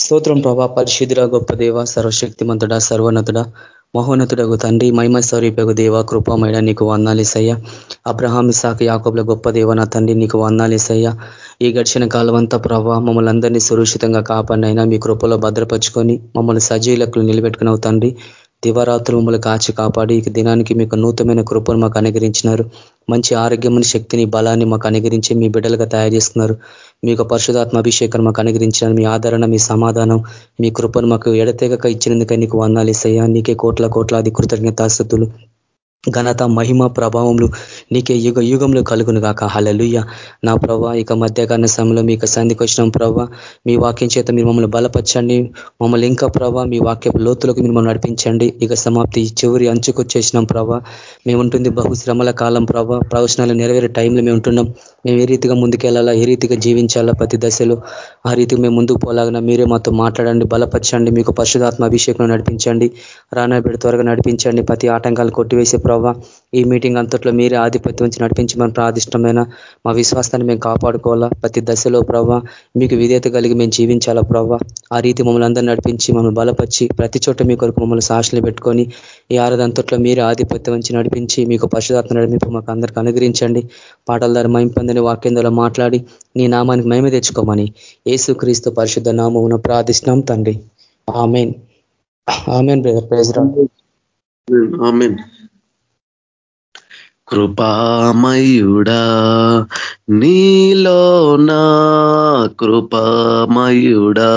స్తోత్రం ప్రభా పరిశుద్ధుడ గొప్ప దేవ సర్వశక్తిమంతుడ సర్వనతుడ మహోన్నతుడగు తండ్రి మహిమ స్వరూపకు దేవ కృపమైన నీకు వందాలేసయ్య అబ్రహాం ఇసాక్ యాకబుల గొప్ప దేవ నా తండ్రి నీకు వందాలేసయ్య ఈ గడిచిన కాలం అంతా ప్రభావ మమ్మల్ని అందరినీ సురక్షితంగా కాపాడినైనా మీ కృపలో భద్రపరుచుకొని మమ్మల్ని సజీలకు నిలబెట్టుకున్నావు తండ్రి. దివరాత్రులు మమ్మల్ని కాచి కాపాడి ఈ దినానికి మీకు నూతనమైన కృపను మాకు అనుగ్రహించినారు. మంచి ఆరోగ్యమైన శక్తిని బలాన్ని మాకు అనుగ్రహించి మీ బిడ్డలుగా తయారు చేస్తున్నారు మీకు పరిశుధాత్మ అభిషేకం మాకు అనుగ్రహించినారు. మీ ఆదరణ మీ సమాధానం మీ కృపను మాకు ఎడతెగక ఇచ్చినందుకే నీకు వందాలు ఇస్తాయా? నీకే కోట్ల కోట్లాది కృతజ్ఞతాస్థుతులు ఘనత మహిమ ప్రభావములు నీకే యుగ యుగంలో కలుగును గాక. హలలుయ్య నా ప్రభా ఇక మధ్యకాల సమయంలో మీకు సంధికి వచ్చినాం ప్రభా. మీ వాక్యం చేత మీరు మమ్మల్ని బలపరచండి. మమ్మల్ని ఇంకా ప్రభా మీ వాక్య లోతులకు మీరు మమ్మల్ని నడిపించండి. ఇక సమాప్తి చివరి అంచుకొచ్చేసినాం ప్రభా. మేము ఉంటుంది బహుశ్రమల కాలం ప్రభా. ప్రవచనాలు నెరవేరే టైంలో మేము ఉంటున్నాం మేము ఏ రీతిగా ముందుకెళ్ళాలా? ఏ రీతిగా జీవించాలా ప్రతి దశలో? ఆ రీతికి మేము ముందుకు పోలాగినా? మీరే మాతో మాట్లాడండి బలపరచండి. మీకు పరిశుధాత్మ అభిషేకం నడిపించండి. రానాబిడ త్వరగా నడిపించండి. ప్రతి ఆటంకాలు కొట్టివేసే ప్రభావ ఈ మీటింగ్ అంతట్లో మీరే ఆధిపత్యం నుంచి నడిపించమని ప్రాదిష్టమైన మా విశ్వాసాన్ని మేము కాపాడుకోవాలా? ప్రతి దశలో ప్రభావ మీకు విధేత కలిగి మేము జీవించాలా ప్రభావ ఆ రీతి మమ్మల్ని అందరూ నడిపించి మమ్మల్ని బలపరిచి ప్రతి చోట మీ కొరకు మమ్మల్ని సాక్షులు పెట్టుకొని ఈ ఆరదంతట్లో మీరే ఆధిపత్యం నుంచి నడిపించి మీకు పశుధాత్మ నడిపింపు మాకు అందరికీ అనుగ్రహించండి. పాటల ద్వారా మైంపందని వాక్యం ద్వారా మాట్లాడి నీ నామానికి మేమే తెచ్చుకోమని ఏసు క్రీస్తు పరిశుద్ధ ఉన్న ప్రార్థిస్తున్నాం తండ్రి. Amen. Amen brother. Praise amen. కృపామయుడా నీలోనా కృపామయుడా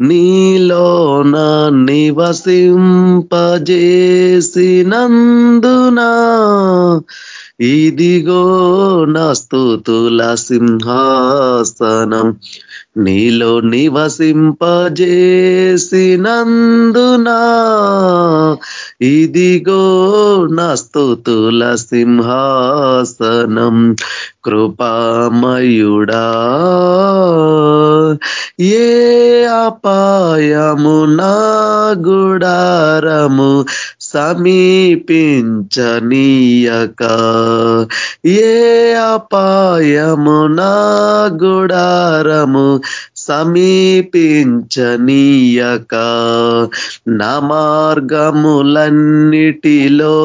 నీలోన నివసింపజేసినందునా ఇదిగో నా స్థుతుల సింహాసనం. నీలో నివసింపజేసినందున? ఇదిగో నా స్థుతుల సింహాసనం కృపామయుడా. ఏ అపాయము నా గుడారము సమీపించనీయక. ఏ అపాయము నా గుడారము సమీపించనీయక. నా మార్గములన్నిటిలో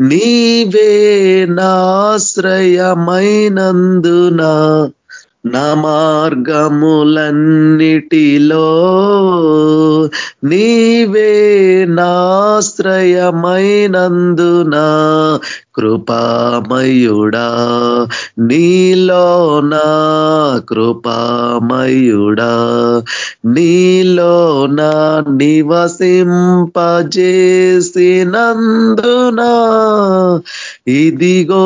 నీవే నాశ్రయమైనందునా నా మార్గములన్నిటిలో నీవే నాశ్రయమైనందున కృపామయుడా నీలోనా కృపామయుడా నీలోనా నివసింపజేసినందునా ఇదిగో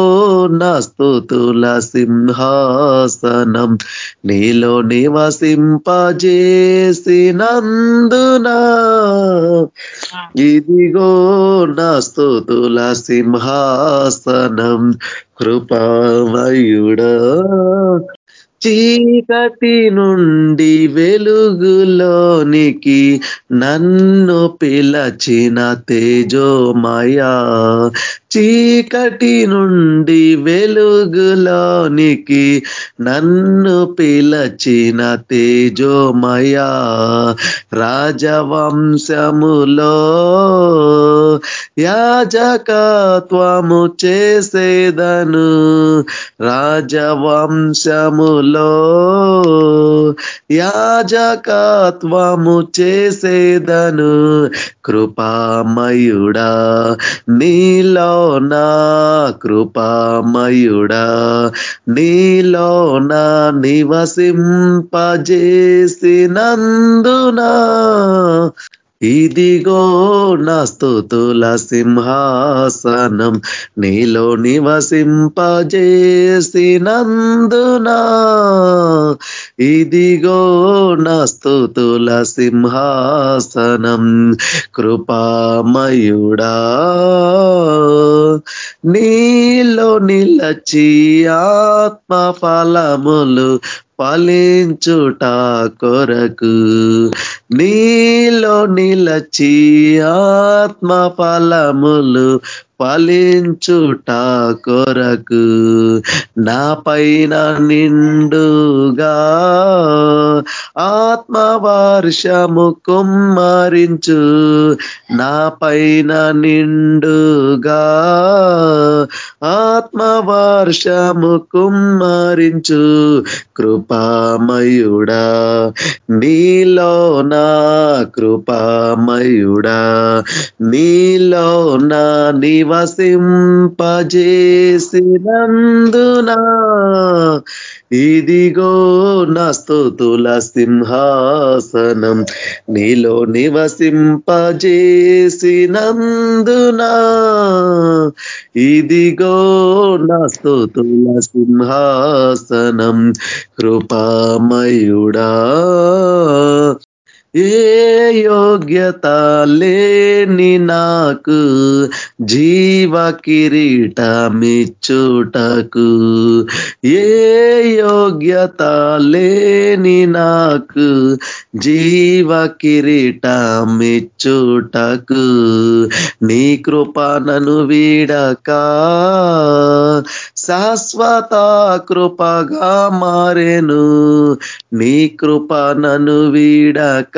నా స్థుతుల సింహాసనం. నీలో నివసింపజేసినందునా ఇదిగో నా స్థుతుల సింహాసనం కృపామయుడా. చీకటి నుండి వెలుగులోనికి నన్ను పిలచిన తేజోమయా. చీకటి నుండి వెలుగులోనికి నన్ను పిలచిన తేజోమయా. రాజవంశములో యాజకత్వము చేసేదను రాజవంశములో. యాజకత్వము చేసేదను కృపామయుడా నీలో నా కృపామయుడా నీలో నా నివసింపజేసినందునా ఇదిగో నా స్థుతుల సింహాసనం నీలో నివసింపజేసినందునా. ఇదిగో నా స్థుతుల సింహాసనం కృపామయుడా. నీలో నిలచి ఆత్మ ఫలములు ఫలించుట కొరకు నీలో నిలచి ఆత్మ ఫలములు ఫలించుట కొరకు నా పైన నిండుగా ఆత్మవర్షము కుమ్మరించు నా పైన నిండుగా ఆత్మవర్షము కుమ్మరించు కృపామయుడా నీలో నా కృపామయుడా నీలో నా నివసింపజేసినందునా ఇదిగో నా స్తుతుల సింహాసనం. నీలో నివసింపజేసినందునా. ఇదిగో నా సింహాసనం. కృపామయుడా. ఏ యోగ్యత లేని నాకు జీవ కిరీటమిచ్చుటకు. ఏ యోగ్యత లేని నాకు జీవ కిరీటమిచ్చుటకు. నీ కృపణను వీడక శాశ్వత కృపగా మారెను. నీ కృపణను వీడక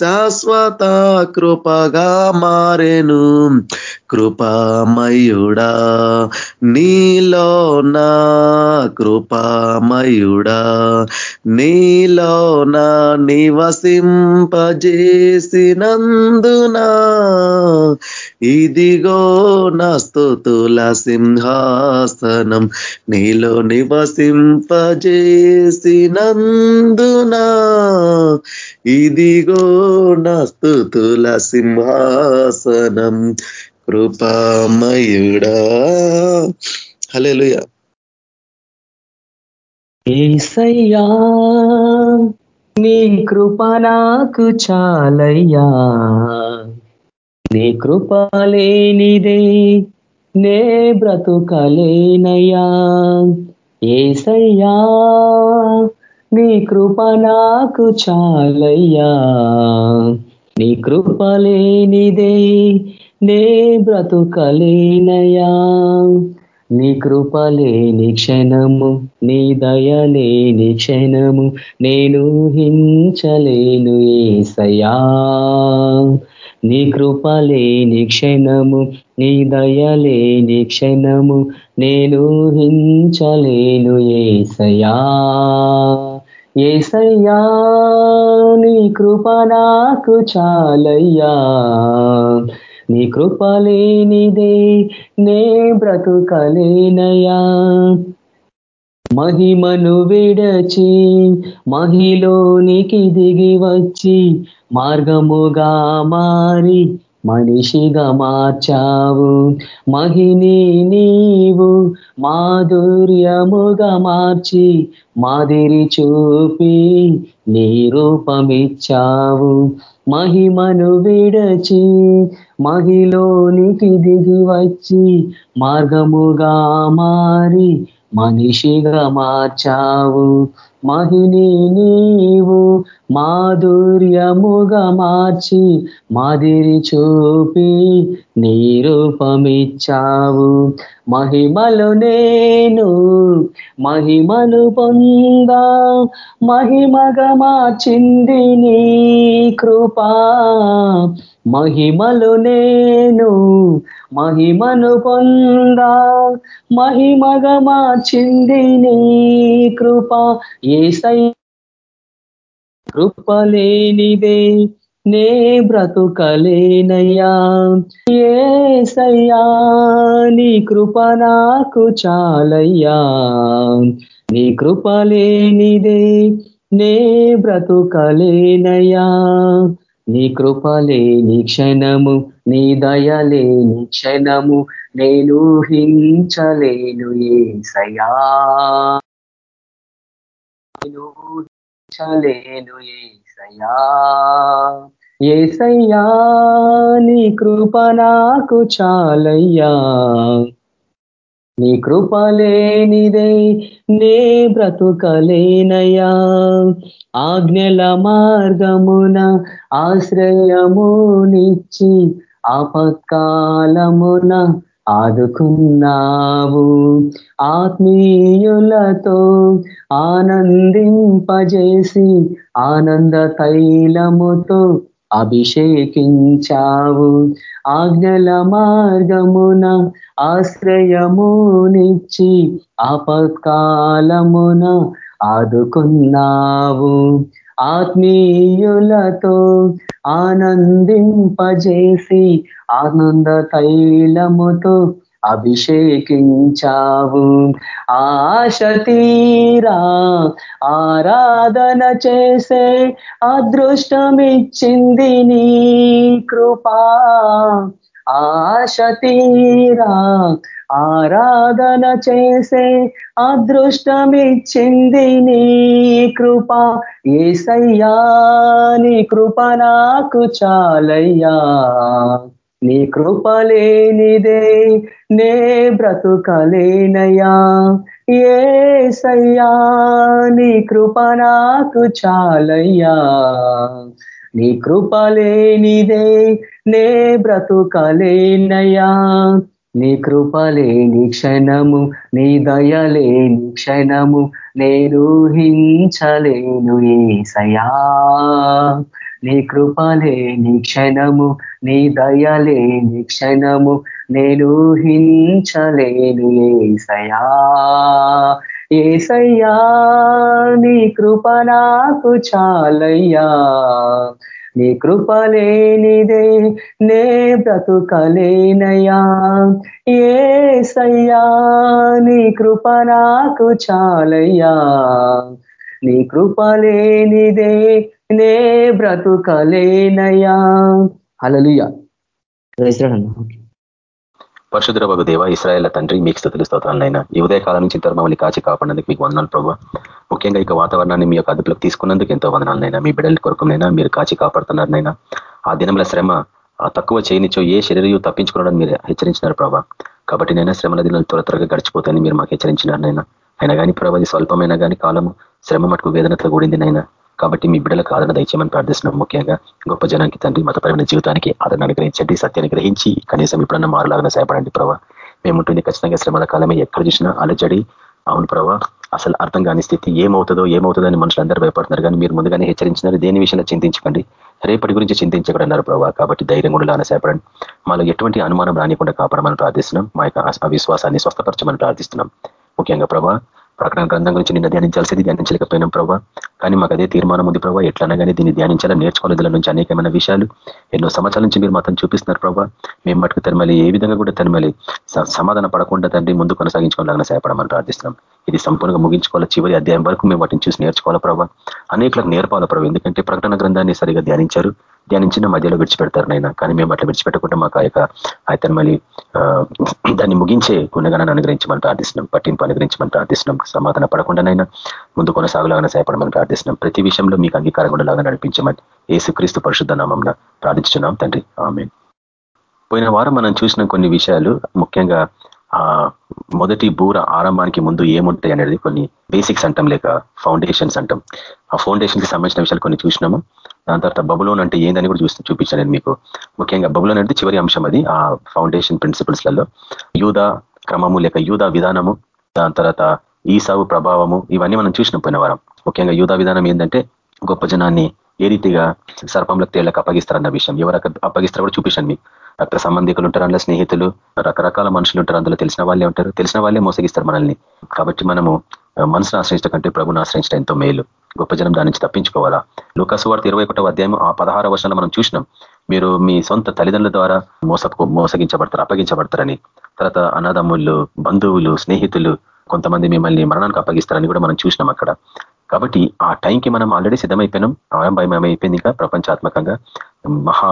శాశ్వత కృపగా మారెను కృపామయుడా నీలో నా కృపామయుడా నీలో నా నివసింపజేసినందునా. ఇదిగో నా స్తుతుల సింహాసనం నీలో నివసింపజేసినందునా. ఇదిగో నా స్తుతుల సింహాసనం కృపామయుడా. హల్లెలూయా. ఏసయ్యా నీ కృప నాకు చాలయ్యా. నీ కృప లేనిదే నే బ్రతుకలేనయ్యా. ఏసయ్యా నీ కృప నాకు చాలయ్యా. నీ కృప లేనిదే నే బ్రతుకలేనయా నీ కృప లేని క్షణము నీ దయ లేని క్షణము నేను హించలేను ఏసయా నీ కృప లేని క్షణము నీ దయ లేని క్షణము నేను హించలేను ఏసయా ఏసయ్యా నీ కృప నాకు చాలయ్యా. నీ కృప లేనిదే నే బ్రతుకలేనయ్యా. మహిమను విడచి మహిలోనికి దిగి వచ్చి మార్గముగా మారి మనిషిగా మార్చావు. మహిని నీవు మాధుర్యముగా మార్చి మాదిరి చూపి నీ రూపమిచ్చావు. మహిమను విడచి మహిలోనికి దిగి వచ్చి మార్గముగా మారి మనిషిగా మార్చావు. మహిని నీవు మాధుర్యముగా మార్చి మాదిరి చూపి నీ రూపమిచ్చావు మహిమలు నేను మహిమలు పొందా మహిమగా మార్చింది నీ కృపా. మహిమలు నేను మహిమను పొందా మహిమగా మార్చింది నీ కృప. ఏసై కృపలేనిదే నే బ్రతుకలేనయ్యా. ఏసయ్యా నీ కృప నాకు చాలయ్యా. నీ కృపలేనిదే నే బ్రతుకలేనయ్యా. నీ కృపలేని క్షణము నీ దయలేని క్షణము నేను హించలేను ఏసయా నేను హించలేను ఏసయా ఏసయ్యా నీ కృప నాకు చాలయ్యా. నీ కృపలేనిదై నే బ్రతుకలేనయా ఆజ్ఞల మార్గమున ఆశ్రయమునిచ్చి ఆపత్కాలమున ఆదుకున్నావు. ఆత్మీయులతో ఆనందింపజేసి ఆనంద తైలముతో అభిషేకించావు. ఆజ్ఞల మార్గమున ఆశ్రయమునిచ్చి ఆపత్కాలమున ఆదుకున్నావు. ఆత్మీయులతో ఆనందింపజేసి ఆనంద తైలముతో అభిషేకించావు. ఆశతీరా ఆరాధన చేసే అదృష్టమిచ్చింది నీ కృపా. ఆశతీరా ఆరాధన చేసే అదృష్టమిచ్చింది నీ కృప. ఏసయ్యా నీ కృప నాకు చాలయ్యా. నీ కృపలేనిదే నే నే ఏ సయ్యా నీ కృప నాకు చాలయ్యా. నీ కృపలేనిదే నే బ్రతుకలేనయా నీ కృపలేని క్షణము నీ దయలేని క్షణము నేను హించలేను ఏసయా నీ కృపలేని క్షణము నీ దయలేని క్షణము నేను హించలేను ఏసయా ఏసయ్యా నీ కృప నాకు చాలయ్యా. నీ కృపలేనిదే నే బ్రతుకలేనయ్యా. ఏసయ్యా నీ కృప నాకు చాలయ్యా. నీ కృపలేనిదే నే బ్రతుకలేనయా అలలుయా పరిశుద్ధ బగు దేవ ఇస్రాయేల్ తండ్రి మీకు స్థుతులు స్తోత్రాలైనా. ఈ ఉదయ కాలం నుంచి మమ్మల్ని కాచి కాపాడినందుకు మీకు వందనాలు ప్రభావ. ముఖ్యంగా ఇక వాతావరణాన్ని మీ యొక్క అదుపులోకి తీసుకున్నందుకు ఎంతో వందనాలనైనా మీ బిడ్డల కొరకునైనా మీరు కాచి కాపాడుతున్నారనైనా. ఆ దినముల శ్రమ తక్కువ చేయనిచ్చో ఏ శరీరం తప్పించుకోవడం మీరు హెచ్చరించినారు ప్రభా కాబట్టి నైనా శ్రమల దినాలు త్వర త్వరగా గడిచిపోతాయని మీరు మాకు హెచ్చరించినారు నైనా అయినా కానీ ప్రభావి స్వల్పమైనా కానీ కాలము శ్రమ మటుకు వేదనతో కూడింది నైనా. కాబట్టి మీ బిడ్డలకు ఆదరణ దయచేయమని ప్రార్థిస్తున్నాం. ముఖ్యంగా గొప్ప జనానికి తండ్రి మతపరమైన జీవితానికి ఆదరణ అనుగ్రహించండి సత్యాన్ని గ్రహించి కనీసం ఇప్పుడన్నా మారులాగా సహాయపడండి ప్రభావ మేముంటుంది ఖచ్చితంగా శ్రమల కాలమే ఎక్కడ చూసినా అలజడి. అవును ప్రభా అసలు అర్థం కాని స్థితి ఏమవుతుందో ఏమవుతుందో అని మనుషులు అందరూ భయపడుతున్నారు. కానీ మీరు ముందుగానే హెచ్చరించినారు దేని విషయంలో చింతించకండి. రేపటి గురించి చింతించకూడన్నారు ప్రభావ కాబట్టి ధైర్యం కూడా లాగా సేపడండి మాలో ఎటువంటి అనుమానం రానికుండా కాపాడమని ప్రార్థిస్తున్నాం. మా యొక్క అవిశ్వాసాన్ని స్వస్థపరచమని ప్రార్థిస్తున్నాం. ముఖ్యంగా ప్రభా ప్రకటన గ్రంథం గురించి నిన్న ధ్యానించాల్సింది ధ్యానించలేకపోయినాం ప్రభావ కానీ మాకు అదే తీర్మానం ఉంది ప్రభావ ఎట్లన్నా కానీ దీన్ని ధ్యానించాలని నేర్చుకోలేదు నుంచి అనేకమైన విషయాలు ఎన్నో సంవత్సరాల నుంచి మీరు మాత్రం చూపిస్తున్నారు ప్రభావ మేము మటుకు తనమలి ఏ విధంగా కూడా తనమలి. సమాధాన పడకుండా తండ్రి ముందు కొనసాగించుకోవాలని సహాయపడమని ప్రార్థిస్తున్నాం. ఇది సంపూర్ణంగా ముగించుకోవాలి? చివరి అధ్యాయం వరకు మేము వాటిని చూసి నేర్చుకోవాలా ప్రభావ అనేకలకు నేర్పాల ప్రభావ ఎందుకంటే ప్రకటన గ్రంథాన్ని సరిగా ధ్యానించారు. ధ్యానించిన మధ్యలో విడిచిపెడతారు నైనా కానీ మేము అట్లా విడిచిపెట్టకుండా మాకు ఆ యొక్క ఆయన మళ్ళీ దాన్ని ముగించే గుణగణాన్ని అనుగ్రహించమని ప్రార్థిస్తున్నాం. పట్టింపు అనుగ్రహించమని ప్రార్థిస్తున్నాం. సమాధాన పడకుండానైనా ముందు కొనసాగులాగా సహాయపడమని ప్రార్థిస్తున్నాం. ప్రతి విషయంలో మీకు అంగీకారం ఉండలాగా నడిపించమని ఏసుక్రీస్తు పరిశుద్ధ నామం ప్రార్థించున్నాం తండ్రి ఆమె పోయిన వారం మనం చూసిన కొన్ని విషయాలు ముఖ్యంగా ఆ మొదటి బూర ఆరంభానికి ముందు ఏముంటాయి అనేది కొన్ని బేసిక్స్ అంటాం లేక ఫౌండేషన్స్ అంటాం. ఆ ఫౌండేషన్కి సంబంధించిన విషయాలు కొన్ని చూసినాము? దాని తర్వాత బబులోన్ అంటే ఏందని కూడా చూసి చూపించాను నేను మీకు. ముఖ్యంగా బబులోన్ అనేది చివరి అంశం అది ఆ ఫౌండేషన్ ప్రిన్సిపల్స్లలో యూదా క్రమము లేక యూదా విధానము దాని తర్వాత ఈసావు ప్రభావము ఇవన్నీ మనం చూసిన పోయిన వారం. ముఖ్యంగా యూదా విధానం ఏంటంటే గొప్ప జనాన్ని ఏ రీతిగా సర్పంలకు తేళ్ళకు అప్పగిస్తారన్న విషయం. ఎవరు అప్పగిస్తారో కూడా చూపించాను మీకు. అక్కడ సంబంధికులు ఉంటారు అందులో స్నేహితులు రకరకాల మనుషులు ఉంటారు అందులో తెలిసిన వాళ్ళే ఉంటారు. తెలిసిన వాళ్ళే మోసగిస్తారు మనల్ని. కాబట్టి మనము మనసును ఆశ్రయించడం కంటే ప్రభుని ఆశ్రయించడం ఎంతో మేలు. గొప్ప జనం దాని నుంచి తప్పించుకోవాలా? లోకస్వార్త ఇరవై ఒకటో అధ్యాయం ఆ పదహార వర్షాలు మనం చూసినాం. మీరు మీ సొంత తల్లిదండ్రుల ద్వారా మోసపు మోసగించబడతారు అప్పగించబడతారని. తర్వాత అన్నదమ్ముళ్ళు బంధువులు స్నేహితులు కొంతమంది మిమ్మల్ని మరణానికి అప్పగిస్తారని కూడా మనం చూసినాం అక్కడ. కాబట్టి ఆ టైంకి మనం ఆల్రెడీ సిద్ధమైపోయినాం. ఆరంభయం అయిపోయింది ఇంకా ప్రపంచాత్మకంగా. మహా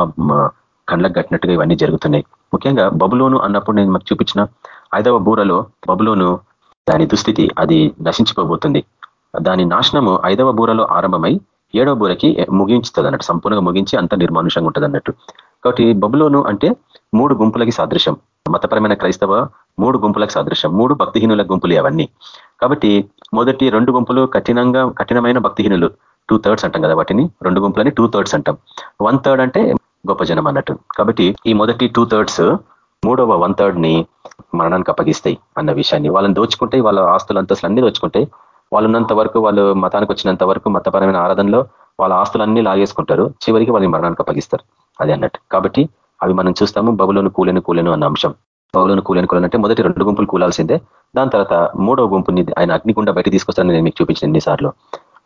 కండ్లకు కట్టినట్టుగా ఇవన్నీ జరుగుతున్నాయి. ముఖ్యంగా బబులోను అన్నప్పుడు నేను మాకు చూపించిన ఐదవ బూరలో బబులోను దాని దుస్థితి అది నశించిపోబోతుంది. దాని నాశనము ఐదవ బూరలో ఆరంభమై ఏడవ బూరకి ముగించుతుంది అన్నట్టు సంపూర్ణంగా ముగించి అంత నిర్మానుషంగా ఉంటుంది అన్నట్టు కాబట్టి బబులోను అంటే మూడు గుంపులకి సాదృశ్యం. మతపరమైన క్రైస్తవ మూడు గుంపులకు సదృశ్యం మూడు భక్తిహీనుల గుంపులు అవన్నీ. కాబట్టి మొదటి రెండు గుంపులు కఠినంగా కఠినమైన భక్తిహీనులు. టూ థర్డ్స్ అంటాం కదా వాటిని. రెండు గుంపులని టూ థర్డ్స్ అంటాం. వన్ థర్డ్ అంటే గొప్ప జనం అన్నట్టు. కాబట్టి ఈ మొదటి టూ థర్డ్స్ మూడవ వన్ థర్డ్ని మరణానికి అప్పగిస్తాయి అన్న విషయాన్ని. వాళ్ళని దోచుకుంటే వాళ్ళ ఆస్తులు అంతస్తులు అన్ని దోచుకుంటే వాళ్ళు ఉన్నంత వరకు వాళ్ళు మతానికి వచ్చినంత వరకు మతపరమైన ఆరాధనలో వాళ్ళ ఆస్తులన్నీ లాగేసుకుంటారు. చివరికి వాళ్ళని మరణానికి అప్పగిస్తారు. అది అన్నట్టు. కాబట్టి అవి మనం చూస్తాము. బబులోను కూలెను కూలేను అన్న అంశం. బబులోను కూలెను కూలేను అంటే మొదటి రెండు గుంపులు కూలాల్సిందే. దాని తర్వాత మూడవ గుంపుని ఆయన అగ్నిగుండా బయట తీసుకొస్తారని నేను మీకు చూపించిన ఎన్నిసార్లు.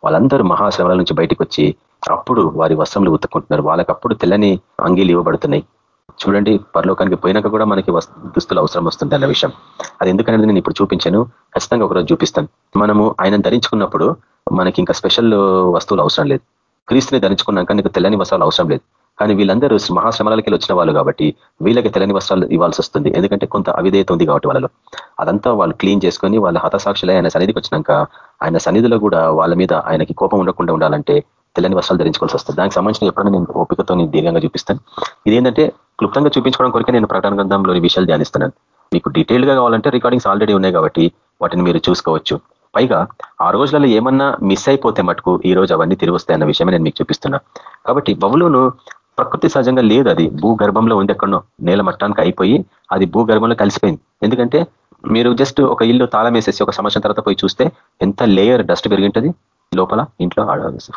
వాళ్ళందరూ మహాశ్రమల నుంచి బయటకు వచ్చి అప్పుడు వారి వస్త్రములు ఉత్తుకుంటున్నారు వాళ్ళకి అప్పుడు తెల్లని అంగీలు ఇవ్వబడుతున్నాయి. చూడండి పరలోకానికి పోయినాక కూడా మనకి దుస్తులు అవసరం వస్తుంది అన్న విషయం. అది ఎందుకనేది నేను ఇప్పుడు చూపించాను. ఖచ్చితంగా ఒకరోజు చూపిస్తాను. మనము ఆయన ధరించుకున్నప్పుడు మనకి ఇంకా స్పెషల్ వస్తువులు అవసరం లేదు. క్రీస్తుని ధరించుకున్నాక నీకు తెల్లని వస్త్రాలు అవసరం లేదు. కానీ వీళ్ళందరూ మహాశ్రమలకి వచ్చిన వాళ్ళు కాబట్టి వీళ్ళకి తెల్లని వస్త్రాలు ఇవ్వాల్సి వస్తుంది. ఎందుకంటే కొంత అవిధేయత ఉంది కాబట్టి వాళ్ళలో. అదంతా వాళ్ళు క్లీన్ చేసుకొని వాళ్ళ హతసాక్షులు ఆయన సన్నిధికి వచ్చినాక ఆయన సన్నిధిలో కూడా వాళ్ళ మీద ఆయనకి కోపం ఉండకుండా ఉండాలంటే తెల్లని వస్త్రాలు ధరించుకోవాల్సి వస్తుంది. దానికి సంబంధించిన ఎప్పుడైనా నేను ఓపికతో నేను దీర్ఘంగా చూపిస్తాను. ఇదేంటంటే క్లుప్తంగా చూపించుకోవడం కొరకే నేను ప్రకటన గ్రంథంలోని విషయాలు ధ్యానిస్తున్నాను. మీకు డీటెయిల్గా కావాలంటే రికార్డింగ్స్ ఆల్రెడీ ఉన్నాయి కాబట్టి వాటిని మీరు చూసుకోవచ్చు. పైగా ఆ రోజులలో ఏమన్నా మిస్ అయిపోతే మటుకు ఈ రోజు అవన్నీ తిరిగి వస్తాయన్న విషయమే నేను మీకు చూపిస్తున్నా. కాబట్టి బబులోను ప్రకృతి సహజంగా లేదు అది. భూగర్భంలో ఉంది ఎక్కడో నేల మట్టానికి అయిపోయి అది భూగర్భంలో కలిసిపోయింది. ఎందుకంటే మీరు జస్ట్ ఒక ఇల్లు తాళం వేసేసి ఒక సంవత్సరం తర్వాత పోయి చూస్తే ఎంత లేయర్ డస్ట్ పెరిగింటుంది? లోపల ఇంట్లో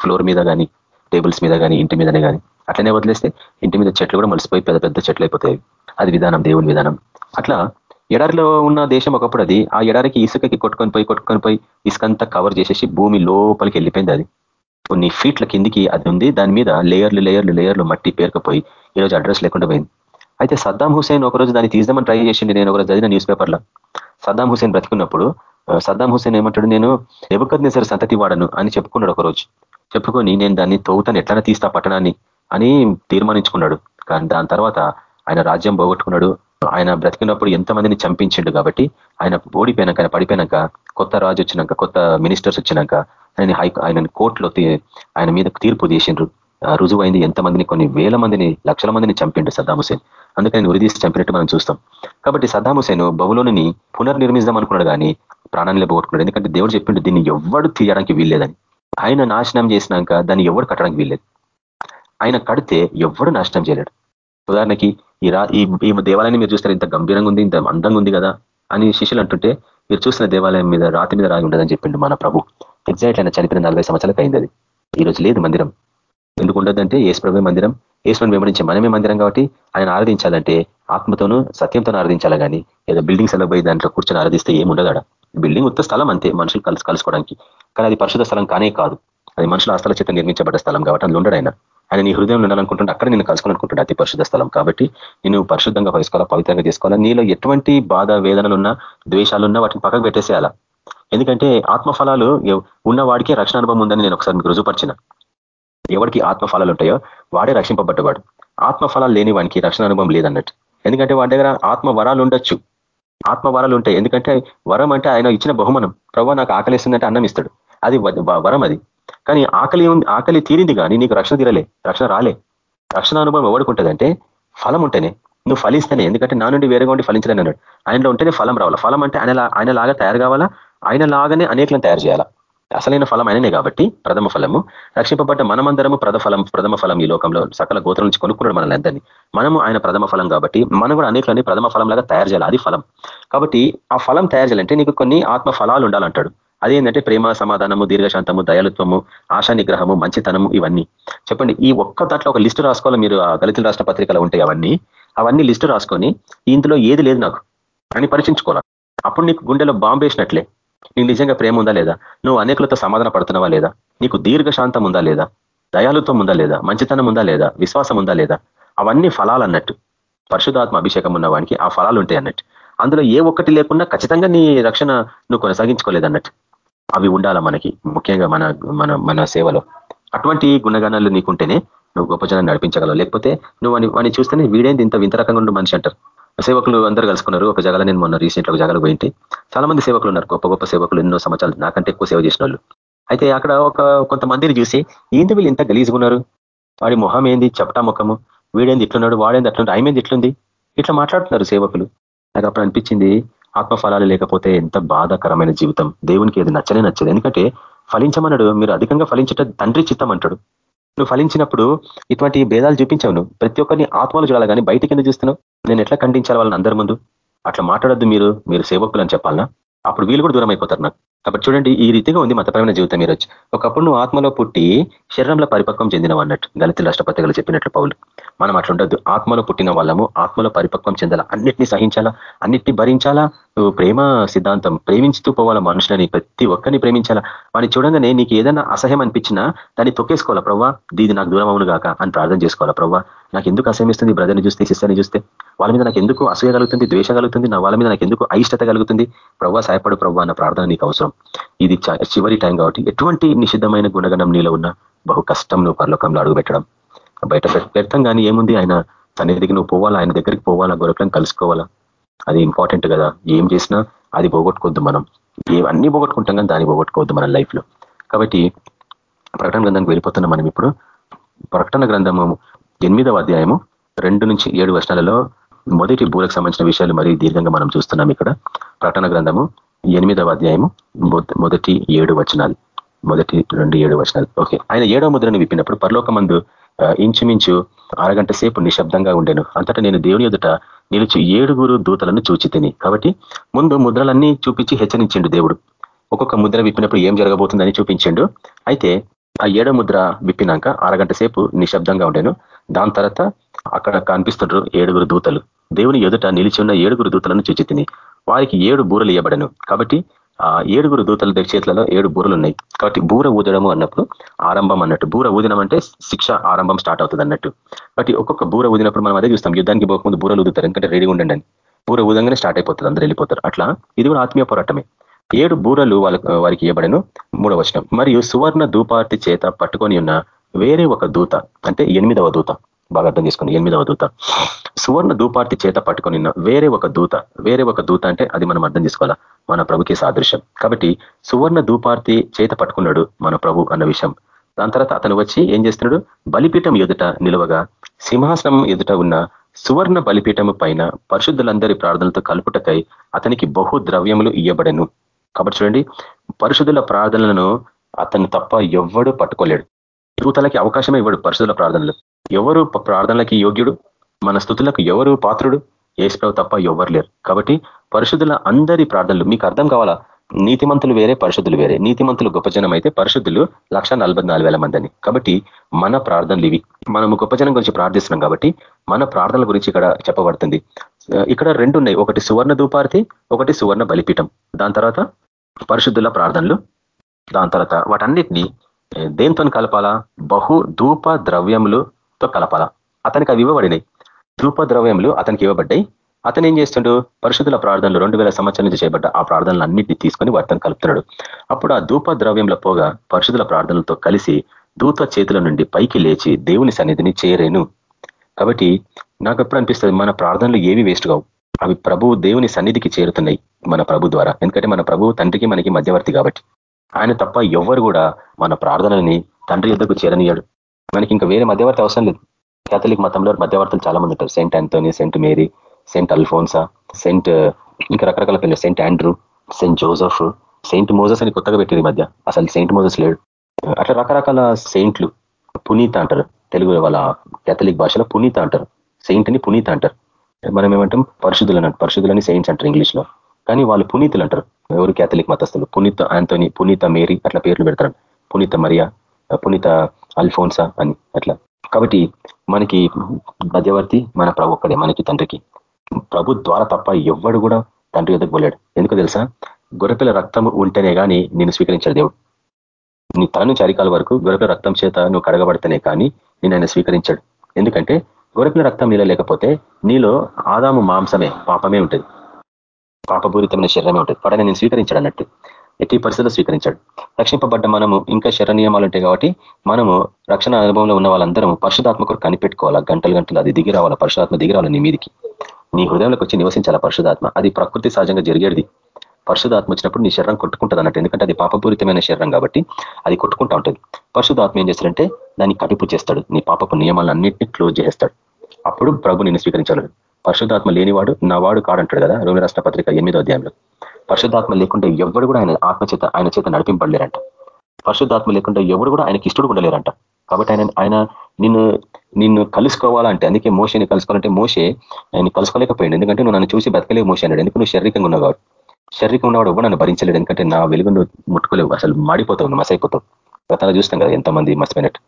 ఫ్లోర్ మీద కానీ టేబుల్స్ మీద కానీ ఇంటి మీదనే కానీ అట్లనే వదిలేస్తే ఇంటి మీద చెట్లు కూడా మలిసిపోయి పెద్ద పెద్ద చెట్లు అయిపోతాయి. అది విధానం దేవుని విధానం. అట్లా ఎడారిలో ఉన్న దేశం ఒకప్పుడు అది. ఆ ఎడారికి ఇసుకకి కొట్టుకొని పోయి కొట్టుకొని పోయి ఇసుకంతా కవర్ చేసేసి భూమి లోపలికి వెళ్ళిపోయింది అది. కొన్ని ఫీట్ల కిందికి అది ఉంది. దాని మీద లేయర్లు లేయర్లు లేయర్లు మట్టి పేరుకపోయి ఈరోజు అడ్రస్ లేకుండా పోయింది. అయితే సద్దాం హుసేన్ ఒకరోజు దాన్ని తీద్దామని ట్రై చేసింది నేను ఒకరోజు చదివిన న్యూస్ పేపర్లో. సద్దాం హుసేన్ బ్రతికున్నప్పుడు సద్దాం హుసేన్ ఏమంటాడు నేను నెబద్నేసరి సంతతి వాడను అని చెప్పుకున్నాడు ఒకరోజు. చెప్పుకొని నేను దాన్ని తోగుతాను ఎట్లా తీస్తా పట్టణాన్ని అని తీర్మానించుకున్నాడు. కానీ దాని తర్వాత ఆయన రాజ్యం పోగొట్టుకున్నాడు. ఆయన బ్రతికినప్పుడు ఎంతమందిని చంపించిండు కాబట్టి ఆయన ఓడిపోయినాక ఆయన పడిపోయినాక కొత్త రాజు వచ్చినాక కొత్త మినిస్టర్స్ వచ్చినాక ఆయన హై ఆయన కోర్టులో ఆయన మీద తీర్పు చేసిండ్రు రుజువైంది ఎంతమందిని కొన్ని వేల మందిని లక్షల మందిని చంపిండు సద్దాం హుసేన్ అందుకని ఉరిదీసి చంపినట్టు మనం చూస్తాం. కాబట్టి సద్దాం హుసేన్ బహులోని పునర్నిర్మిద్దాం అనుకున్నాడు కానీ ప్రాణాన్ని పోగొట్టుకున్నాడు ఎందుకంటే దేవుడు చెప్పిండు దీన్ని ఎవడు తీయడానికి వీల్లేదని. ఆయన నాశనం చేసినాక దాన్ని ఎవడు కట్టడానికి వీల్లేదు. ఆయన కడితే ఎవడు నాశనం చేయలేడు. ఉదాహరణకి ఈ రా ఈ దేవాలయాన్ని మీరు చూస్తారు ఇంత గంభీరంగా ఉంది ఇంత అందంగా ఉంది కదా అని శిష్యులు అంటుంటే మీరు చూసిన దేవాలయం మీద రాతి మీద రాగి ఉండదని చెప్పిండు మన ప్రభు. ఎగ్జాక్ట్ అయిన చనిపోయిన నలభై సంవత్సరాలకు అయింది అది. ఈ రోజు లేదు మందిరం. ఎందుకు ఉండదంటే ఏసుప్రభే మందిరం ఏసుని వెంబడించే మనమే మందిరం కాబట్టి ఆయన ఆరాధించాలంటే ఆత్మతోనూ సత్యంతో ఆరాధించాలి కానీ ఏదో బిల్డింగ్స్ ఎలా పోయి దాంట్లో కూర్చొని ఆరాధిస్తే ఏముండదు ఉండదు బిల్డింగ్ ఉత్త స్థలం అంతే మనుషులు కలిసి కలుసుకోవడానికి. కానీ అది పరిశుద్ధ స్థలం కానే కాదు. అది మనుషుల ఆస్థల చేత నిర్మించబడ్డ స్థలం కాబట్టి అందులో ఉండడు ఆయన. ఆయన నీ హృదయం ఉండాలనుకుంటుంటే అక్కడ నేను కలుసుకోవాలనుకుంటుంటే అతి పరిశుద్ధ స్థలం కాబట్టి నేను పరిశుద్ధంగా వహిసుకోవాలా పవిత్రంగా చేసుకోవాలా. నీలో ఎటువంటి బాధ వేదనలున్నా ద్వేషాలున్నా వాటిని పక్కకు పెట్టేసేయాలా. ఎందుకంటే ఆత్మఫలాలు ఉన్న వాడికి రక్షణ అనుభవం ఉందని నేను ఒకసారి మీకు రుజుపరిచిన ఎవరికి ఆత్మఫలాలు ఉంటాయో వాడే రక్షింపబడ్డవాడు. ఆత్మఫలాలు లేని వానికి రక్షణ అనుభవం లేదన్నట్టు. ఎందుకంటే వాడి దగ్గర ఆత్మ వరాలు ఉండొచ్చు ఆత్మ వరాలు ఉంటాయి ఎందుకంటే వరం అంటే ఆయన ఇచ్చిన బహుమానం. ప్రభావ నాకు ఆకలిస్తుందంటే అన్నం ఇస్తాడు. అది వరం అది. కానీ ఆకలి ఆకలి తీరింది కానీ నీకు రక్షణ తీరలే. రక్షణ రాలే. రక్షణ అనుభవం ఎవడుకుంటుందంటే ఫలం ఉంటేనే. నువ్వు ఫలిస్తేనే. ఎందుకంటే నా నుండి వేరేగా ఉండి ఫలించలేని అన్నాడు ఆయనలో ఉంటేనే ఫలం రావాలా? ఫలం అంటే ఆయన ఆయన లాగా తయారు కావాలా? ఆయన లాగానే అనేకలను తయారు చేయాలా? అసలైన ఫలం ఆయననే కాబట్టి ప్రథమ ఫలము. రక్షింపబడ్డ మనమందరము ప్రథమ ఫలం ప్రథమ ఫలం ఈ లోకంలో సకల గోత్రం నుంచి కొనుక్కున్నాడు మనల్ని అందరినీ. మనము ఆయన ప్రథమ ఫలం కాబట్టి మనం కూడా అనేకలని ప్రథమ ఫలం లాగా తయారు చేయాలి. అది ఫలం. కాబట్టి ఆ ఫలం తయారు చేయాలంటే నీకు కొన్ని ఆత్మ ఫలాలు ఉండాలంటాడు. అదేంటంటే ప్రేమ సమాధానము దీర్ఘశాంతము దయాలుత్వము ఆశానిగ్రహము మంచితనము ఇవన్నీ. చెప్పండి ఈ ఒక్క దాంట్లో ఒక లిస్టు రాసుకోవాలి మీరు? ఆ దళితుల రాష్ట్ర పత్రికలు ఉంటాయి అవన్నీ. అవన్నీ లిస్టు రాసుకొని ఇందులో ఏది లేదు నాకు. అని పరీక్షించుకోవాలి అప్పుడు నీకు గుండెలో బాంబేసినట్లే నీకు నిజంగా ప్రేమ ఉందా లేదా? నువ్వు అనేకులతో సమాధాన పడుతున్నావా లేదా? నీకు దీర్ఘశాంతం ఉందా లేదా? దయాలుత్వం ఉందా లేదా? మంచితనం ఉందా లేదా? విశ్వాసం ఉందా లేదా? అవన్నీ ఫలాలు అన్నట్టు. పరిశుధాత్మ అభిషేకం ఉన్న వానికి ఆ ఫలాలు ఉంటాయి అన్నట్టు. అందులో ఏ ఒక్కటి లేకుండా ఖచ్చితంగా నీ రక్షణ నువ్వు కొనసాగించుకోలేదన్నట్టు అవి ఉండాల మనకి? ముఖ్యంగా మన మన మన సేవలో. అటువంటి గుణగణాలు నీకుంటేనే నువ్వు గొప్ప జనాన్ని నడిపించగలవు. లేకపోతే నువ్వు వాడిని చూస్తేనే వీడేంది ఇంత వింత రకంగా ఉండు మనిషి అంటారు. సేవకులు అందరూ కలుసుకున్నారు. ఒక జగల నేను మొన్న రీసెంట్ ఒక జగలు పోయింటే. చాలా మంది సేవకులు ఉన్నారు. గొప్ప గొప్ప సేవకులు ఎన్నో సంవత్సరాలు నాకంటే ఎక్కువ సేవ చేసిన అయితే అక్కడ ఒక కొంతమందిని చూసి ఏంటి వీళ్ళు ఇంత గలీజుకున్నారు వాడి మొహం ఏంది? చపటా ముఖము? వీడేంది ఇట్లున్నాడు? వాడేంది అట్లుంది ఆయమేంది ఇట్లుంది ఇట్లా మాట్లాడుతున్నారు సేవకులు. నాకు అప్పుడు అనిపించింది ఆత్మఫలాలు లేకపోతే ఎంత బాధాకరమైన జీవితం. దేవునికి ఏది నచ్చనే నచ్చదు. ఎందుకంటే ఫలించమన్నాడు. మీరు అధికంగా ఫలించట తండ్రి చిత్తం అంటాడు. నువ్వు ఫలించినప్పుడు ఇటువంటి భేదాలు చూపించావు నువ్వు. ప్రతి ఒక్కరిని ఆత్మలు చూడాలి కానీ బయటికి ఎందుకు చూస్తున్నావు? నేను ఎట్లా ఖండించాలి వాళ్ళని అందరి ముందు? అట్లా మాట్లాడొద్దు మీరు. మీరు సేవకులు అని చెప్పాలనా? అప్పుడు వీళ్ళు కూడా దూరం అయిపోతారు నాకు. కాబట్టి చూడండి ఈ రీతిగా ఉంది మతపరమైన జీవితం మీరు వచ్చి ఒకప్పుడు నువ్వు ఆత్మలో పుట్టి శరీరంలో పరిపక్వం చెందినవు అన్నట్టు. గలిత రాష్ట్రపతిగా చెప్పినట్లు పౌలు. మనం అట్లుండద్దు. ఆత్మలో పుట్టిన వాళ్ళము ఆత్మలో పరిపక్వం చెందాలా? అన్నిటినీ సహించాలా? అన్నిటిని భరించాలా? నువ్వు ప్రేమ సిద్ధాంతం ప్రేమించుతూ పోవాలా మనుషులని? ప్రతి ఒక్కరిని ప్రేమించాలా? వాడిని చూడంగానే నీకు ఏదైనా అసహ్యం అనిపించినా దాన్ని తొక్కేసుకోవాలా ప్రవ్వా? దీది నాకు దూరం అవును కాక అని ప్రార్థన చేసుకోవాలా ప్రవ్వా? నాకు ఎందుకు అసహ్యమిస్తుంది బ్రదర్ని చూస్తే సిస్టర్ని చూస్తే? వాళ్ళ మీద నాకు ఎందుకు అసూయ కలుగుతుంది? ద్వేష కలుగుతుంది? నా వాళ్ళ మీద నాకు ఎందుకు అయిష్టత కలుగుతుంది? ప్రవ్వా సాయపడు ప్రవ్వా అన్న ప్రార్థన నీకు అవసరం. ఇది చివరి టైం కాబట్టి ఎటువంటి నిషిద్ధమైన గుణగణం నీలో ఉన్న బహు కష్టం నువ్వు పరలోకంలో అడుగుపెట్టడం. బయట వ్యర్థం కానీ ఏముంది? ఆయన తన సన్నిధికి నువ్వు పోవాలా? ఆయన దగ్గరికి పోవాలా? గొరకలను కలుసుకోవాలా? అది ఇంపార్టెంట్ కదా. ఏం చేసినా అది పోగొట్టుకోవద్దు మనం. ఏవన్నీ పోగొట్టుకుంటాం కానీ దాన్ని పోగొట్టుకోవద్దు మన లైఫ్లో కాబట్టి ప్రకటన గ్రంథానికి వెళ్ళిపోతున్నాం మనం ఇప్పుడు. ప్రకటన గ్రంథము ఎనిమిదవ అధ్యాయము రెండు నుంచి ఏడు వర్షాలలో మొదటి బూరకు సంబంధించిన విషయాలు మరి దీర్ఘంగా మనం చూస్తున్నాం ఇక్కడ. ప్రకటన గ్రంథము ఎనిమిదవ అధ్యాయము మొదటి ఏడు వచనాలు. మొదటి రెండు ఏడు వచనాలు. ఓకే. ఆయన ఏడవ ముద్రను విప్పినప్పుడు పరలోకమందు ఇంచుమించు అరగంట సేపు నిశ్శబ్దంగా ఉండేను. అంతటా నేను దేవుని ఎదుట నిలిచి ఏడుగురు దూతలను చూచి తిని కాబట్టి ముందు ముద్రలన్నీ చూపించి హెచ్చరించిండు దేవుడు. ఒక్కొక్క ముద్ర విప్పినప్పుడు ఏం జరగబోతుందని చూపించిండు. అయితే ఆ ఏడో ముద్ర విప్పినాక అరగంట సేపు నిశ్శబ్దంగా ఉండేను. దాని తర్వాత అక్కడ కనిపిస్తుండ్రు ఏడుగురు దూతలు. దేవుని ఎదుట నిలిచి ఉన్న ఏడుగురు దూతలను చూచి తిని వారికి ఏడు బూరలు ఇవ్వబడను కాబట్టి ఆ ఏడుగురు దూతల చేతులలో ఏడు బూరలు ఉన్నాయి కాబట్టి బూర ఊదడము అన్నప్పుడు ఆరంభం అన్నట్టు. బూర ఊదినం అంటే శిక్ష ఆరంభం స్టార్ట్ అవుతుంది అన్నట్టు. కాబట్టి ఒక్కొక్క బూర ఊదినప్పుడు మనం అదే చూస్తాం. యుద్ధానికి పోకముందు బూరలు ఊదుతారు. ఎందుకంటే రెడీ ఉండండి బూర ఊదంగానే స్టార్ట్ అయిపోతుంది. అందరూ వెళ్ళిపోతారు. అట్లా ఇది కూడా ఆత్మీయ పోరాటమే. ఏడు బూరలు వాళ్ళకు వారికి ఇవ్వబడను. మూడవ వచనం. మరియు సువర్ణ దూపార్తి చేత పట్టుకొని ఉన్న వేరే ఒక దూత అంటే ఎనిమిదవ దూత. బాగా అర్థం చేసుకుని ఎనిమిదవ దూత. సువర్ణ దూపార్తి చేత పట్టుకొని వేరే ఒక దూత వేరే ఒక దూత అంటే అది మనం అర్థం చేసుకోవాలా? మన ప్రభుకి సాదృశ్యం. కాబట్టి సువర్ణ దూపార్తి చేత పట్టుకున్నాడు మన ప్రభు అన్న విషయం. దాని తర్వాత అతను వచ్చి ఏం చేస్తున్నాడు? బలిపీఠం ఎదుట నిలువగా సింహాసనం ఎదుట ఉన్న సువర్ణ బలిపీఠము పైన పరిశుద్ధులందరి ప్రార్థనలతో కలుపుటకై అతనికి బహు ద్రవ్యములు ఇయ్యబడను. కాబట్టి చూడండి పరిశుద్ధుల ప్రార్థనలను అతను తప్ప ఎవ్వడు పట్టుకోలేడు. దూతలకి అవకాశమే ఇవ్వడు పరిశుద్ధుల ప్రార్థనలు. ఎవరు ప్రార్థనలకి యోగ్యుడు? మన స్థుతులకు ఎవరు పాత్రుడు? ఏసుప్రభు తప్ప ఎవరు లేరు. కాబట్టి పరిశుద్ధుల అందరి ప్రార్థనలు మీకు అర్థం కావాలా? నీతిమంతులు వేరే పరిశుద్ధులు వేరే. నీతిమంతులు గొప్ప జనం అయితే పరిశుద్ధులు లక్ష మందిని కాబట్టి మన ప్రార్థనలు ఇవి. మనము గొప్ప జనం గురించి ప్రార్థిస్తున్నాం కాబట్టి మన ప్రార్థనల గురించి ఇక్కడ చెప్పబడుతుంది. ఇక్కడ రెండు ఉన్నాయి. ఒకటి సువర్ణ దూపార్తి ఒకటి సువర్ణ బలిపీఠం. దాని తర్వాత పరిశుద్ధుల ప్రార్థనలు. దాని తర్వాత వాటన్నిటినీ దేంతో కలపాలా? బహు ధూప తో కలపాల. అతనికి అవి ఇవ్వబడినాయి. ధూప ద్రవ్యములు అతనికి ఇవ్వబడ్డాయి. అతను ఏం చేస్తుండు? పరిశుద్ధుల ప్రార్థనలు రెండు వేల సంవత్సరాల నుంచి చేయబడ్డ ఆ ప్రార్థనలు అన్నింటినీ తీసుకొని వాటిని కలుపుతున్నాడు. అప్పుడు ఆ ధూప ద్రవ్యంలో పోగా పరిశుద్ధుల ప్రార్థనలతో కలిసి దూత చేతుల నుండి పైకి లేచి దేవుని సన్నిధిని చేరేను. కాబట్టి నాకు ఎప్పుడు అనిపిస్తుంది మన ప్రార్థనలు ఏవి వేస్ట్ కావు. అవి ప్రభు దేవుని సన్నిధికి చేరుతున్నాయి మన ప్రభు ద్వారా. ఎందుకంటే మన ప్రభు తండ్రికి మనకి మధ్యవర్తి కాబట్టి. ఆయన తప్ప ఎవరు కూడా మన ప్రార్థనని తండ్రి యుద్ధకు చేరనియాడు. మనకి ఇంకా వేరే మధ్యవర్తి అవసరం లేదు. కేథలిక్ మతంలో మధ్యవర్తులు చాలా మంది ఉంటారు. Saint Antony saint Mary saint Alphonsa saint ఇంకా రకరకాల పిల్లలు saint Andrew saint Joseph saint Moses అని కొత్తగా పెట్టింది మధ్య. అసలు సెయింట్ మోజస్ లేడు. అట్లా రకరకాల సెయింట్లు పునీత అంటారు. తెలుగు వాళ్ళ కేథలిక్ భాషలో పునీత అంటారు. సెయింట్ అని పునీత అంటారు. మనం ఏమంటాం? పరిశుద్ధులు అంటారు పరిశుద్ధులని సెయింట్స్ అంటారు ఇంగ్లీష్లో కానీ వాళ్ళు పునీతులు అంటారు. ఎవరు కేథలిక్ మతస్థులు? పునీత ఆంతోని పునీత మేరీ అట్లా పేర్లు పెడతారు. పునీత మరియా పునీత అల్ఫోన్సా అని అట్లా. కాబట్టి మనకి మధ్యవర్తి మన ప్రభు ఒక్కడే మనకి తండ్రికి. ప్రభు ద్వారా తప్ప ఎవ్వడు కూడా తండ్రి ఎదుగు పోలేడు. ఎందుకు తెలుసా? గొర్రెపిల్ల రక్తం ఉంటేనే కానీ నేను స్వీకరించాడు దేవుడు. నీ తల నుంచి అరికాల వరకు గొర్రెపిల్ల రక్తం చేత నువ్వు కడగబడితేనే కానీ నేను ఆయన స్వీకరించాడు. ఎందుకంటే గొర్రెపిల్ల రక్తం నీలో లేకపోతే నీలో ఆదాము మాంసమే పాపమే ఉంటుంది. పాపపూరితమైన శరీరమే ఉంటుంది. పడని నేను స్వీకరించాడు అన్నట్టు. ఎట్టి పరిస్థితులు స్వీకరించాడు. రక్షింపబడ్డ మనము ఇంకా శర నియమాలు ఉంటాయి కాబట్టి మనము రక్షణ అనుభవంలో ఉన్న వాళ్ళందరం పరిశుధాత్మకు కనిపెట్టుకోవాలా? గంటలు గంటలు అది దిగి రావాలా? పరిశుధాత్మ దిగి రావాలి నీ మీదికి? నీ హృదయంలోకి వచ్చి నివసించాలా పరిశుధాత్మ అది ప్రకృతి సహజంగా జరిగేది. పరిశుధాత్మ వచ్చినప్పుడు నీ శరీరం కొట్టుకుంటుంది అన్నట్టు. ఎందుకంటే అది పాపపూరితమైన శరీరం కాబట్టి అది కొట్టుకుంటా ఉంటుంది. పరిశుధాత్మ ఏం చేస్తాడంటే దాన్ని కడుపు చేస్తాడు. నీ పాపపు నియమాలను అన్నింటినీ క్లోజ్ చేస్తాడు అప్పుడు ప్రభు నిన్ను స్వీకరించాలి పరిశుధాత్మ లేనివాడు నా వాడు కాడంటాడు కదా. రోమి రాష్ట్ర పత్రిక ఎనిమిదో అధ్యాయంలో. పరిశుద్ధాత్మ లేకుండా ఎవడు కూడా ఆయన ఆత్మచేత ఆయన చేత నడిపింపడలేరంట. పరిశుద్ధాత్మ లేకుండా ఎవడు కూడా ఆయనకి ఇష్టడు ఉండలేరంట. కాబట్టి ఆయన ఆయన నిన్ను నిన్ను కలుసుకోవాలంటే అందుకే మోషని కలుసుకోవాలంటే మోసే ఆయన కలుసుకోలేకపోయాడు. ఎందుకంటే నువ్వు నన్ను చూసి బతకలేవు మోసే అన్నాడు. ఎందుకు? నువ్వు శారీరకంగా ఉన్నావు శారీరకంగా ఉన్నవాడు ఎవరు నన్ను భరించలేడు. ఎందుకంటే నా వెలుగు నువ్వు ముట్టుకోలేవు. అసలు మాడిపోతావు నువ్వు మసైపోతావు. గతంలో చూస్తాం కదా ఎంతమంది మసిపోయినట్టు.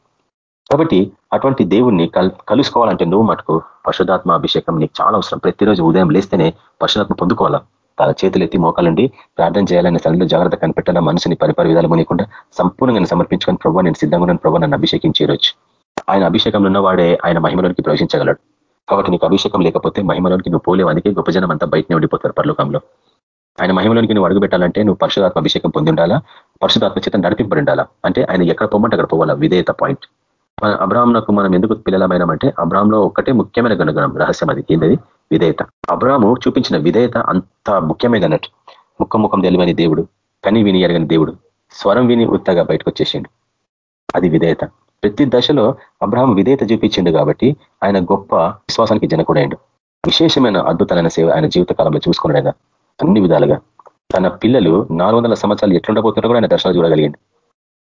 కాబట్టి అటువంటి దేవుణ్ణి కలుసుకోవాలంటే నువ్వు మటుకు పశుధాత్మ అభిషేకం నీకు చాలా అవసరం. ప్రతిరోజు ఉదయం లేస్తేనే పశుధాత్మ పొందుకోవాలా? తల చేతులు ఎత్తి మోకాలండి ప్రార్థన చేయాలని తల్లిలో జాగ్రత్త కనిపెట్టాల? మనిషిని పరిపరి విధాలు మునికుండా సంపూర్ణంగా సమర్పించుకొని ప్రభావ నేను సిద్ధంగా ఉన్న ప్రభావ నన్ను అభిషేకించేయచ్చు ఆయన అభిషేకంలో ఉన్నవాడే ఆయన మహిమలోనికి ప్రవేశించగలడు. కాబట్టి నీకు అభిషేకం లేకపోతే మహిమలోనికి నువ్వు పోలేవు. అందుకే గొప్ప జనం అంతా బయటనే ఉండిపోతారు పరలోకంలో. ఆయన మహిమలోనికి నువ్వు అడుగు పెట్టాలంటే నువ్వు పరిశుధాత్మ అభిషేకం పొంది ఉండాలా పరిశుధాత్మ చేత నడిపింపడి ఉండాలా? అంటే ఆయన ఎక్కడ పోమంటే అక్కడ పోవాలా? విధేయత పాయింట్. అబ్రాహ్మణకు మనం ఎందుకు పిల్లలమైనామంటే అబ్రాహ్మలో ఒక్కటే ముఖ్యమైన గణగణం రహస్యం అది. ఏంటది విధేయత. అబ్రాహ్ము చూపించిన విధేయత అంత ముఖ్యమైనది అన్నట్టు. ముఖం ముఖం తెలివని దేవుడు కని విని ఎరగని దేవుడు స్వరం విని ఉత్తగా బయటకు వచ్చేసిండు. అది విధేయత. ప్రతి దశలో అబ్రహం విధేయత చూపించిండు కాబట్టి ఆయన గొప్ప విశ్వాసానికి జనకుడైండు. విశేషమైన అద్భుతాలైన సేవ ఆయన జీవిత కాలంలో చూసుకున్నాడు అన్ని విధాలుగా. తన పిల్లలు నాలుగు సంవత్సరాలు ఎట్లుండబోతున్నా కూడా ఆయన దర్శనాలు చూడగలిగింది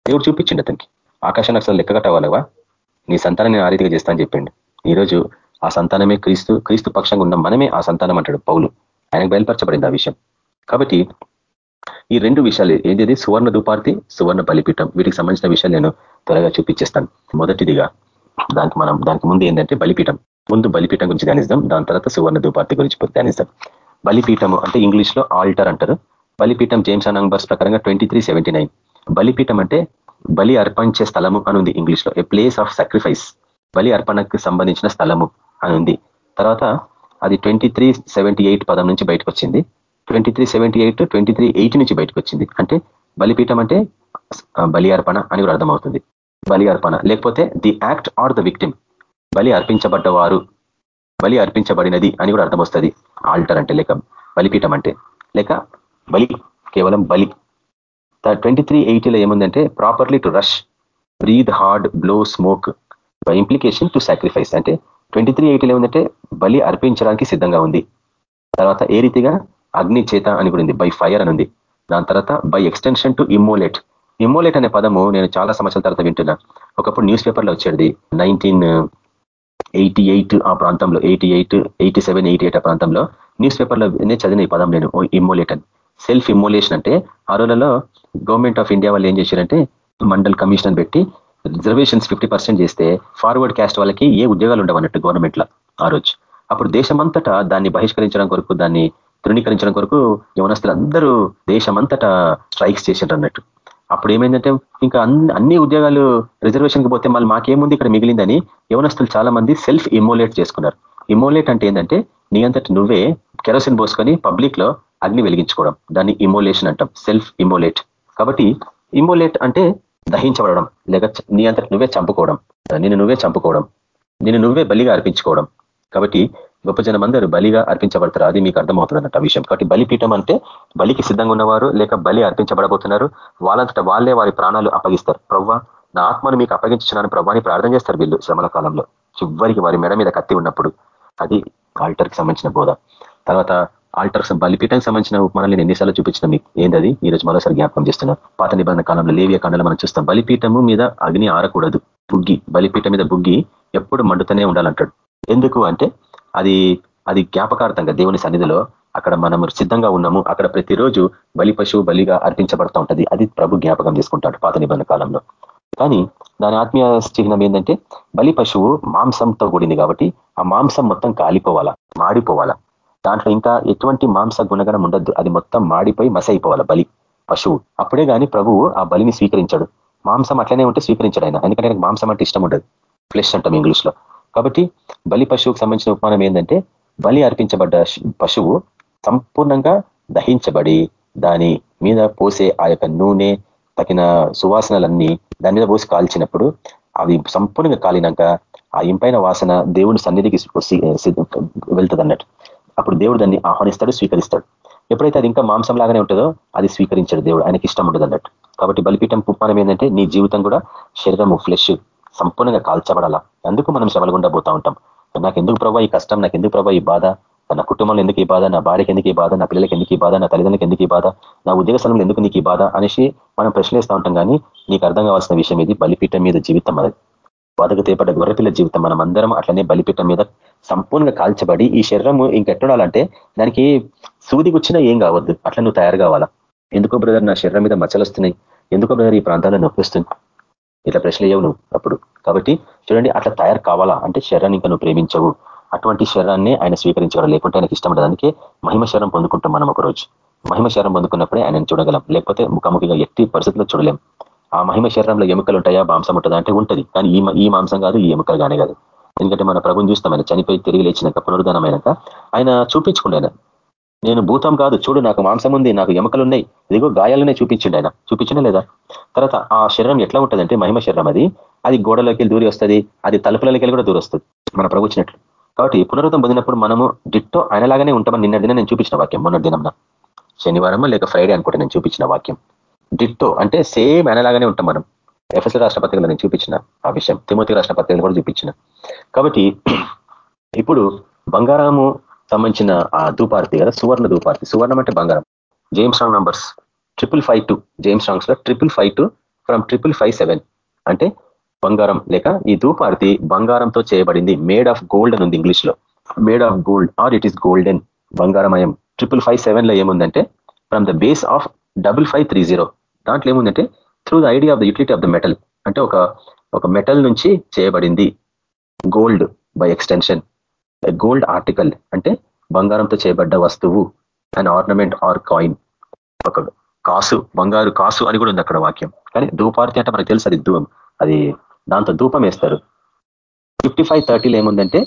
దేవుడు చూపించిండు అతనికి. ఆకాశ నక్షలు లెక్క కట్టవాలవా నీ సంతానం నేను ఆ రీతిగా చేస్తా అని చెప్పిండు. ఈరోజు ఆ సంతానమే క్రీస్తు క్రీస్తు పక్షంగా ఉన్న మనమే ఆ సంతానం అంటాడు పౌలు. ఆయనకు బయలుపరచబడింది ఆ విషయం. కాబట్టి ఈ రెండు విషయాలు ఏంటిది సువర్ణ దుపార్తి సువర్ణ బలిపీఠం. వీటికి సంబంధించిన విషయాలు నేను త్వరగా చూపించేస్తాను. మొదటిదిగా దానికి మనం దానికి ముందు ఏంటంటే బలిపీఠం. ముందు బలిపీఠం గురించి ధ్యానిస్తాం దాని తర్వాత సువర్ణ దుపార్తి గురించి ధ్యానిస్తాం బలిపీఠము అంటే ఇంగ్లీష్లో ఆల్టర్ అంటారు. బలిపీఠం జేమ్స్ నంబర్స్ ప్రకారంగా ట్వంటీ బలిపీఠం అంటే బలి అర్పించే స్థలము అని ఇంగ్లీష్లో ఏ ప్లేస్ ఆఫ్ సాక్రిఫైస్ బలి అర్పణకు సంబంధించిన స్థలము అని ఉంది తర్వాత అది ట్వంటీ పదం నుంచి బయటకు వచ్చింది twenty three seventy eight twenty three eight నుంచి బయటకు వచ్చింది అంటే బలిపీఠం అంటే బలి అర్పణ అని కూడా అర్థమవుతుంది. బలి అర్పణ. లేకపోతే the act or the victim బలి అర్పించబడ్డవారు బలి అర్పించబడినది అని కూడా అర్థమవుతుంది ఆల్టర్ అంటే లేక బలిపీఠం అంటే. లేక బలి కేవలం బలి. ట్వంటీ త్రీ ఎయిటీలో ఏముందంటే properly to rush breathe hard blow smoke by implication to sacrifice అంటే ట్వంటీ త్రీ ఎయిటీలో ఏముందంటే బలి అర్పించడానికి సిద్ధంగా ఉంది. తర్వాత ఏ రీతిగా? అగ్ని చేత అని కూడా ఉంది బై ఫైర్ అని ఉంది. దాని తర్వాత by extension to immolate immolate అనే పదము నేను చాలా సంవత్సరాల తర్వాత వింటున్నా. ఒకప్పుడు న్యూస్ పేపర్లో వచ్చేది నైన్టీన్ ఎయిటీ ఎయిట్ ఆ ప్రాంతంలో eighty eight eighty seven eighty eight ఆ ప్రాంతంలో న్యూస్ పేపర్లో చదివిన ఈ పదం నేను ఇమ్మోలేట్ అని. సెల్ఫ్ ఇమ్మోలేషన్ అంటే ఆ రోజులలో గవర్నమెంట్ ఆఫ్ ఇండియా వాళ్ళు ఏం చేశారంటే మండల్ కమిషన్ పెట్టి రిజర్వేషన్స్ ఫిఫ్టీ చేస్తే ఫార్వర్డ్ క్యాస్ట్ వాళ్ళకి ఏ ఉద్యోగాలు ఉండవన్నట్టు గవర్నమెంట్లో ఆ రోజు. అప్పుడు దేశమంతటా దాన్ని బహిష్కరించడం కొరకు దాన్ని తృణీకరించడం కొరకు యవనస్తులు అందరూ దేశమంతటా స్ట్రైక్స్ చేశారు అన్నట్టు. అప్పుడు ఏమైందంటే ఇంకా అన్ని ఉద్యోగాలు రిజర్వేషన్కి పోతే మళ్ళీ మాకేముంది ఇక్కడ మిగిలిందని యవనస్తులు చాలా మంది సెల్ఫ్ ఇమోలేట్ చేసుకున్నారు. ఇమోలేట్ అంటే ఏంటంటే నీ అంతటి నువ్వే కెరోసిన్ పోసుకొని పబ్లిక్లో అగ్ని వెలిగించుకోవడం దాన్ని ఇమోలేషన్ అంటాం సెల్ఫ్ ఇమోలేట్ కాబట్టి ఇమోలేట్ అంటే దహించబడడం లేక నీ అంతటి నువ్వే చంపుకోవడం నిన్ను నువ్వే చంపుకోవడం నిన్ను నువ్వే బలిగా అర్పించుకోవడం. కాబట్టి గొప్ప జనం అందరూ బలిగా అర్పించబడతారు. అది మీకు అర్థమవుతుంది అన్నట్టు ఆ విషయం. కాబట్టి బలిపీఠం అంటే బలికి సిద్ధంగా ఉన్నవారు లేక బలి అర్పించబడబోతున్నారు. వాళ్ళంతట వాళ్ళే వారి ప్రాణాలు అప్పగిస్తారు. ప్రవ్వా నా ఆత్మను మీకు అప్పగించున్నాను ప్రభాని ప్రార్థన చేస్తారు వీళ్ళు శ్రమల కాలంలో. చివరికి వారి మెడ మీద కత్తి ఉన్నప్పుడు. అది ఆల్టర్కి సంబంధించిన బోధ. తర్వాత ఆల్టర్ బలిపీఠానికి సంబంధించిన ఉపమానాలు నేను ఎన్నిసార్లు చూపించిన మీకు. ఏంటది ఈ రోజు మరోసారి జ్ఞాపకం చేస్తున్నారు. పాత నిబంధన కాలంలో లేవియ కాలంలో మనం చూస్తాం. బలిపీఠము మీద అగ్ని ఆరకూడదు. బుగ్గి బలిపీఠం మీద బుగ్గి ఎప్పుడు మండుతూనే ఉండాలంటాడు. ఎందుకు అంటే అది అది జ్ఞాపకార్థంగా దేవుని సన్నిధిలో అక్కడ మనము సిద్ధంగా ఉన్నాము. అక్కడ ప్రతిరోజు బలి పశువు బలిగా అర్పించబడతా ఉంటుంది. అది ప్రభు జ్ఞాపకం చేసుకుంటాడు పాత నిబంధన కాలంలో. కానీ దాని ఆత్మీయ చిహ్నం ఏంటంటే బలి పశువు మాంసంతో కూడింది కాబట్టి ఆ మాంసం మొత్తం కాలిపోవాలా మాడిపోవాలా? దాంట్లో ఇంకా ఎటువంటి మాంస గుణగణం ఉండద్దు. అది మొత్తం మాడిపోయి మసైపోవాలి బలి. పశువు. అప్పుడే కానీ ప్రభువు ఆ బలిని స్వీకరించాడు. మాంసం అట్లనే ఉంటే స్వీకరించాడు ఆయన. ఎందుకంటే మాంసం అంటే ఇష్టం ఉండదు. ఫ్లెష్ అంటాం ఇంగ్లీష్లో కాబట్టి బలి పశువుకు సంబంధించిన ఉపమానం ఏంటంటే బలి అర్పించబడ్డ పశువు సంపూర్ణంగా దహించబడి దాని మీద పోసే ఆ యొక్క నూనె తగిన సువాసనలన్నీ దాని మీద పోసి కాల్చినప్పుడు అవి సంపూర్ణంగా కాలినాక ఆ ఇంపైన వాసన దేవుని సన్నిధికి వెళ్తుంది అన్నట్టు అప్పుడు దేవుడు దాన్ని ఆహ్వానిస్తాడు స్వీకరిస్తాడు. ఎప్పుడైతే అది ఇంకా మాంసం లాగానే ఉంటుందో అది స్వీకరించాడు దేవుడు. ఆయనకి ఇష్టం ఉండదు అన్నట్టు. కాబట్టి బలిపీఠం పుప్పానం ఏంటంటే నీ జీవితం కూడా శరీరము ఫ్లెష్ సంపూర్ణంగా కాల్చబడాలా? అందుకు మనం శ్రమలు గుండా పోతా ఉంటాం. నాకు ఎందుకు ప్రభావ ఈ కష్టం? నాకు ఎందుకు ప్రభావ ఈ బాధ? నా కుటుంబంలో ఎందుకు ఈ బాధ? నా భార్యకి ఎందుకు ఈ బాధ? నా పిల్లలకి ఎందుకు ఈ బాధ? నా తల్లిదండ్రులకు ఎందుకు ఈ బాధ? నా ఉద్యోగ స్థలంలో ఎందుకు నీకు ఈ బాధ? అనేసి మనం ప్రశ్నిస్తూ ఉంటాం కానీ నీకు అర్థం కావాల్సిన విషయం ఇది బలిపీఠం మీద జీవితం అది బతుకు తేపడ్డ గొర్రెపిల్ల జీవితం. మనం అందరం అట్లనే బలిపీఠం మీద సంపూర్ణంగా కాల్చబడి ఈ శరీరము ఇంకెట్టుండాలంటే దానికి సూది గుచ్చినా ఏం కావద్దు. అట్లా నువ్వు తయారు కావాలా ఎందుకో బ్రదర్ నా శరీరం మీద మచ్చలు వస్తున్నాయి ఎందుకో బ్రదర్ ఈ ప్రాంతాల్లో నొప్పిస్తుంది. ఇట్లా ప్రశ్నలు ఏవు నువ్వు అప్పుడు. కాబట్టి చూడండి అట్లా తయారు కావాలా అంటే శరీరాన్ని ఇంకా నువ్వు ప్రేమించవు. అటువంటి శరీరాన్ని ఆయన స్వీకరించగలరు లేకుంటే ఆయనకి ఇష్టం అందుకే మహిమ శరం పొందుకుంటాం మనం ఒకరోజు. మహిమ శరం పొందుకున్నప్పుడే ఆయనను చూడగలం. లేకపోతే ముఖాముఖిగా ఎట్టి పరిస్థితుల్లో చూడలేం. ఆ మహిమ శరీరంలో ఎముకలు ఉంటాయా మాంసం ఉంటుందా? అంటే ఉంటుంది. కానీ ఈ ఈ మాంసం కాదు ఈ ఎముకలు కానీ కాదు. ఎందుకంటే మన ప్రభుని చూస్తాం ఆయన చనిపోయి తిరిగి లేచినాక పునరుద్ధానమైనాక ఆయన చూపించుకుండే నేను భూతం కాదు చూడు నాకు మాంసం ఉంది నాకు ఎముకలు ఉన్నాయి. ఇదిగో గాయాలనే చూపించిండు ఆయన. చూపించనే లేదా? తర్వాత ఆ శరీరం ఎట్లా ఉంటుందంటే మహిమ శరీరం అది. అది గోడలోకి దూరి వస్తుంది అది తలుపులకి కూడా దూరి వస్తుంది. మన ప్రభు వచ్చినట్లు. కాబట్టి పునరుద్ధం పొందినప్పుడు మనము డిట్టో ఆయనలాగానే ఉంటామని నిన్న దిన నేను చూపించిన వాక్యం మొన్న దినం శనివారం లేక ఫ్రైడే అనుకుంటే నేను చూపించిన వాక్యం. డిట్టో అంటే సేమ్ ఆయనలాగానే ఉంటాం మనం. ఎఫ్ఎస్ రాష్ట్రపతిలో నేను చూపించిన ఆ విషయం. తిమోతి పత్రికలు కూడా చూపించిన. కాబట్టి ఇప్పుడు బంగారము సంబంధించిన ఆ దూపార్తి కదా సువర్ణ దూపార్తి సువర్ణం అంటే బంగారం. James Strong numbers triple five two James రాంగ్స్లో triple five two from triple five seven అంటే బంగారం లేక ఈ ధూపార్తి బంగారంతో చేయబడింది. మేడ్ ఆఫ్ గోల్డ్ అని ఉంది ఇంగ్లీష్లో. Made of gold or it is golden బంగారమయం. Triple five సెవెన్లో ఏముందంటే from the base of double five three zero దాంట్లో ఏముందంటే through the idea of the utility of the metal అంటే ఒక ఒక మెటల్ నుంచి చేయబడింది gold by extension gold article అంటే బంగారంతో చేయబడ్డ వస్తువు. అండ్ ఆర్నమెంట్ ఆర్ కాయిన్ ఒక కాసు బంగారు కాసు అని కూడా ఉంది అక్కడ వాక్యం. కానీ ధూపార్తి అంటే మనకు తెలుసు అది అది దాంతో ధూపం వేస్తారు. ఫిఫ్టీ ఫైవ్ థర్టీలో ఏముందంటే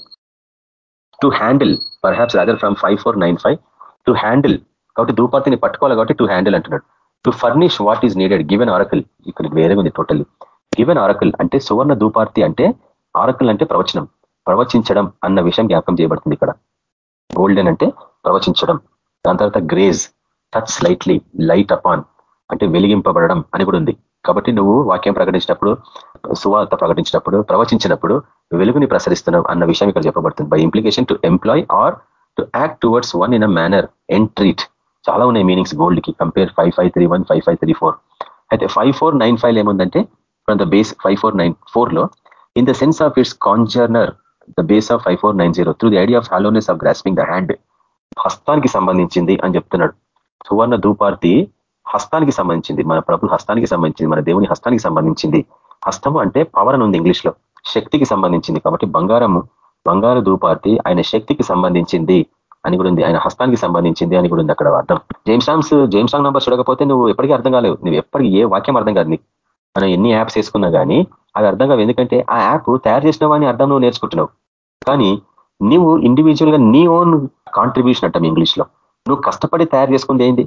to handle perhaps other from five four nine five to handle కాబట్టి ధూపార్తిని పట్టుకోవాలి కాబట్టి టు హ్యాండిల్ అంటున్నాడు. To furnish what is needed given oracle ఇక్కడ వేరే ఉంది టోటల్లీ గివెన్ ఆరకల్ అంటే సువర్ణ ధూపార్తి అంటే ఆరకల్ అంటే ప్రవచనం ప్రవచించడం అన్న విషయం జ్ఞాపకం చేయబడుతుంది ఇక్కడ. గోల్డెన్ అంటే ప్రవచించడం దాని తర్వాత graze touch slightly light upon అంటే వెలిగింపబడడం అని కూడా ఉంది. కాబట్టి నువ్వు వాక్యం ప్రకటించినప్పుడు సువార్త ప్రకటించినప్పుడు ప్రవచించినప్పుడు వెలుగుని ప్రసరిస్తున్నావు అన్న విషయం ఇక్కడ చెప్పబడుతుంది. By implication to employ or to act towards one in a manner entreat చాలా ఉన్నాయి meanings గోల్డ్కి. Compare five five three one five five three four అయితే ఫైవ్ ఫోర్ నైన్ ఫైవ్ ఏముందంటే from the base five four nine ఫోర్లో in the sense of its container the base of five four nine zero through the idea of hollowness of grasping the hand హస్తానికి సంబంధించింది అని చెప్తున్నాడు. సువర్ణ ధూపార్తి హస్తానికి సంబంధించింది మన ప్రభు హస్తానికి సంబంధించింది మన దేవుని హస్తానికి సంబంధించింది. హస్తము అంటే పవర్ అని ఉంది ఇంగ్లీష్లో శక్తికి సంబంధించింది కాబట్టి బంగారము బంగారు ధూపార్తి ఆయన శక్తికి సంబంధించింది. అని కూడా ఉంది. ఆయన హస్తానికి సంబంధించింది అని కూడా ఉంది అక్కడ అర్థం James Strong's James Strong number చూడకపోతే నువ్వు ఎప్పటికీ అర్థం కాలేవు నువ్వు ఎప్పటికీ ఏ వాక్యం అర్థం కాదు నీకు. మనం ఎన్ని యాప్స్ వేసుకున్నా కానీ అది అర్థం కావు. ఎందుకంటే ఆ యాప్ తయారు చేసిన వాడిని అర్థం నువ్వు నేర్చుకుంటున్నావు. కానీ నువ్వు ఇండివిజువల్గా నీ ఓన్ కాంట్రిబ్యూషన్ అంటాం ఇంగ్లీష్లో. నువ్వు కష్టపడి తయారు చేసుకుంది ఏంది?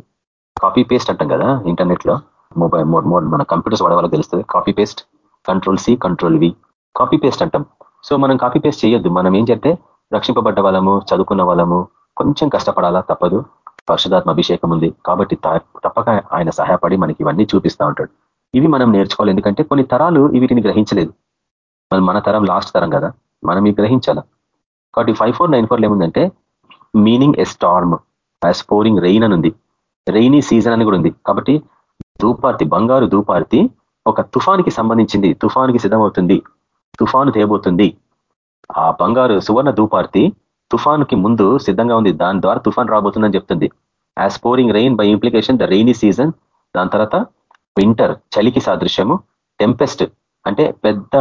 కాపీ పేస్ట్ అంటాం కదా ఇంటర్నెట్లో. మొబైల్ మన కంప్యూటర్స్ వాడే తెలుస్తుంది. Copy paste control C control V copy paste అంటాం. సో మనం కాపీ పేస్ట్ చేయొద్దు. మనం ఏం చేస్తే రక్షింపబడ్డ వాళ్ళము చదువుకున్న వాళ్ళము కొంచెం కష్టపడాలా? తప్పదు. పరిశుధాత్మ అభిషేకం ఉంది. కాబట్టి తప్పక ఆయన సహాయపడి మనకి ఇవన్నీ చూపిస్తూ ఉంటాడు. ఇవి మనం నేర్చుకోవాలి. ఎందుకంటే కొన్ని తరాలు వీటిని గ్రహించలేదు. మనం మన తరం లాస్ట్ తరం కదా. మనం ఇవి గ్రహించాల? కాబట్టి ఫైవ్ ఫోర్ నైన్ ఫోర్లో ఏముందంటే meaning a storm. As pouring rain అని ఉంది. రెయినీ సీజన్ అని కూడా ఉంది. కాబట్టి ధూపార్తి బంగారు ధూపార్తి ఒక తుఫానికి సంబంధించింది. తుఫానికి సిద్ధమవుతుంది. తుఫాను తేబోతుంది ఆ బంగారు సువర్ణ ధూపార్తి తుఫాన్కి ముందు సిద్ధంగా ఉంది. దాని ద్వారా తుఫాన్ రాబోతుందని చెప్తుంది. As pouring rain by implication the rainy season దాని తర్వాత వింటర్ చలికి సాదృశ్యము టెంపెస్ట్ అంటే పెద్ద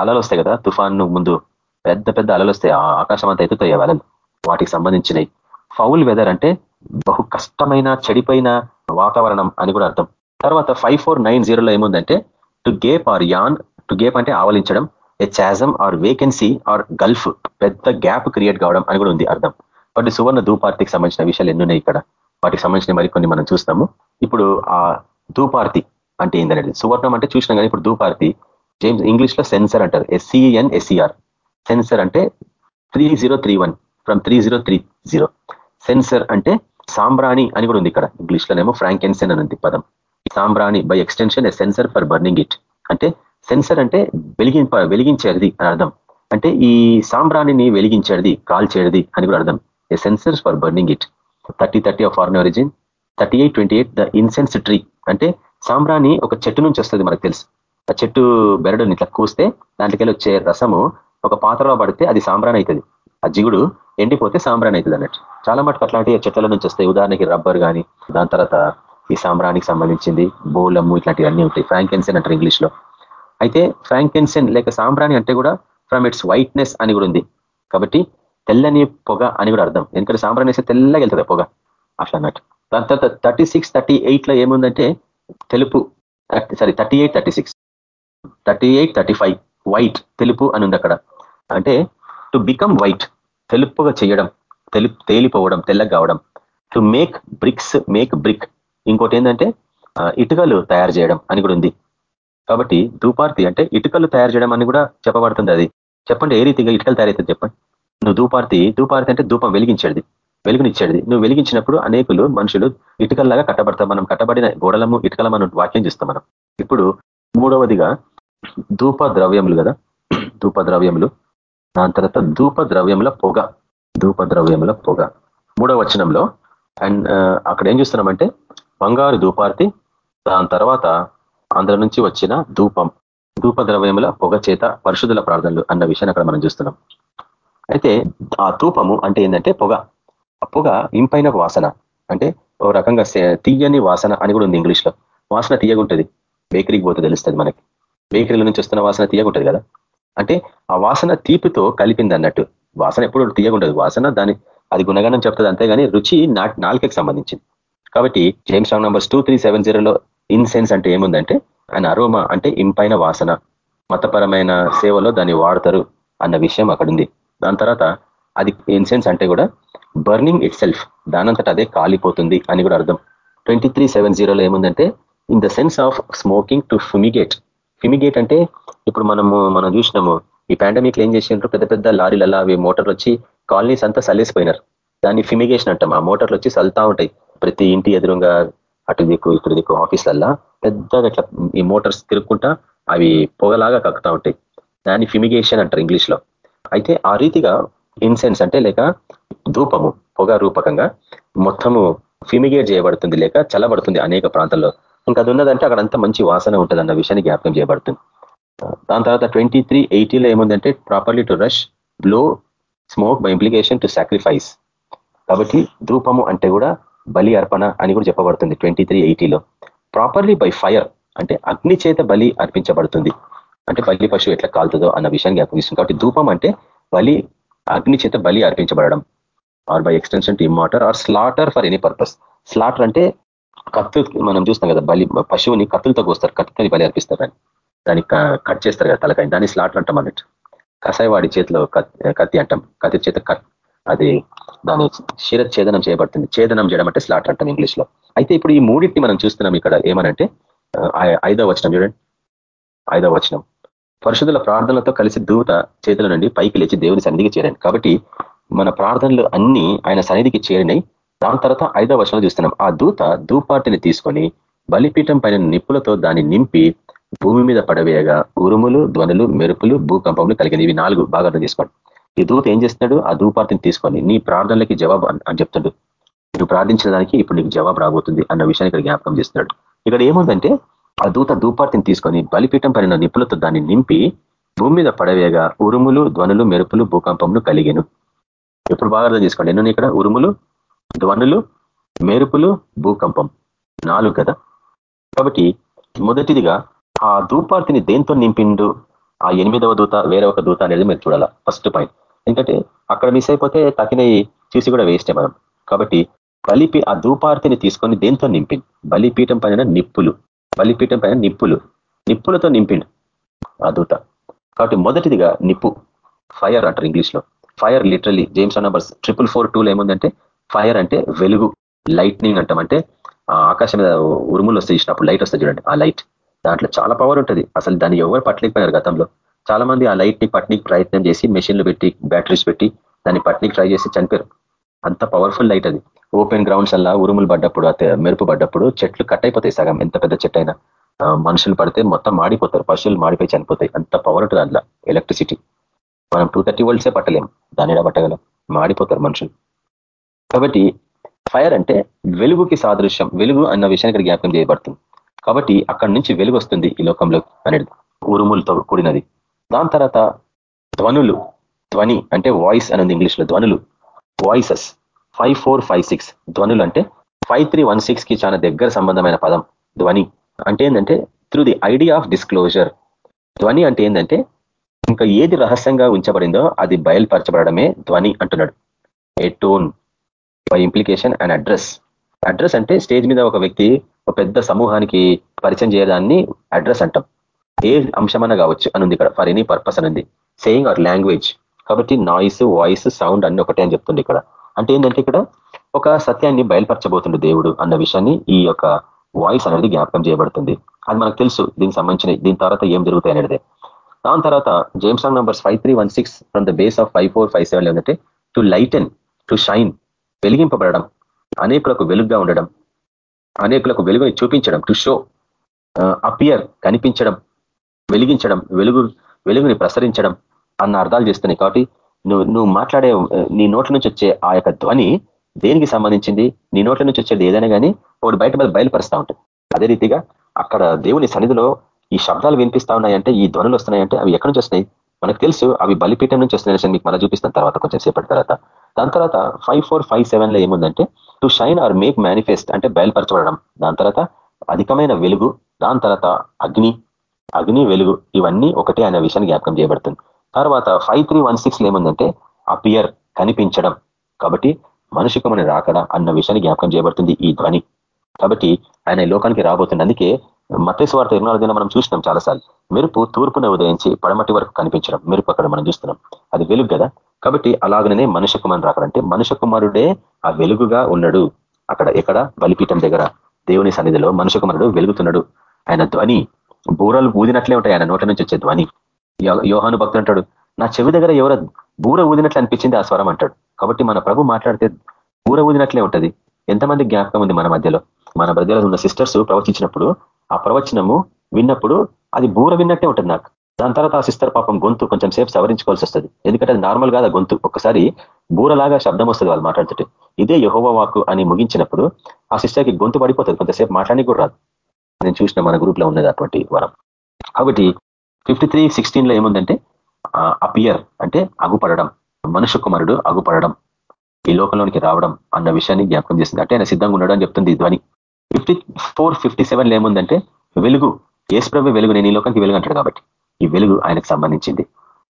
అలలు వస్తాయి కదా తుఫాన్ ముందు. పెద్ద పెద్ద అలలు వస్తాయి. ఆకాశం అంతా ఎత్తుతాయి అలలు వాటికి సంబంధించినవి ఫౌల్ వెదర్ అంటే బహు కష్టమైన చెడిపోయిన వాతావరణం అని కూడా అర్థం. తర్వాత ఫైవ్ ఫోర్ నైన్ జీరోలో ఏముందంటే to gape or yawn to gape అంటే ఆవలించడం a chasm or vacancy or gulf పెద్ద గ్యాప్ క్రియేట్ కావడం అని కూడా ఉంది అర్థం. కాబట్టి సువర్ణ ధూపార్తికి సంబంధించిన విషయాలు ఎన్నున్నాయి ఇక్కడ? వాటికి సంబంధించిన మరికొన్ని మనం చూస్తాము. ఇప్పుడు ఆ ధూపార్తి అంటే ఏంటనేది సువర్ణం అంటే చూసినాం కానీ ఇప్పుడు ధూపార్తి జేమ్స్ ఇంగ్లీష్లో సెన్సర్ అంటారు. ఎస్సీఎన్ ఎస్సీఆర్ సెన్సర్ అంటే three zero three one from three zero three zero censer అంటే సాంబ్రాణి అని కూడా ఉంది ఇక్కడ. ఇంగ్లీష్ లోనేమో ఫ్రాంకెన్సెన్ అని ఉంది పదం. సాంబ్రాణి by extension a censer for burning it అంటే సెన్సర్ అంటే వెలిగింప వెలిగించేది అని అర్థం. అంటే ఈ సాంబ్రాణిని వెలిగించేది కాల్చేది అని కూడా అర్థం. A censers for burning it. Thirty thirty of foreign origin thirty eight twenty eight the incense tree. అంటే సాంబ్రాణి ఒక చెట్టు నుంచి వస్తుంది మనకు తెలుసు. ఆ చెట్టు బెరడుని ఇట్లా కూస్తే దాంట్లోకి వచ్చే రసము ఒక పాత్రలో పడితే అది సాంబ్రాణి అవుతుంది ఆ జిగుడు ఎండిపోతే సాంబ్రాణి అవుతుంది అన్నట్టు. చాలా మటుకు అట్లాంటి చెట్ల నుంచి వస్తాయి. ఉదాహరణకి రబ్బర్ కానీ దాని తర్వాత ఈ సాంబ్రానికి సంబంధించింది బోలము ఇట్లాంటివన్నీ ఉంటాయి. ఫ్రాంకెన్సెన్ అంటారు ఇంగ్లీష్లో. అయితే ఫ్రాంకెన్సెన్ లేక సాంబ్రాణి అంటే కూడా ఫ్రమ్ ఇట్స్ వైట్నెస్ అని కూడా ఉంది. కాబట్టి తెల్లని పొగ అని కూడా అర్థం. ఎందుకంటే సాంబ్రాణి వేస్తే తెల్లగా వెళ్తుంది పొగ. అట్లా అన్నట్టు దాని తర్వాత థర్టీ సిక్స్ థర్టీ ఎయిట్లో ఏముందంటే తెలుపు sorry thirty eight thirty six thirty eight thirty five white తెలుపు అని ఉంది అక్కడ. అంటే టు బికమ్ వైట్ తెలుపుగా చేయడం తెలుపు తేలిపోవడం తెల్లగా కావడం. To make bricks make brick ఇంకోటి ఏంటంటే ఇటుకలు తయారు చేయడం అని కూడా ఉంది. కాబట్టి ధూపార్తి అంటే ఇటుకలు తయారు చేయడం అని కూడా చెప్పబడుతుంది అది. చెప్పండి ఏ రీతిగా ఇటుకలు తయారవుతుంది చెప్పండి? నువ్వు ధూపార్తి ధూపార్తి అంటే ధూపం వెలిగించేది వెలుగునిచ్చేది. నువ్వు వెలిగించినప్పుడు అనేకులు మనుషులు ఇటుకల్లాగా కట్టబడతాం మనం. కట్టబడిన గోడలము ఇటుకల మనం వాక్యం చేస్తాం మనం. ఇప్పుడు మూడవదిగా ధూప ద్రవ్యములు కదా? ధూప ద్రవ్యములు దాని తర్వాత ధూప ద్రవ్యముల పొగ. ధూప ద్రవ్యముల పొగ. మూడవ వచనంలో అండ్ అక్కడ ఏం చూస్తున్నామంటే బంగారు ధూపార్తి దాని తర్వాత ఆంధ్ర నుంచి వచ్చిన ధూపం ధూప ద్రవ్యముల పొగ చేత పరిశుద్ధుల ప్రార్థనలు అన్న విషయాన్ని అక్కడ మనం చూస్తున్నాం. అయితే ఆ ధూపము అంటే ఏంటంటే పొగ. ఆ పొగ ఇంపైన వాసన. అంటే ఓ రకంగా తీయని వాసన అని కూడా ఉంది ఇంగ్లీష్లో వాసన తీయగుంటుంది. బేకరీకి పోతే తెలుస్తుంది మనకి. బేకరీల నుంచి వస్తున్న వాసన తీయగుంటుంది కదా. అంటే ఆ వాసన తీపితో కలిపింది అన్నట్టు. వాసన ఎప్పుడు తీయగుండదు. వాసన దాని అది గుణగణం చెప్తుంది అంతేగాని రుచి నాలుకకి సంబంధించింది. కాబట్టి James Strong numbers two three seven జీరోలో ఇన్సెన్స్ అంటే ఏముందంటే ఆయన అరోమా అంటే ఇంపైన వాసన మతపరమైన సేవలో దాన్ని వాడతారు అన్న విషయం అక్కడ ఉంది దాని తర్వాత అది ఇన్సెన్స్ అంటే కూడా బర్నింగ్ ఇట్ సెల్ఫ్ దానంతట అదే కాలిపోతుంది అని కూడా అర్థం. ట్వంటీ త్రీ సెవెన్ జీరోలో ఏముందంటే in the sense of smoking to fumigate. Fumigate అంటే ఇప్పుడు మనము మనం చూసినాము ఈ పాండమిక్ ఏం చేసిండ్రు? పెద్ద పెద్ద లారీలలో అవి మోటార్లు వచ్చి కాలనీస్ అంతా సల్లేసిపోయినారు దాన్ని ఫిమిగేషన్ అంటాం. ఆ మోటార్లు వచ్చి సల్తా ఉంటాయి. ప్రతి ఇంటి ఎదురుగా అటు దిక్కు ఇటు దిక్కు ఆఫీస్లల్లా పెద్దగా ఇట్లా ఈ మోటార్స్ తిరుక్కుంటా అవి పొగలాగా కక్కుతా ఉంటాయి. దాన్ని ఫిమిగేషన్ అంటారు ఇంగ్లీష్లో అయితే ఆ రీతిగా ఇన్సెన్స్ అంటే లేక ధూపము పొగ రూపకంగా మొత్తము ఫిమిగేట్ చేయబడుతుంది లేక చల్లబడుతుంది అనేక ప్రాంతాల్లో. ఇంకా అది ఉన్నదంటే అక్కడంతా మంచి వాసన ఉంటుంది అన్న విషయాన్ని జ్ఞాపకం చేయబడుతుంది. దాని తర్వాత ట్వంటీ త్రీ ఎయిటీలో ఏముందంటే properly to rush blow smoke by implication to sacrifice కాబట్టి ధూపము అంటే కూడా బలి అర్పణ అని కూడా చెప్పబడుతుంది ట్వంటీ త్రీ ఎయిటీలో. ప్రాపర్లీ బై ఫైర్ అంటే అగ్ని చేత బలి అర్పించబడుతుంది. అంటే బలి పశువు ఎట్లా కాలుతుందో అన్న విషయాన్ని జ్ఞాపకం కాబట్టి ధూపం అంటే బలి అగ్ని చేత బలి అర్పించబడడం. Or by extension to ఇమ్మాటర్ or slaughter for any purpose slaughter అంటే కత్తు మనం చూస్తాం కదా బలి పశువుని కత్తులతో కోస్తారు కత్తుని బలి అర్పిస్తారు అని. దాన్ని కట్ చేస్తారు కదా తలకాయ దాన్ని స్లాటర్ అంటాం అన్నట్టు. కసాయవాడి చేతిలో కత్తి అంటాం. కత్తి చేత కట్ అది దాని శిర ఛేదనం చేయబడుతుంది. ఛేదనం చేయడం అంటే స్లాట్ అంటాం ఇంగ్లీష్లో. అయితే ఇప్పుడు ఈ మూడింటిని మనం చూస్తున్నాం ఇక్కడ ఏమనంటే ఐదవ వచనం చూడండి. ఐదవ వచనం. పరిశుద్ధుల ప్రార్థనలతో కలిసి దూత చేతుల నుండి పైకి లేచి దేవుని సన్నిధికి చేరండి. కాబట్టి మన ప్రార్థనలు అన్ని ఆయన సన్నిధికి చేరినాయి దాని తర్వాత ఐదవ వచనం చూస్తున్నాం. ఆ దూత దూపాటిని తీసుకొని బలిపీఠం పైన నిప్పులతో దాన్ని నింపి భూమి మీద పడవేయగా ఉరుములు ధ్వనులు మెరుపులు భూకంపములు కలిగినవి. ఇవి నాలుగు బాగా అర్థం చేసుకోండి ఈ దూత ఏం చేస్తున్నాడు? ఆ ధూపార్తిని తీసుకొని నీ ప్రార్థనలకి జవాబు అని చెప్తాడు. నువ్వు ప్రార్థించిన దానికి ఇప్పుడు నీకు జవాబు రాబోతుంది అన్న విషయాన్ని ఇక్కడ జ్ఞాపకం చేస్తున్నాడు. ఇక్కడ ఏముందంటే ఆ దూత దూపార్తిని తీసుకొని బలిపీఠం పడిన నిప్పులతో దాన్ని నింపి భూమి మీద పడవేగా ఉరుములు ధ్వనులు మెరుపులు భూకంపములు కలిగాను. ఎప్పుడు బాగా అర్థం చేసుకోండి. ఎన్నో ఇక్కడ? ఉరుములు ధ్వనులు మెరుపులు భూకంపం. నాలుగు కదా? కాబట్టి మొదటిదిగా ఆ ధూపార్తిని దేంతో నింపిండు? ఆ ఎనిమిదవ దూత వేరే ఒక దూత అనేది మీరు చూడాలా. ఫస్ట్ పాయింట్ ఎందుకంటే అక్కడ మిస్ అయిపోతే తగినవి చూసి కూడా వేస్టే మనం. కాబట్టి బలిపి ఆ ధూపార్తిని తీసుకొని దేంతో నింపింది బలిపీఠం పైన నిప్పులు. బలిపీఠం పైన నిప్పులు. నిప్పులతో నింపిండు ఆ దూత. కాబట్టి మొదటిదిగా నిప్పు. ఫైర్ అంటారు ఇంగ్లీష్లో fire literally James numbers triple four టూలో ఏముందంటే ఫైర్ అంటే వెలుగు. లైట్నింగ్ అంటాం. అంటే ఆకాశం మీద ఉరుములు వస్తే ఇచ్చినప్పుడు లైట్ వస్తుంది చూడండి. ఆ లైట్ దాంట్లో చాలా పవర్ ఉంటుంది. అసలు దాన్ని ఎవరు పట్టలేకపోయారు గతంలో. చాలా మంది ఆ లైట్ని పట్నికి ప్రయత్నం చేసి మెషిన్లు పెట్టి బ్యాటరీస్ పెట్టి దాన్ని పట్నికి ట్రై చేసి చనిపోయారు. అంత పవర్ఫుల్ లైట్ అది. ఓపెన్ గ్రౌండ్స్ అలా ఉరుములు పడ్డప్పుడు మెరుపు పడ్డప్పుడు చెట్లు కట్ అయిపోతాయి సగం. ఎంత పెద్ద చెట్టు అయినా. మనుషులు పడితే మొత్తం మాడిపోతారు. పశువులు మాడిపోయి చనిపోతాయి. అంత పవర్ ఉంటుంది అందులో ఎలక్ట్రిసిటీ మనం టూ థర్టీ వోల్ట్సే పట్టలేం. దాని పట్టగలం? మాడిపోతారు మనుషులు. కాబట్టి ఫైర్ అంటే వెలుగుకి సాదృశ్యం. వెలుగు అన్న విషయాన్ని ఇక్కడ జ్ఞాపకం చేయబడుతుంది. కాబట్టి అక్కడి నుంచి వెలుగు వస్తుంది ఈ లోకంలో అనేది ఉరుములతో కూడినది. దాని తర్వాత ధ్వనులు ధ్వని అంటే వాయిస్ అనేది ఇంగ్లీష్లో ధ్వనులు. Voices five four five six ధ్వనులు అంటే ఫైవ్ త్రీ వన్ సిక్స్కి చాలా దగ్గర సంబంధమైన పదం. ధ్వని అంటే ఏంటంటే through the idea of disclosure ధ్వని అంటే ఏంటంటే ఇంకా ఏది రహస్యంగా ఉంచబడిందో అది బయలుపరచబడమే ధ్వని అంటున్నాడు. A tone by implication and address address అంటే స్టేజ్ మీద ఒక వ్యక్తి ఒక పెద్ద సమూహానికి పరిచయం చేయడాన్ని అడ్రస్ అంటాం. ఏ అంశమైనా కావచ్చు అనుంది ఇక్కడ ఫర్ ఎనీ పర్పస్ అనుంది. సేయింగ్ ఆర్ లాంగ్వేజ్ కాబట్టి నాయిస్ వాయిస్ సౌండ్ అన్ని ఒకటే అని చెప్తుంది ఇక్కడ. అంటే ఏంటంటే ఇక్కడ ఒక సత్యాన్ని బయలుపరచబోతుండే దేవుడు అన్న విషయాన్ని ఈ యొక్క వాయిస్ అనేది జ్ఞాపకం చేయబడుతుంది. అది మనకు తెలుసు దీనికి సంబంధించిన దీని తర్వాత ఏం జరుగుతాయి అనేది. దాని తర్వాత James Strong numbers five three one six from the base of five four five seven ఏంటంటే టు లైటన్ టు షైన్ వెలిగింపబడడం అనేకులకు వెలుగుగా ఉండడం అనేకులకు వెలుగుని చూపించడం టు షో అపియర్ కనిపించడం వెలిగించడం వెలుగు వెలుగుని ప్రసరించడం అన్న అర్థాలు చేస్తున్నాయి. కాబట్టి నువ్వు నువ్వు మాట్లాడే నీ నోట్ల నుంచి వచ్చే ఆ యొక్క ధ్వని దేనికి సంబంధించింది? నీ నోట్ల నుంచి వచ్చేది ఏదైనా కానీ ఒకటి బయట మీద బయలుపరుస్తూ ఉంటుంది అదే రీతిగా అక్కడ దేవుని సన్నిధిలో ఈ శబ్దాలు వినిపిస్తా ఉన్నాయంటే ఈ ధ్వనులు వస్తున్నాయంటే అవి ఎక్కడి నుంచి వస్తున్నాయి? మనకు తెలుసు అవి బలిపీఠం నుంచి వస్తున్నాయి మీకు మళ్ళీ చూపిస్తాను తర్వాత కొంచెం సేపటి తర్వాత. దాని తర్వాత ఫైవ్ ఫోర్ ఫైవ్ సెవెన్లో ఏముందంటే to shine or make manifest అంటే బయలుపరచబడడం. దాని తర్వాత అధికమైన వెలుగు దాని తర్వాత అగ్ని అగ్ని వెలుగు ఇవన్నీ ఒకటే అనే విషయాన్ని జ్ఞాపకం చేయబడుతుంది. తర్వాత ఫైవ్ త్రీ వన్ సిక్స్ ఏముందంటే అపియర్ కనిపించడం. కాబట్టి మనుషుకు రాకడా అన్న విషయాన్ని జ్ఞాపకం చేయబడుతుంది ఈ ధ్వని. కాబట్టి ఆయన లోకానికి రాబోతుంది అందుకే మతేశ్వార్త ఇరవై దిన మనం చూసినాం చాలాసార్లు. మెరుపు తూర్పున ఉదయించి పడమటి వరకు కనిపించడం మెరుపు అక్కడ మనం చూస్తున్నాం. అది వెలుగు కదా? కాబట్టి అలాగనే మనుష్య కుమారుడు రాకడంటే మనుష్య కుమారుడే ఆ వెలుగుగా ఉన్నాడు. అక్కడ ఎక్కడ? బలిపీఠం దగ్గర. దేవుని సన్నిధిలో మనుష్య కుమారుడు వెలుగుతున్నాడు. ఆయన ధ్వని బూరలు ఊదినట్లే ఉంటాయి. ఆయన నోట నుంచి వచ్చే ధ్వని. యోహాను భక్తులు అంటాడు నా చెవి దగ్గర ఎవరో బూర ఊదినట్లు అనిపించింది ఆ స్వరం అంటాడు. కాబట్టి మన ప్రభు మాట్లాడితే బూర ఊదినట్లే ఉంటది. ఎంతమంది జ్ఞాపకం ఉంది మన మధ్యలో? మన మధ్యలో ఉన్న సిస్టర్స్ ప్రవచించినప్పుడు ఆ ప్రవచనము విన్నప్పుడు అది బూర విన్నట్టే ఉంటుంది నాకు. దాని తర్వాత ఆ సిస్టర్ పాపం గొంతు కొంచెం సేపు సవరించుకోవాల్సి వస్తుంది. ఎందుకంటే అది నార్మల్ కాదు గొంతు. ఒకసారి బూరలాగా శబ్దం వస్తుంది వాళ్ళు మాట్లాడుతుంటే. ఇదే యహోవ వాకు అని ముగించినప్పుడు ఆ సిస్టర్కి గొంతు పడిపోతుంది. కొంతసేపు మాట్లాడి కూడా రాదు. నేను చూసిన మన గ్రూప్లో ఉన్నది అటువంటి వరం. కాబట్టి ఫిఫ్టీ త్రీ సిక్స్టీన్లో ఏముందంటే అపియర్ అంటే అగుపడడం మనుషు కుమారుడు అగుపడడం ఈ లోకంలోనికి రావడం అన్న విషయాన్ని జ్ఞాపకం చేస్తుంది. అంటే ఆయన సిద్ధంగా ఉన్నాడు అని చెప్తుంది ధ్వని. ఫిఫ్టీ ఫోర్ ఫిఫ్టీ సెవెన్ ఏముందంటే వెలుగు ఏసుప్రభు వెలుగు నేను ఈ లోకానికి వెలుగు అంటాడు కాబట్టి ఈ వెలుగు ఆయనకు సంబంధించింది.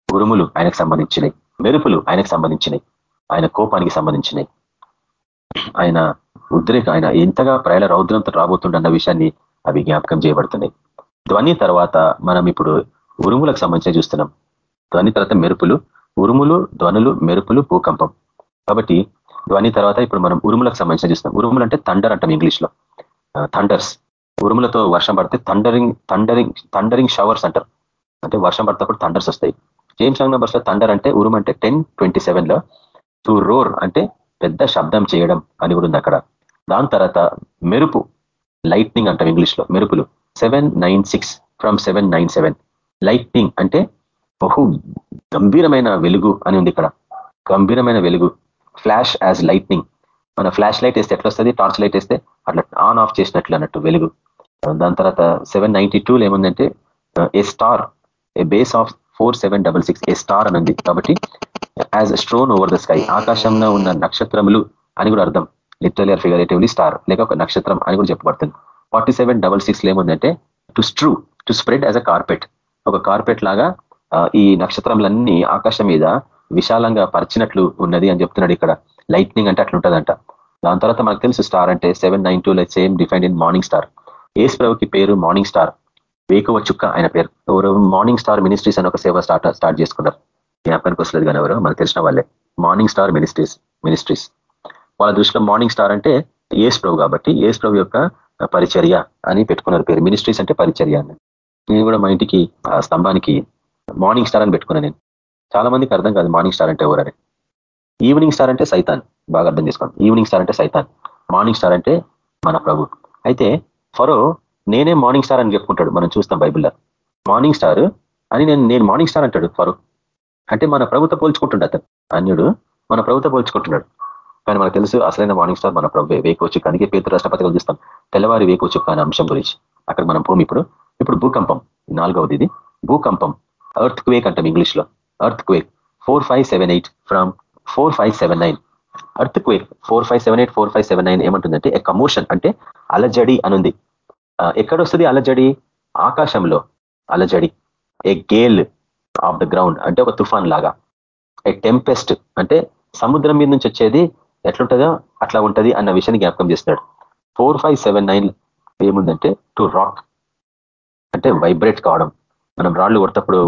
ఉరుములు ఆయనకు సంబంధించినవి మెరుపులు ఆయనకు సంబంధించినవి ఆయన కోపానికి సంబంధించినవి ఆయన ఉద్రేక ఆయన ఎంతగా ప్రయాణ రౌద్రంతో రాబోతుండన్న విషయాన్ని అవి జ్ఞాపకం చేయబడుతున్నాయి. ధ్వని తర్వాత మనం ఇప్పుడు ఉరుములకు సంబంధించి చూస్తున్నాం. ధ్వని తర్వాత మెరుపులు ఉరుములు ధ్వనులు మెరుపులు భూకంపం. కాబట్టి ధ్వని తర్వాత ఇప్పుడు మనం ఉరుములకు సంబంధించిన చూస్తున్నాం. ఉరుములు అంటే తండర్ అంటాం ఇంగ్లీష్లో థండర్స్ ఉరుములతో వర్షం పడితే థండరింగ్ థండరింగ్ థండరింగ్ షవర్స్ అంటారు. అంటే వర్షం పడతప్పుడు థండర్స్ వస్తాయి. జేమ్స్ రాంగ్ నంబర్స్లో థండర్ అంటే ఉరుము అంటే టెన్ ట్వంటీ లో టు రోర్ అంటే పెద్ద శబ్దం చేయడం అని కూడా ఉంది అక్కడ. దాని తర్వాత మెరుపు లైట్నింగ్ అంటాం ఇంగ్లీష్లో మెరుపులు. Seven nine six from seven nine seven lightning అంటే బహు గంభీరమైన వెలుగు అని ఉంది ఇక్కడ. గంభీరమైన వెలుగు. ఫ్లాష్ యాజ్ లైట్నింగ్ మన ఫ్లాష్ లైట్ వేస్తే ఎట్లా వస్తుంది టార్చ్ లైట్ వేస్తే అట్లా ఆన్ ఆఫ్ చేసినట్లు అన్నట్టు వెలుగు. దాని తర్వాత సెవెన్ నైన్టీ టూలో ఏముందంటే a star a base of four seven double six a star అని ఉంది. కాబట్టి as strewn over the sky ఆకాశంలో ఉన్న నక్షత్రములు అని కూడా అర్థం. లిటరలీ ఆర్ ఫిగరేటివ్లీ స్టార్ లేక ఒక నక్షత్రం అని కూడా చెప్పబడుతుంది. ఫార్టీ సెవెన్ డబల్ సిక్స్ ఏముందంటే to strew to spread as a carpet ఒక కార్పెట్ లాగా ఈ నక్షత్రములన్నీ ఆకాశం మీద విశాలంగా పరిచినట్లు ఉన్నది అని చెప్తున్నాడు ఇక్కడ. లైట్నింగ్ అంటే అట్లుంటదంట. దాని తర్వాత మనకు తెలుసు స్టార్ అంటే seven nine two same define in morning star Yesu ప్రభుకి పేరు మార్నింగ్ స్టార్ వేకువ చుక్క ఆయన పేరు. ఎవరు? మార్నింగ్ స్టార్ మినిస్ట్రీస్ అని ఒక సేవ స్టార్ట్ స్టార్ట్ చేసుకున్నారు. జ్ఞాపకానికి వస్తుంది కానీ ఎవరు? మనకు తెలిసిన వాళ్ళే. మార్నింగ్ స్టార్ మినిస్ట్రీస్ మినిస్ట్రీస్ వాళ్ళ దృష్టిలో మార్నింగ్ స్టార్ అంటే ఏస్ ప్రభు కాబట్టి ఏస్ ప్రభు యొక్క పరిచర్య అని పెట్టుకున్నారు పేరు. మినిస్ట్రీస్ అంటే పరిచర్య అని. నేను కూడా మా ఇంటికి ఆ స్తంభానికి మార్నింగ్ స్టార్ అని పెట్టుకున్నాను నేను. చాలా మందికి అర్థం కాదు మార్నింగ్ స్టార్ అంటే ఎవరని ఈవినింగ్ స్టార్ అంటే సైతాన్. బాగా అర్థం చేసుకోండి. ఈవినింగ్ స్టార్ అంటే సైతాన్. మార్నింగ్ స్టార్ అంటే మన ప్రభు. అయితే ఫరో నేనే మార్నింగ్ స్టార్ అని చెప్పుకుంటాడు. మనం చూస్తాం బైబిల్లో. మార్నింగ్ స్టార్ అని నేను నేను మార్నింగ్ స్టార్ అంటాడు ఫరో. అంటే మన ప్రభుత్వ పోల్చుకుంటుండ అతను. అన్యుడు మన ప్రభుత్వ పోల్చుకుంటున్నాడు. కానీ మనకు తెలుసు అసలైన మార్నింగ్ స్టార్ మన ప్రభు వేకోవచ్చు కనికే పేరు రాష్ట్రపతిగా చూస్తాం తెల్లవారి వేకోవచ్చు కానీ అంశం గురించి. అక్కడ మనం భూమి ఇప్పుడు. ఇప్పుడు భూకంపం. నాలుగవది ఇది. భూకంపం. అర్త్ క్వేక్ అంటాం ఇంగ్లీష్లో earthquake four five seven eight from four five seven nine. Earthquake four five seven eight four five seven nine ఏమంటుందంటే ఎ కమోషన్ అంటే అలజడి అనుంది. ఎక్కడొస్తుంది అలజడి? ఆకాశంలో అలజడి. A gale of the ground అంటే ఒక తుఫాన్ లాగా ఏ టెంపెస్ట్ అంటే సముద్రం మీద నుంచి వచ్చేది ఎట్లుంటుందో అట్లా ఉంటుంది అన్న విషయాన్ని జ్ఞాపకం చేస్తున్నాడు. ఫోర్ ఫైవ్ సెవెన్ నైన్ ఏముందంటే టు రాక్ అంటే వైబ్రేట్ కావడం. మనం రాళ్ళు కొడతప్పుడు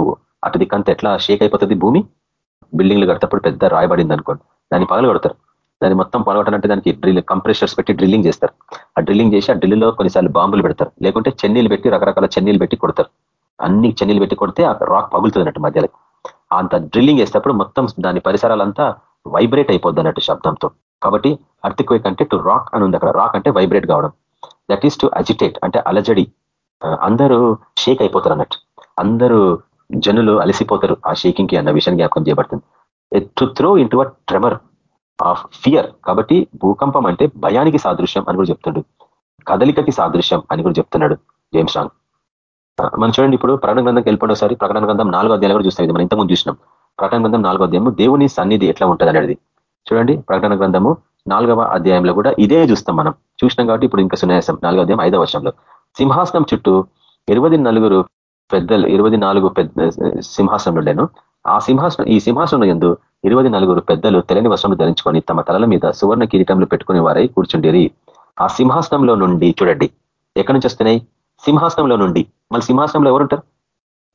అటు దిక్కంత ఎట్లా షేక్ అయిపోతుంది భూమి? బిల్డింగ్లు కడతప్పుడు పెద్ద రాయబడింది అనుకోండి. దాన్ని పగలు కొడతారు. దాన్ని మొత్తం పగలగొట్టాలంటే దానికి డ్రిల్ కంప్రెషర్స్ పెట్టి డ్రిల్లింగ్ చేస్తారు. ఆ డ్రిల్లింగ్ చేసి ఆ డ్రిల్లో కొన్నిసార్లు బాంబులు పెడతారు. లేకుంటే చెన్నీలు పెట్టి రకరకాల చెన్నీలు పెట్టి కొడతారు. అన్ని చెన్నీలు పెట్టి కొడితే ఆ రాక్ పగులుతుంది అన్నట్టు మధ్యలో అంత డ్రిల్లింగ్ చేసేటప్పుడు మొత్తం దాని పరిసరాలంతా వైబ్రేట్ అయిపోద్ది అన్నట్టు శబ్దంతో. కాబట్టి అర్థక్వేక్ అంటే టు రాక్ అని ఉంది అక్కడ. రాక్ అంటే వైబ్రేట్ కావడం. దట్ ఈస్ టు అజిటేట్ అంటే అలజడి. అందరూ షేక్ అయిపోతారు అన్నట్టు. అందరూ జనులు అలసిపోతారు. ఆ షేకింగ్కి అన్న విషయం జ్ఞాపకం చేయబడుతుంది. To throw into a tremor of fear కాబట్టి భూకంపం అంటే భయానికి సాదృశ్యం అని కూడా చెప్తున్నాడు కదలికకి సాదృశ్యం అని కూడా చెప్తున్నాడు జేమ్స్ రాంగ్. మనం చూడండి ఇప్పుడు ప్రకటన గ్రంథంకి వెళ్ళిపోయిన ఒకసారి ప్రకటన గ్రంథం నాలుగో అధ్యాయం కూడా చూస్తాం ఇది మనం ఇంతకుముందు చూసినాం. ప్రకటన గ్రంథం నాలుగో అధ్యాయము దేవుని సన్నిధి ఎట్లా ఉంటుంది అనేది. చూడండి ప్రకటన గ్రంథము నాలుగవ అధ్యాయంలో కూడా ఇదే చూస్తాం మనం. చూసినాం కాబట్టి ఇప్పుడు ఇంకా సున్యాసం నాలుగో అధ్యాయం ఐదవ వర్షంలో సింహాసనం చుట్టూ ఇరవై నలుగురు పెద్దలు ఇరవై నాలుగు పెద్ద సింహాసనం లేను ఆ సింహాసనం ఈ సింహాసనం ఎందు ఇరవై నలుగురు పెద్దలు తెలని వస్త్రములు ధరించుకొని తమ తలల మీద సువర్ణ కిరీటంలో పెట్టుకునే వారై కూర్చుండేరి. ఆ సింహాసనంలో నుండి చూడండి. ఎక్కడి నుంచి వస్తున్నాయి? సింహాసనంలో నుండి. మళ్ళీ సింహాసనంలో ఎవరుంటారు?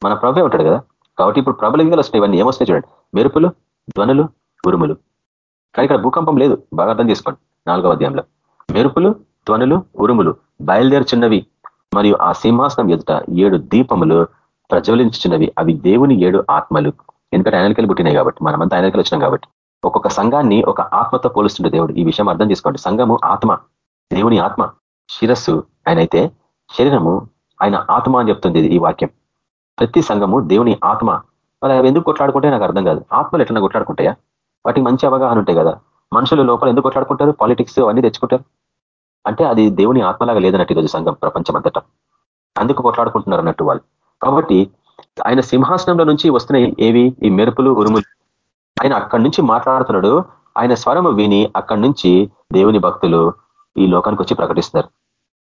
మన ప్రభే ఉంటాడు కదా. కాబట్టి ఇప్పుడు ప్రభలగిలు వస్తున్నాయి ఇవన్నీ. ఏమొస్తాయి చూడండి? మెరుపులు ధ్వనులు ఉరుములు. కానీ ఇక్కడ భూకంపం లేదు. బాగా అర్థం చేసుకోండి నాలుగవ అధ్యాయంలో. మెరుపులు ధ్వనులు ఉరుములు బయలుదేరుచున్నవి. మరియు ఆ సింహాసనం ఎదుట ఏడు దీపములు ప్రజ్వలించుచున్నవి. అవి దేవుని ఏడు ఆత్మలు. ఎందుకంటే ఆయనకెళ్ళి పుట్టినాయి కాబట్టి మనమంతా ఆయనకెళ్ళి వచ్చినాం కాబట్టి. ఒక్కొక్క సంఘాన్ని ఒక ఆత్మతో పోలుస్తుండే దేవుడు. ఈ విషయం అర్థం చేసుకోండి. సంఘము ఆత్మ దేవుని ఆత్మ శిరస్సు ఆయన అయితే శరీరము ఆయన ఆత్మ అని చెప్తుంది ఈ వాక్యం. ప్రతి సంఘము దేవుని ఆత్మ. మరి అవి ఎందుకు కొట్లాడుకుంటే నాకు అర్థం కాదు. ఆత్మలు ఎట్లా కొట్లాడుకుంటాయా? వాటికి మంచి అవగాహన ఉంటాయి కదా. మనుషులు లోపల ఎందుకు కొట్లాడుకుంటారు? పాలిటిక్స్ అన్ని తెచ్చుకుంటారు. అంటే అది దేవుని ఆత్మలాగా లేదన్నట్టు ఈరోజు సంఘం ప్రపంచం అంతటా అందుకు కొట్లాడుకుంటున్నారు అన్నట్టు వాళ్ళు. కాబట్టి ఆయన సింహాసనంలో నుంచి వస్తున్నాయి ఏవి? ఈ మెరుపులు ఉరుములు. ఆయన అక్కడి నుంచి మాట్లాడుతున్నాడు. ఆయన స్వరము విని అక్కడి నుంచి దేవుని భక్తులు ఈ లోకానికి వచ్చి ప్రకటిస్తున్నారు.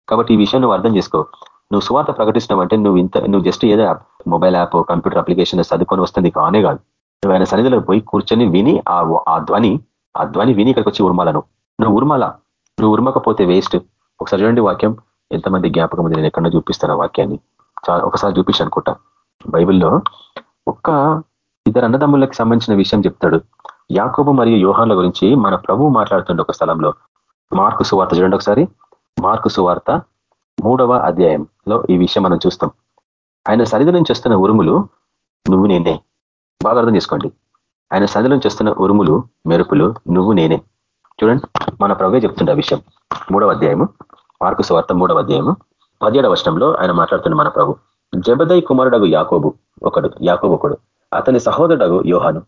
కాబట్టి ఈ విషయం నువ్వు అర్థం చేసుకో. నువ్వు సువార్త ప్రకటిస్తున్నావు నువ్వు ఇంత నువ్వు జస్ట్ ఏదో మొబైల్ యాప్ కంప్యూటర్ అప్లికేషన్ చదువుకొని వస్తుంది కానే కాదు. నువ్వు ఆయన సన్నిధిలో పోయి కూర్చొని విని ఆ ధ్వని ఆ ధ్వని విని ఇక్కడికి వచ్చి ఉర్మాలను నువ్వు ఉర్మాల? నువ్వు ఉరమకపోతే వేస్ట్ ఒకసారి చూడండి వాక్యం. ఎంతమంది జ్ఞాపకం ఉంది? నేను ఎక్కడో చూపిస్తాను ఆ వాక్యాన్ని. ఒకసారి చూపించి అనుకుంటా. బైబిల్లో ఒక్క ఇద్దరు అన్నదమ్ములకు సంబంధించిన విషయం చెప్తాడు. యాకోబు మరియు యోహాన్ల గురించి మన ప్రభు మాట్లాడుతుండే ఒక స్థలంలో. మార్కు సువార్త చూడండి ఒకసారి. మార్కు సువార్త మూడవ అధ్యాయంలో ఈ విషయం మనం చూస్తాం. ఆయన సరిధి నుంచి వస్తున్న ఉరుములు నువ్వు నేనే. బాగా అర్థం చేసుకోండి. ఆయన సరిధి నుంచి వస్తున్న ఉరుములు మెరుపులు నువ్వు నేనే. చూడండి మన ప్రవ్వే చెప్తుండే విషయం. మూడవ అధ్యాయము మార్కు సువార్త మూడవ అధ్యాయము పదిహేడవ వర్షంలో ఆయన మాట్లాడుతున్న మన ప్రభు. జబదయ్ కుమారుడగు యాకోబు ఒకడు యాకోబు ఒకడు అతని సహోదరుడగు యోహాను.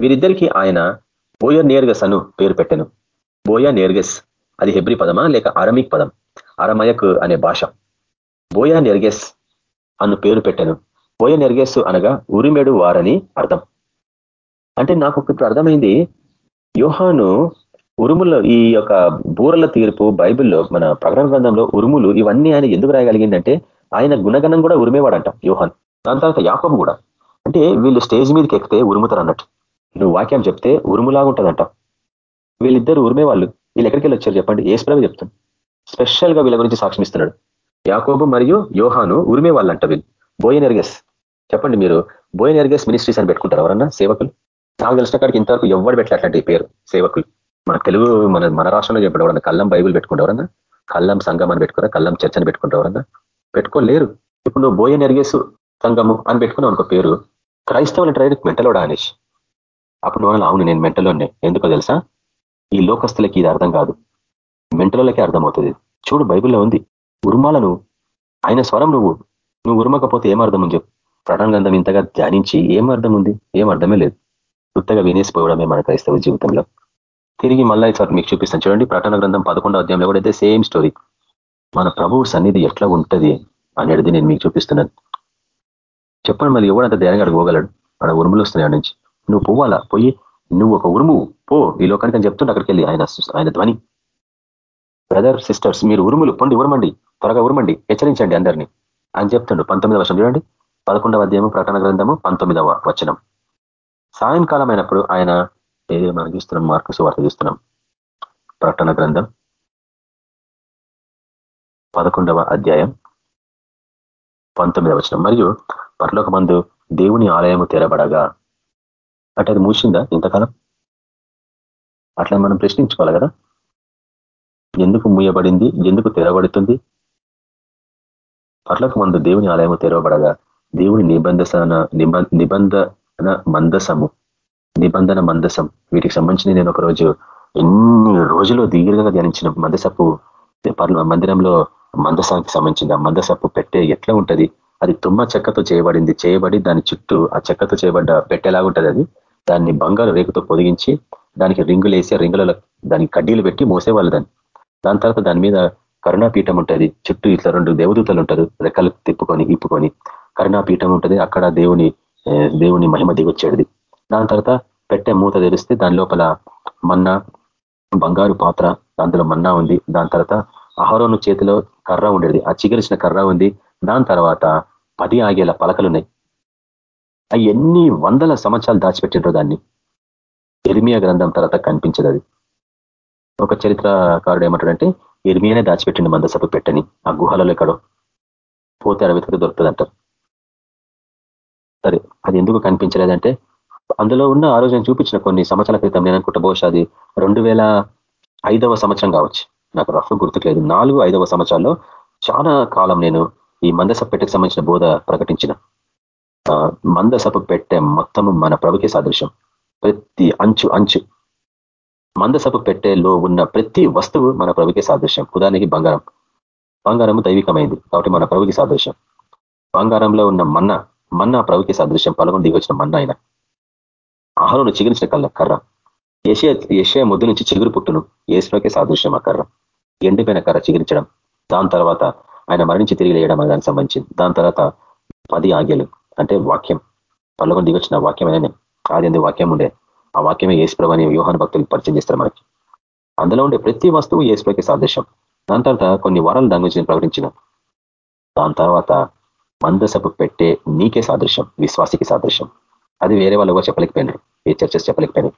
వీరిద్దరికీ ఆయన బోయ నేర్గస్ అను పేరు పెట్టెను. బోయ నేర్గస్ అది హెబ్రి పదమా లేక అరమిక్ పదం? అరమయక్ అనే భాష. బోయా నెర్గెస్ అను పేరు పెట్టాను. బోయ నెర్గెస్ అనగా ఉరిమెడు వారని అర్థం. అంటే నాకు ఇప్పుడు అర్థమైంది యోహాను ఉరుములో ఈ యొక్క బూరల తీర్పు బైబిల్లో మన ప్రకటన గ్రంథంలో ఉరుములు ఇవన్నీ ఆయన ఎందుకు రాయగలిగిందంటే ఆయన గుణగణం కూడా ఉరిమేవాడంట యోహాన్ దాని తర్వాత యాకబు కూడా. అంటే వీళ్ళు స్టేజ్ మీదకి ఎక్కితే ఉరుముతారు అన్నట్టు నువ్వు వాక్యం చెప్తే ఉరుములాగుంటుందంట వీళ్ళిద్దరు ఉరిమే వాళ్ళు వీళ్ళు ఎక్కడికి వెళ్ళి వచ్చారు చెప్పండి? ఏ స్ప్రభ చెప్తాను స్పెషల్గా వీళ్ళ గురించి సాక్షిస్తున్నాడు యాకోబు మరియు యోహాను ఉరిమే వాళ్ళంట వీళ్ళు. బోయన్ ఎర్గెస్ చెప్పండి మీరు బోయన్ ఎర్గెస్ మినిస్ట్రీస్ అని పెట్టుకుంటారు ఎవరన్నా? సేవకులు? నాకు తెలిసిన కాడికి ఇంతవరకు ఎవరు పెట్టలేట్లాంటి పేరు సేవకులు. మన తెలుగు మన మన రాష్ట్రంలో చెప్పడం ఎవరన్నా కల్లం బైబుల్ పెట్టుకుంటారన్నా కల్లం సంఘం అని పెట్టుకురా కళ్ళం చర్చ అని పెట్టుకుంటారన్నా పెట్టుకోలేరు. ఇప్పుడు నువ్వు బోయన్ నెరిగేసు సంఘము అని పెట్టుకున్నావు అనుకో పేరు. క్రైస్తవులు ట్రైన్ మెంటలోడా అనేసి అప్పుడు వాళ్ళు అవును నేను మెంటలోనే. ఎందుకో తెలుసా? ఈ లోకస్తులకి ఇది అర్థం కాదు. మెంటలకి అర్థమవుతుంది. చూడు బైబిల్లో ఉంది. ఉరుమాలను ఆయన స్వరం నువ్వు. నువ్వు ఉరుమకపోతే ఏం అర్థం ఉంది చెప్పు. ప్రణంగంధం ఇంతగా ధ్యానించి ఏం అర్థం ఉంది? ఏం అర్థమే లేదు. కొత్తగా వినేసిపోవడమే మన క్రైస్తవ జీవితంలో. తిరిగి మళ్ళీ సార్ మీకు చూపిస్తాను. చూడండి ప్రకటన గ్రంథం పదకొండో అధ్యాయంలో కూడా అయితే సేమ్ స్టోరీ. మన ప్రభువు సన్నిధి ఎట్లా ఉంటది అనేది నేను మీకు చూపిస్తున్నాను. చెప్పండి మళ్ళీ ఎవడంత ధైర్యంగా అక్కడ అక్కడ ఉరుములు వస్తున్నాయి నుంచి. నువ్వు పోవాలా? పోయి నువ్వు ఒక ఉరుము పో. ఈ లోకానికి అని చెప్తుంటే అక్కడికి వెళ్ళి ఆయన ఆయన ధ్వని. బ్రదర్ సిస్టర్స్ మీరు ఉరుములు పొండి ఉరమండి. త్వరగా ఉరమండి హెచ్చరించండి అందరినీ. అని చెప్తుండు పంతొమ్మిదవ వర్షం చూడండి పదకొండవ అధ్యాయము ప్రకటన గ్రంథము పంతొమ్మిదవ వచనం. సాయంకాలం అయినప్పుడు ఆయన ఏదో మనం చూస్తున్నాం? మార్కు సువార్త చూస్తున్నాం. ప్రకటన గ్రంథం పదకొండవ అధ్యాయం పంతొమ్మిదవ వచనం. మరియు పర్లోక మందు దేవుని ఆలయము తెరబడగా. అంటే అది మూసిందా ఇంతకాలం? అట్లా మనం ప్రశ్నించుకోవాలి కదా. ఎందుకు మూయబడింది? ఎందుకు తెరబడుతుంది? పర్లకు మందు దేవుని ఆలయము తెరవబడగా. దేవుని నిబంధన నిబంధన మందసము నిబంధన మందసం. వీటికి సంబంధించి నేను ఒకరోజు ఎన్ని రోజులు దీర్ఘంగా ధ్యానించిన మందసపు మందిరంలో మందసానికి సంబంధించింది ఆ మందసపు పెట్టే ఎట్లా ఉంటది? అది తుమ్మ చెక్కతో చేయబడింది. చేయబడి దాని చుట్టూ ఆ చెక్కతో చేయబడ్డ పెట్టేలాగుంటుంది అది? దాన్ని బంగారు రేకుతో పొదిగించి దానికి రింగులు వేసి రింగులలో దానికి కడ్డీలు పెట్టి మోసేవాళ్ళు దాన్ని. దాని తర్వాత దాని మీద కరుణాపీఠం ఉంటుంది. చుట్టూ ఇట్లా రెండు దేవదూతలు ఉంటారు. రెక్కలు తిప్పుకొని ఇప్పుకొని కరుణాపీఠం ఉంటుంది. అక్కడ దేవుని దేవుని మహిమ దిగొచ్చేది. దాని తర్వాత పెట్టే మూత తెరిస్తే దాని లోపల మన్నా బంగారు పాత్ర అందులో మన్నా ఉంది. దాని తర్వాత అహరోను చేతిలో కర్ర ఉండేది. ఆ చిగురిసిన కర్ర ఉంది. దాని తర్వాత పది ఆగేల పలకలున్నాయి. అవి ఎన్ని వందల సంవత్సరాలు దాచిపెట్టిండ్రో దాన్ని. ఎరిమియా గ్రంథం తర్వాత కనిపించదు అది. ఒక చరిత్రకారుడు ఏమంటాడంటే ఎరిమియానే దాచిపెట్టిండు మందసపు పెట్టని. ఆ గుహలలో ఎక్కడో పోతే అడవికి దొరుకుతుంది అంటారు సరే అది ఎందుకు కనిపించలేదంటే అందులో ఉన్న ఆ రోజు నేను చూపించిన కొన్ని సంవత్సరాల క్రితం నేను అనుకుంటా బహుశా అది రెండు వేల ఐదవ సంవత్సరం కావచ్చు. నాకు రఫ్ గుర్తులేదు. నాలుగు ఐదవ సంవత్సరాల్లో చాలా కాలం నేను ఈ మందసపేటకు సంబంధించిన బోధ ప్రకటించిన. మందసపు పెట్టె మొత్తము మన ప్రభుకే సాదృశ్యం. ప్రతి అంచు అంచు. మందసపు పెట్టెలో ఉన్న ప్రతి వస్తువు మన ప్రభుకే సాదృశ్యం. ఉదాహరణకి బంగారం. బంగారము దైవికమైంది కాబట్టి మన ప్రభుకి సాదృశ్యం. బంగారంలో ఉన్న మన్న మన్న ప్రభుకి సాదృశ్యం. పలకొని దిగొచ్చిన మన్న ఆయన. ఆహారంలో చిగురించిన కళ్ళ కర్ర. యశ ఏషియా ముద్దు నుంచి చిగురు పుట్టును. ఏసులోకే సాదృశ్యం ఆ కర్ర. ఎండిపోయిన కర్ర చిగురించడం దాని తర్వాత ఆయన మరణించి తిరిగి లేయడం అనే దానికి సంబంధించింది. దాని తర్వాత పది ఆగ్యలు అంటే వాక్యం. పల్లగొని దిగొచ్చిన వాక్యం అనేది ఆది వాక్యం ఉండే. ఆ వాక్యమే ఏసుప్రభు అని వ్యూహాన్ భక్తులకు పరిచయం చేస్తారు మనకి. అందులో ఉండే ప్రతి వస్తువు ఏసుప్రకి సాదృశ్యం. దాని తర్వాత కొన్ని వారాలు దాని గురించి ప్రకటించిన. దాని తర్వాత మందసపు పెట్టే నీకే సాదృశ్యం విశ్వాసికి సాదృశ్యం. అది వేరే వాళ్ళు ఎవరు చెప్పలేకపోయినారు. ఏ చర్చస్ చెప్పలేకపోయినారు.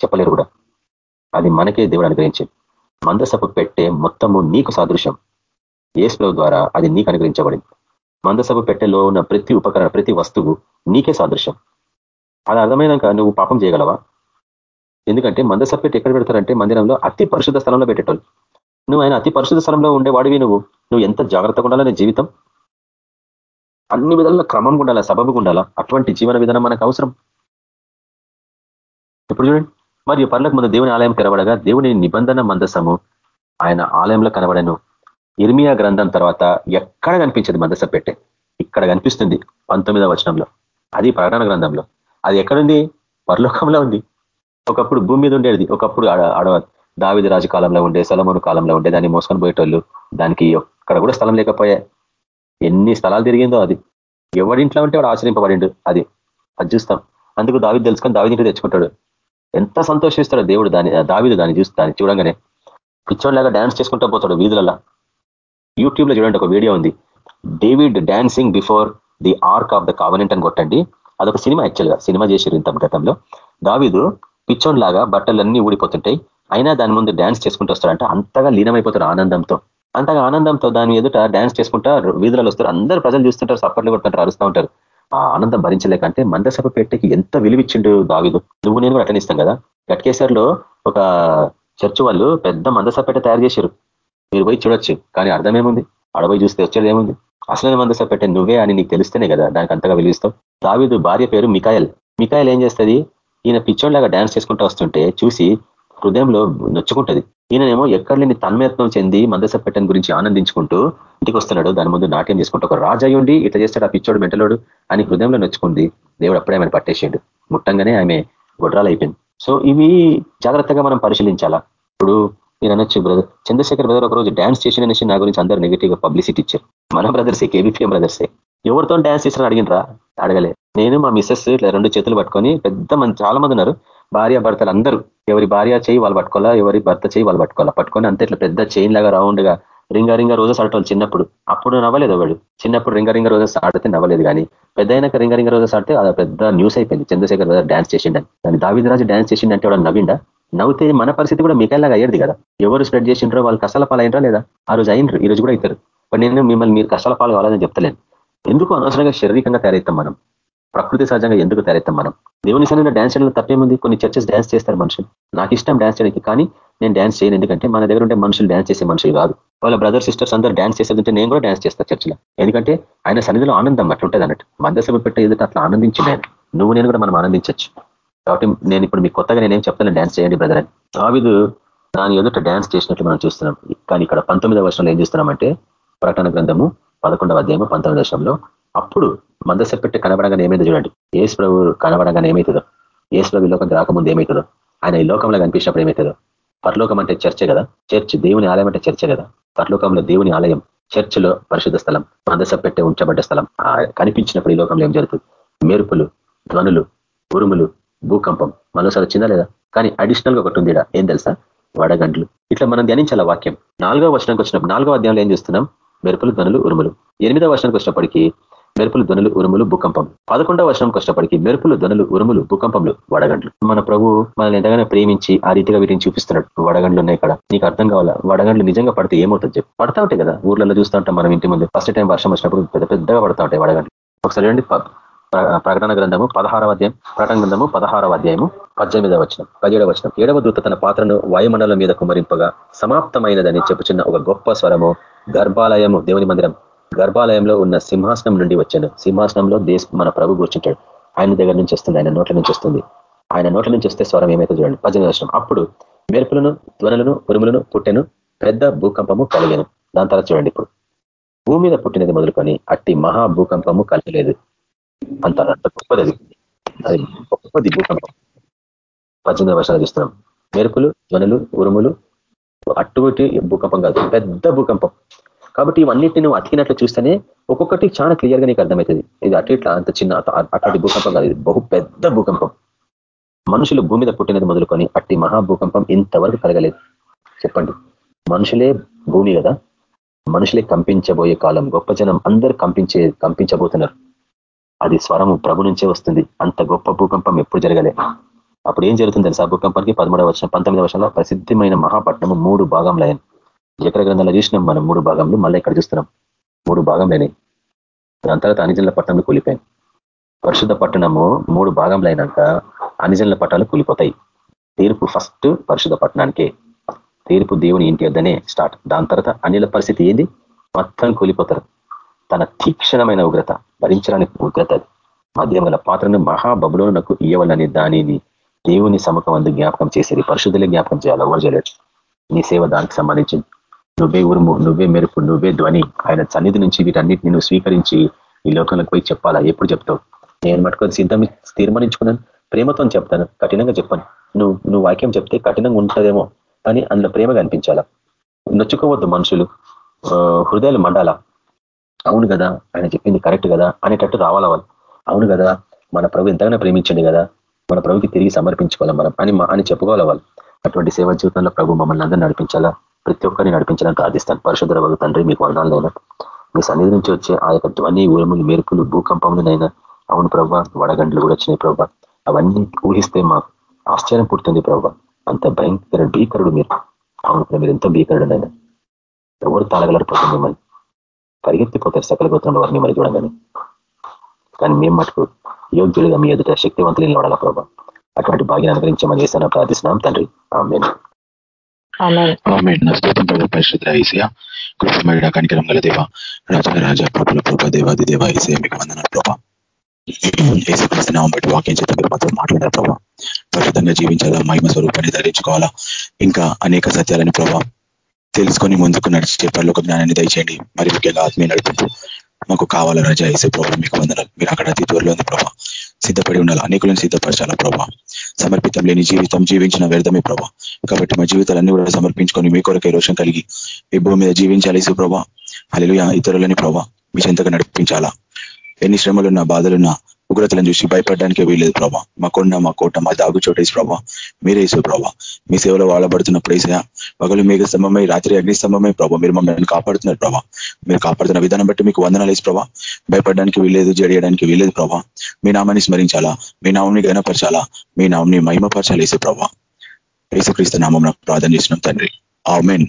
చెప్పలేరు కూడా. అది మనకే దేవుడు అనుగ్రహించింది మందసపు పెట్టే మొత్తము నీకు సాదృశ్యం. ఏసుప్రభు ద్వారా అది నీకు అనుగ్రహించబడింది. మందసభ పెట్టెలో ఉన్న ప్రతి ఉపకరణ ప్రతి వస్తువు నీకే సాదృశ్యం. అది అర్థమైనాక నువ్వు పాపం చేయగలవా? ఎందుకంటే మందసభ పెట్టి ఎక్కడ పెడతారంటే మందిరంలో అతి పరిశుద్ధ స్థలంలో పెట్టేటోళ్ళు. నువ్వు ఆయన అతి పరిశుద్ధ స్థలంలో ఉండేవాడివి నువ్వు. నువ్వు ఎంత జాగ్రత్తగా ఉండాలనే జీవితం? అన్ని విధాల క్రమం ఉండాలా సబబుగా ఉండాలా అటువంటి జీవన విధానం మనకు అవసరం. ఇప్పుడు చూడండి. మరియు పర్లకు ముందు దేవుని ఆలయం కనబడగా దేవుని నిబంధన మందసము ఆయన ఆలయంలో కనబడను. ఇర్మియా గ్రంథం తర్వాత ఎక్కడ కనిపించదు మందస పెట్టే? ఇక్కడ కనిపిస్తుంది పంతొమ్మిదవ వచనంలో. అది ప్రకటన గ్రంథంలో. అది ఎక్కడుంది? పరలోకంలో ఉంది. ఒకప్పుడు భూమి మీద ఉండేది. ఒకప్పుడు అడవ దావిది రాజు కాలంలో ఉండే సలమూరు కాలంలో ఉండే దాన్ని మోసుకొని పోయేటోళ్ళు. దానికి ఎక్కడ కూడా స్థలం లేకపోయా. ఎన్ని స్థలాలు తిరిగిందో అది. ఎవడింట్లో ఉంటే వాడు ఆశ్రయింపబడిండు అది. అది చూస్తాం. అందుకు దావిది తెలుసుకొని దావిది ఇంటి తెచ్చుకుంటాడు. ఎంత సంతోషిస్తాడో దేవుడు దాని దావిదు దాన్ని చూసి దాన్ని చూడంగానే పిచ్చోడ్లాగా డ్యాన్స్ చేసుకుంటూ పోతాడు వీధులలో యూట్యూబ్లో చూడండి ఒక వీడియో ఉంది. David dancing before the ark of the covenant అని కొట్టండి. అదొక సినిమా యాక్చువల్గా సినిమా చేసారు ఇంత గతంలో. దావిదు పిచ్చోన్ లాగా బట్టలన్నీ ఊడిపోతుంటాయి. అయినా దాని ముందు డ్యాన్స్ చేసుకుంటూ వస్తాడంటే. అంతగా లీనమైపోతాడు ఆనందంతో. అంతగా ఆనందంతో దాని ఎదుట డ్యాన్స్ చేసుకుంటా వీధులలో వస్తారు. అందరు ప్రజలు చూస్తుంటారు సప్పట్లు కొడుతుంటారు అరుస్తూ ఉంటారు. ఆ ఆనందం భరించలేక అంటే మందసభ పెట్టేకి ఎంత విలువిచ్చిండు దావిదు. నువ్వు నేను కూడా అటనిస్తాం కదా. గట్కేశ్వర్లో ఒక చర్చ్ వాళ్ళు పెద్ద మందసపేట తయారు చేశారు. మీరు పోయి చూడొచ్చు కానీ అర్థమేముంది అడవి చూస్తే వచ్చేది ఏముంది? అసలు మందస పెట్టే నువ్వే అని నీకు తెలిస్తేనే కదా దానికి అంతగా విలువిస్తావు. దావిదు భార్య పేరు మికాయల్. మికాయల్ ఏం చేస్తుంది? ఈయన పిచ్చోళ్ళగా డ్యాన్స్ చేసుకుంటూ వస్తుంటే చూసి హృదయంలో నొచ్చుకుంటుంది. ఈయననేమో ఎక్కడ లేని తన్మయత్నం చెంది మందస పెట్టని గురించి ఆనందించుకుంటూ ఇంటికి వస్తున్నాడు దాని ముందు నాట్యం చేసుకుంటూ ఒక రాజయ్యుండి ఇట్లా చేస్తాడు ఆ పిచ్చోడు మెంటలోడు అని హృదయంలో నొచ్చుకుంది. దేవుడు అప్పుడే ఆమెను పట్టేసిండు ముట్టంగానే ఆమె గొడ్రాలు అయిపోయింది సో ఇవి జాగ్రత్తగా మనం పరిశీలించాలా? ఇప్పుడు నేను అనొచ్చు బ్రదర్. చంద్రశేఖర్ బ్రదర్ ఒక రోజు డ్యాన్స్ చేసిన అనేసి నా గురించి అందరు నెగిటివ్ పబ్లిసిటీ ఇచ్చారు. మన బ్రదర్సే కేబీపీఎం బ్రదర్సే. ఎవరితో డ్యాన్స్ చేసిన అడిగినరా అడగలే. నేను మా మిస్సెస్ ఇట్లా రెండు చేతులు పట్టుకొని పెద్ద మంది చాలా మంది ఉన్నారు. భార్య భర్తలు అందరూ ఎవరి భార్య చేయి వాళ్ళు పట్టుకోవాలా ఎవరి భర్త చేయి వాళ్ళు పట్టుకోవాలా? పట్టుకొని అంతే ఇట్లా పెద్ద చైన్ లాగా రౌండ్గా రింగ రింగ రోజెస్ ఆడటం చిన్నప్పుడు. అప్పుడు నవ్వలేదు వాడు చిన్నప్పుడు రింగ రింగ రోజెస్ ఆడితే నవ్వలేదు కానీ పెద్ద అయినాక రింగ రింగ రోజెస్ ఆడితే అది పెద్ద న్యూస్ అయిపోయింది. చంద్రశేఖర్ బ్రదర్ డాన్స్ చేసిండని. దాని దావిదరాజు డాన్స్ చేసిండంటే వాడు నవ్విండా? నవ్వుతే మన పరిస్థితి కూడా మీకైలాగా అయ్యేది కదా. ఎవరు స్ప్రెడ్ చేసిండ్రో వాళ్ళు కష్టాల పాలైనరా లేదా? ఆ రోజు అయినరు ఈ రోజు కూడా అవుతారు బట్ నేను మిమ్మల్ని మీరు కష్టాల పాలు కావాలని చెప్తలేను. ఎందుకు అనవసరంగా శారీరకంగా తయారవుతాం మనం? ప్రకృతి సహజంగా ఎందుకు తయారవుతాం మనం? దేవుని సరైన డ్యాన్స్ చేయడంలో తప్పేముంది? కొన్ని చర్చెస్ డ్యాన్స్ చేస్తారు మనుషులు. నాకు ఇష్టం డ్యాన్స్ చేయడానికి కానీ నేను డ్యాన్స్ చేయను. ఎందుకంటే మన దగ్గర ఉంటే మనుషులు డ్యాన్స్ చేసే మనుషులు కాదు. వాళ్ళ బ్రదర్ సిస్టర్స్ అందరూ డ్యాన్స్ చేసేదంటే నేను కూడా డ్యాన్స్ చేస్తాను చర్చిలో ఎందుకంటే ఆయన సన్నిధిలో ఆనందం అట్లుంటుంది అన్నట్టు. మందసభ పెట్టే ఎదుట అట్లా ఆనందించి నేను. నువ్వు నేను కూడా మనం ఆనందించవచ్చు కాబట్టి నేను ఇప్పుడు మీకు కొత్తగా నేనేం చెప్తాను డ్యాన్స్ చేయండి బ్రదర్ అని. దావిదు దాని ఎదుట డ్యాన్స్ చేసినట్లు మనం చూస్తున్నాం. కానీ ఇక్కడ పంతొమ్మిదవ వర్షంలో ఏం చూస్తున్నామంటే ప్రకటన గ్రంథము పదకొండవ అధ్యాయము పంతొమ్మిది వర్షంలో అప్పుడు మందసపెట్టి కనబడగానే ఏమైందో చూడండి. ఏసు ప్రభు కనబడగానే ఏమవుతుందో ఏసు ప్రభు లోకం రాకముందు ఏమవుతుందో ఆయన ఈ లోకంలో కనిపించినప్పుడు ఏమవుతుందో పరలోకం అంటే చర్చే కదా? చర్చ్ దేవుని ఆలయం అంటే చర్చే కదా? పరలోకంలో దేవుని ఆలయం చర్చిలో పరిశుద్ధ స్థలం మందస పెట్టే ఉంచబడ్డ స్థలం కనిపించినప్పుడు ఈ లోకంలో ఏం జరుగుతుంది? మెరుపులు ధ్వనులు ఉరుములు భూకంపం. మనోసారి వచ్చిందా లేదా? కానీ అడిషనల్గా ఒకటి ఉంది ఏం తెలుసా? వడగండ్లు. ఇట్లా మనం ధ్యానించాల వాక్యం? నాలుగో వర్షానికి వచ్చినప్పుడు నాలుగో అధ్యాయంలో ఏం చేస్తున్నాం? మెరుపులు ధ్వనులు ఉరుములు. ఎనిమిదో వర్షానికి వచ్చినప్పటికీ మెరుపులు ధ్వనులు ఉరుములు భూకంపం. పదకొండవ వర్షం కష్టపడికి మెరుపులు ధ్వనులు ఉరుములు భూకంపంలు వడగండ్లు. మన ప్రభు మనల్ని ఎంతగానో ప్రేమించి ఆ రీతిగా వీటిని చూపిస్తున్నాడు. వడగండ్లు ఉన్నాయి ఇక్కడ. నీకు అర్థం కావాలా? వడగండ్లు నిజంగా పడితే ఏమవుతుంది చెప్పి. పడతా ఉంటాయి కదా? ఊర్లలో చూస్తూ ఉంటాం మనం ఇంటి ముందు. ఫస్ట్ టైం వర్షం వచ్చినప్పుడు పెద్ద పెద్దగా పడతా ఉంటాయి వడగండ్లు. ఒకసారి చూడండి. ప్రకటన గ్రంథము పదహారవ అధ్యాయం ప్రకటన గ్రంథము పదహారవ అధ్యాయము పద్దెనిమిదవ వచనం పదిహేడవ వచనం. ఏడవ దూత తన పాత్రను వాయుమండలం మీద కుమరింపగా సమాప్తమైనదని చెప్పుచున్న ఒక గొప్ప స్వరము గర్భాలయము దేవుని మందిరం. గర్భాలయంలో ఉన్న సింహాసనం నుండి వచ్చాను సింహాసనంలో దేశ మన ప్రభు కూర్చుంటాడు. ఆయన దగ్గర నుంచి వస్తుంది ఆయన నోట్ల నుంచి వస్తుంది. ఆయన నోట్ల నుంచి వస్తే స్వరం ఏమైతే చూడండి. పద్దెనిమిది వర్షం అప్పుడు మెరుపులను ధ్వనులను ఉరుములను పుట్టెను పెద్ద భూకంపము కలిగాను. దాని తర్వాత చూడండి ఇప్పుడు. భూమి మీద పుట్టినది మొదలుకొని అట్టి మహా భూకంపము కలగలేదు. అంత అంత గొప్పది. అది అది గొప్పది భూకంపం. పద్దెనిమిది వర్షాలు చూస్తున్నాం. మెరుపులు ధ్వనులు ఉరుములు అటువంటి భూకంపం కాదు. పెద్ద భూకంపం. కాబట్టి ఇవన్నిటిని నువ్వు అతికినట్లు చూస్తేనే ఒక్కొక్కటి చాలా క్లియర్గా నీకు అర్థమవుతుంది. ఇది అటు ఇట్లా అంత చిన్న అట్లాంటి భూకంపం కాదు ఇది బహు పెద్ద భూకంపం. మనుషులు భూమి మీద పుట్టినది మొదలుకొని అట్టి మహాభూకంపం ఇంతవరకు కలగలేదు. చెప్పండి. మనుషులే భూమి కదా. మనుషులే కంపించబోయే కాలం గొప్ప జనం అందరు కంపించే కంపించబోతున్నారు. అది స్వరము ప్రభు నుంచే వస్తుంది. అంత గొప్ప భూకంపం ఎప్పుడు జరగలే. అప్పుడు ఏం జరుగుతుంది తెలుసా? భూకంపానికి పదమూడవ వర్షం పంతొమ్మిదవ వర్షంలో ప్రసిద్ధమైన మహాపట్నము మూడు భాగంలో ఎక్కడ గ్రంథాలు చూసినాం మనం? మూడు భాగంలో మళ్ళీ ఇక్కడ చూస్తున్నాం. మూడు భాగంలోనే. దాని తర్వాత అనిజన్ల పట్టణంలో కూలిపోయాయి పరిశుద్ధ పట్టణము మూడు భాగంలో అయినాక అనిజన్ల పట్టాలు కూలిపోతాయి. తీర్పు ఫస్ట్ పరిశుద్ధ పట్టణానికే. తీర్పు దేవుని ఇంటి వద్దనే స్టార్ట్. దాని తర్వాత అనిల పరిస్థితి ఏంది? మొత్తం కూలిపోతారు. తన తీక్షణమైన ఉగ్రత భరించడానికి ఉగ్రత మద్యం గల పాత్రను మహాబబులోనకు ఇయ్యవలని దానిని దేవుని సముఖం అందు జ్ఞాపకం చేసేది. పరిశుద్ధులే జ్ఞాపకం చేయాలి ఎవరు చేయలేదు నీ సేవ దానికి సంబంధించింది. నువ్వే ఉరుము నువ్వే మెరుపు నువ్వే ధ్వని. ఆయన సన్నిధి నుంచి వీటన్నిటిని నువ్వు స్వీకరించి ఈ లోకంలోకి పోయి చెప్పాలా? ఎప్పుడు చెప్తావు? నేను మటుకొని సిద్ధం తీర్మానించుకున్నాను. ప్రేమతో చెప్తాను. కఠినంగా చెప్పాను. నువ్వు నువ్వు వాక్యం చెప్తే కఠినంగా ఉంటుందేమో కానీ అందులో ప్రేమ కనిపించాలా నొచ్చుకోవద్దు మనుషులు. హృదయాలు మండాలా? అవును కదా ఆయన చెప్పింది కరెక్ట్ కదా అనేటట్టు రావాలా వాళ్ళు? అవును కదా మన ప్రభు ఎంతగానో ప్రేమించండి కదా? మన ప్రభుకి తిరిగి సమర్పించుకోవాలి మనం అని అని చెప్పుకోవాలి వాళ్ళు? అటువంటి సేవ జీవితంలో ప్రభు మమ్మల్ని అందరూ నడిపించాలా? ప్రతి ఒక్కరిని నడిపించాలని ప్రార్థిస్తాను. పరిశుద్ధ తండ్రి మీకు వందాలైనా మీ సన్నిధి నుంచి వచ్చే ఆ యొక్క ధ్వని ఉరుములు మెరుపులు భూకంపములనైనా అవును ప్రభా వడగండ్లు కూడా వచ్చినాయి ప్రభా. అవన్నీ ఊహిస్తే మాకు ఆశ్చర్యం పుడుతుంది ప్రభా. అంత భయంకర భీకరుడు మీరు. అవును మీరు ఎంతో భీకరుడునైనా ఎవరు తాళగలరు మిమ్మల్ని? పరిగెత్తిపోతారు సకల గోత్రంలో వారిని మిమ్మల్ని చూడగానే. కానీ మేము మటుకు యోగ్యులుగా మీ ఎదుట శక్తివంతులు నిలబడాల ప్రభా. అటువంటి భాగ్యాన్ని అనుగ్రహించమని వేసాను ప్రార్థిస్తున్నాం తండ్రి. ఆమె పరిశుద్ధ ఈసయ కనికరం గల దేవ రాజా రాజా ప్రభుల ప్రభ దేవాది దేవ ఈసయ మీకు వందన ప్రభా. ఏసుక్రీస్తునామం బట్టి వాక్యం చేత మీరు మాతో మాట్లాడారు ప్రభా. పరిశుద్ధంగా జీవించాలా మహిమ స్వరూపాన్ని ధరించుకోవాలా ఇంకా అనేక సత్యాలని ప్రభా తెలుసుకొని ముందుకు నడిచే పనులకు జ్ఞానాన్ని దయచేయండి. మరి ముఖ్యంగా ఆత్మీయ నడిపింపు మాకు కావాలా రజా వేసే ప్రభావ మీకు వందనాలు. మీరు అక్కడ అతి త్వరలో ఉంది ప్రభా సిద్ధపడి ఉండాలి అనేకులను సిద్ధపరచాలా ప్రభావ సమర్పితం లేని జీవితం జీవించిన వ్యర్థమే ప్రభా. కాబట్టి మా జీవితాలన్నీ కూడా సమర్పించుకొని మీ కొరకే రోషం కలిగి ఈ భూమి మీద జీవించాలి సుప్రభ అలెలుయ ఇతరులని ప్రభా మీ చెంతగా నడిపించాలా. ఎన్ని శ్రమలున్నా బాధలున్నా ఉగ్రతలను చూసి భయపడడానికే వీలేదు ప్రభా. మా కొండ మా కోట మా దాగు చోటేసి ప్రభా. మీరే ఇసు ప్రభా. మీ సేవలో వాడబడుతున్నప్పుడు వేసా పగలు మేఘ స్తంభమై రాత్రి అగ్నిస్తంభమై ప్రభా మీరు మమ్మల్ని కాపాడుతున్నారు ప్రభా. మీరు కాపాడుతున్న విధానం బట్టి మీకు వందనాలు వేసి ప్రభా. భయపడడానికి వీలేదు జడియడానికి వీలేదు ప్రభా. మీ నామాన్ని స్మరించాలా? మీ నామంని గనపరచాలా మీ నామంని మహిమపరచాలి? వేసే ప్రభా. యేసుక్రీస్తు నామం ప్రార్థన చేసినాం తండ్రి. ఆమెన్.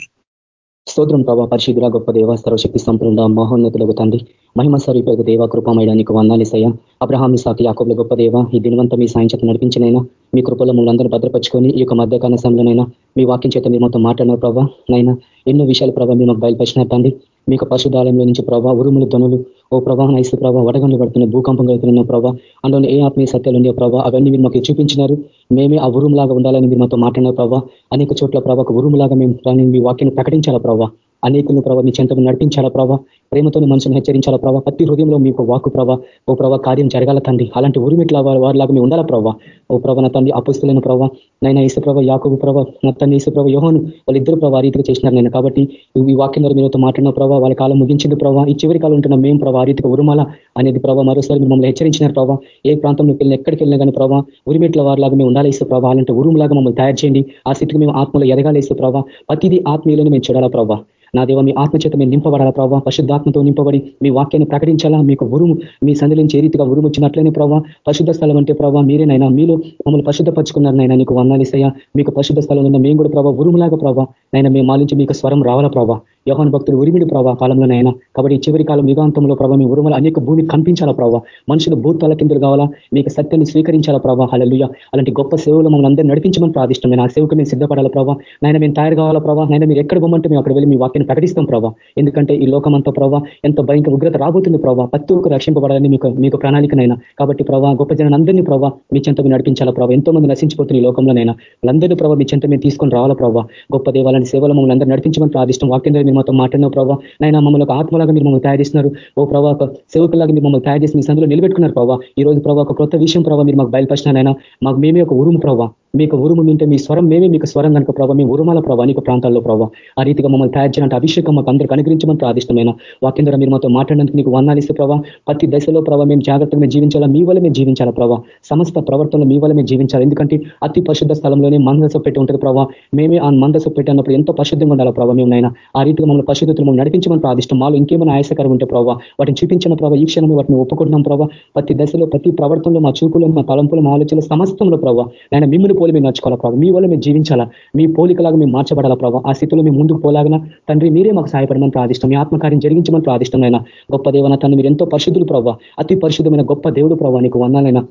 స్తోత్రం ప్రభా పరిశుద్ధుల గొప్ప దేవ సర్వశక్తి సంపూర్ణ మహోన్నతులకు తండ్రి. మహిమ స్వరూపకు దేవ కృపమయడానికి సయ అబ్రహామి సాకి యాకోబుల గొప్ప దేవ ఈ దినవంతా మీ సాయం చేత నడిపించినైనా మీ కృపలో మమ్మల్ని భద్రపరుచుకొని ఈ యొక్క మధ్యకాల సమయంలోనైనా మీ వాక్యం చేత మీరు మొత్తం మాట్లాడినారు ప్రభా. నైనా ఎన్నో విషయాలు ప్రభావ మీరు మాకు బయలుపరిచినారు తండ్రి. మీకు పశుధాలయంలో నుంచి ప్రభావ ఉరుములు ధ్వనులు ఓ ప్రభావ నైసు ప్రభావ వడగండ్లు పడుతున్న భూకంపం కలుగుతున్న ప్రభావ అందులో ఏ ఆత్మీయ సత్యాలు ఉండే ప్రభావ అవన్నీ మీరు మాకు చూపించినారు. మేమే ఆ ఉరుములాగా ఉండాలని మీరు మాతో మాట్లాడిన ప్రభావ అనేక చోట్ల ప్రభావ ఉరుములాగా మేము మీ వాక్యాన్ని ప్రకటించాలా ప్రభావ అనేకులను ప్రభావ మీ చెంతకు నడిపించాలా ప్రభావ ప్రేమతోని మనుషులను హెచ్చరించాలా ప్రభావ ప్రతి హృదయంలో మీకు వాకు ప్రభావ ఓ ప్రభావ కార్యం జరగాల తండ్రి. అలాంటి ఉరిమిట్ల వారిలాగా మేము ఉండాలా ప్రభావ ఓ ప్రభావ నా తండ్రి అపుస్తులైన ప్రభావ నైనా ఈసు ప్రభావ ప్రభావ నా తండ్రి ఈసు ప్రభావ యోహను వాళ్ళిద్దరు ప్రభావ రీతిగా చేసినారు నేను కాబట్టి ఈ వాక్యం ద్వారా మీరుతో మాట్లాడిన ప్రభావ వాళ్ళ కాలం ముగించింది ప్రభావ ఈ చివరి కాలం ఉంటున్న మేము ప్రభావ రీతిగా ఉరుమాల అనేది ప్రభావ మరోసారి మిమ్మల్ని హెచ్చరించినారు ప్రభావ ఏ ప్రాంతంలో వెళ్ళిన ఎక్కడికి వెళ్ళినా కానీ ప్రభావ ఉరిమిట్ల వారిలాగా మేము ఉండాలి ఇసు ప్రభావ అలాంటి ఉరుములాగా మమ్మల్ని తయారు చేయండి. ఆ స్థితికి మేము ఆత్మలో ఎదగాలేస్తే ప్రభావ ప్రతిదీ ఆత్మీయులను మేము చూడాలా ప్రభావ నా దేవ మీ ఆత్మచేత మేము నింపబడాలా ప్రభావ పరిశుద్ధాత్మతో నింపబడి మీ వాక్యాన్ని ప్రకటించాలా? మీకు ఉరుము మీ సంధి నుంచి ఏ రీతిగా ఉరుము వచ్చినట్లయినా ప్రభావ పరిశుద్ధ స్థలం అంటే ప్రభావ మీరేనైనా మీలో మమ్మల్ని పరిశుద్ధపరుచుకున్నారనైనా నీకు వందాలిసయ్యా మీకు పరిశుద్ధ స్థలం ఉన్న మేము కూడా ప్రభావ ఉరుములాగా ప్రభావ నైనా మేము మాలించి మీకు స్వరం రావాలా ప్రభావ యోహాన్ భక్తులు ఉరిమిడి ప్రభావ కాలంలోనైనా కాబట్టి చివరి కాలం యుగాంతంలో ప్రభావ మీ ఉరుమల అనేక భూమి కనిపించాలా ప్రభావ మనుషులు భూతాల కిందలు కావాలా? మీకు సత్యాన్ని స్వీకరించాలా ప్రభావ హలలుయ అలాంటి గొప్ప సేవలు మమ్మల్ని అందరూ నడిపించమని ప్రార్థిష్టం. ఆ సేవకు మేము సిద్ధపడాలా ప్రభావ నాయన మేము తయారు కావాలా ప్రభావ నాయన మీరు ఎక్కడ పోమంటే మేము అక్కడ వెళ్ళి మీ వాక్యాన్ని ప్రకటిస్తాం ప్రభావ ఎందుకంటే ఈ లోకమంతా ప్రభావ ఎంత భయంకర ఉగ్రత రాబోతుంది ప్రభావ ప్రతి ఒక్కరు రక్షింపబడాలని మీకు మీకు ప్రణాళికనైనా కాబట్టి ప్రభావ గొప్ప జనాన్ని అందరినీ ప్రభావ మీ చెంత నడిపించాలా ప్రభావ ఎంతో మంది నశించిపోతున్న ఈ లోకంలోనైనా వాళ్ళందరినీ ప్రభావ మీ చెంత మేము తీసుకొని రావాలా ప్రభావ గొప్ప దేవాలని సేవలు మమ్మల్ని అందరూ నడిపించమని ప్రార్థిష్టం. వాక్యం మీరు మాతో మాట్లాడిన ప్రభావ నైనా మమ్మల్ని ఒక ఆత్మలాగా మీరు మమ్మల్ని తయారు చేస్తున్నారు ఓ ప్రభావ సేవకులాగా మీరు మమ్మల్ని తయారు చేసి మీ సందులో నిలబెట్టుకున్నారు ప్రభావ ఈ రోజు ప్రభావ ఒక కొత్త విషయం ప్రభావ మీరు మాకు బయలుపరిచినారైనా మాకు మేమే ఒక ఉరుము ప్రభావ మీకు ఉరుము వింటే మీ స్వరం మేమే మీకు స్వరం కనుక ప్రభావ మీ ఉరుమాల ప్రభావ అనేక ప్రాంతాల్లో ప్రభావ ఆ రీతిగా మమ్మల్ని తయారు చేయాలంటే అభిషేకం మాకు అందరికీ అనుగ్రహించమని ప్రాదిష్టమైన వాక్యం ద్వారా మీరు మాతో మాట్లాడినందుకు నీకు వర్ణాలిస్తే ప్రభావ ప్రతి దశలో ప్రభావ మేము జాగ్రత్తగా జీవించాలా? మీ వల్ల మేము జీవించాలా ప్రభావ సమస్త ప్రవర్తనలో మీ వల్ల మేము జీవించాలి? ఎందుకంటే అతి పరిశుద్ధ స్థలంలోనే మందస పెట్టి ఉంటుంది ప్రభావ మేమే ఆ మందస పెట్టి అన్నప్పుడు ఎంతో పరిశుద్ధంగా ఉండాలి ప్రభావ మేము నైనా ఆ రీతి రీతిగా మమ్మల్ని పరిశుద్ధతలు మమ్మల్ని నడిపించమని ప్రార్థిష్టం మాలో ఇంకేమైనా ఆయాసకరం ఉంటే ప్రభావ వాటిని చూపించిన ప్రభావ ఈ క్షణంలో వాటిని ఒప్పుకుంటున్నాం ప్రభావ ప్రతి దశలో ప్రతి ప్రవర్తనలో మా చూపులు మా తలంపులు మా ఆలోచనలు సమస్తంలో ప్రభావ నేను మిమ్మల్ని పోలి మేము నడుచుకోవాలా ప్రభావ మీ వల్ల మేము జీవించాలా? మీ పోలికలాగా మేము మార్చబడాలా ప్రభావ ఆ స్థితిలో మేము ముందుకు పోలాగిన? తండ్రి మీరే మాకు సహాయపడమని ప్రార్థిష్టం మీ ఆత్మకార్యం జరిగించమని ప్రాదిష్టం అయినా గొప్ప దేవన తను మీరు ఎంతో పరిశుద్ధులు ప్రభావ అతి పరిశుద్ధమైన గొప్ప దేవుడు ప్రభావ నీకు వందాలైనా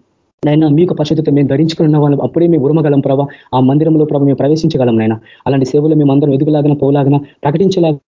నైనా మీకు పరిశుద్ధత మేము ధరించుకున్న వాళ్ళం. అప్పుడే మేము ఉరమగలం ప్రభావ ఆ మందిరంలో ప్రభావ మేము ప్రవేశించగలం నైనా అలాంటి సేవలు మేము అందరం ఎదుగులాగిన పోలాగిన ప్రకటించలాగా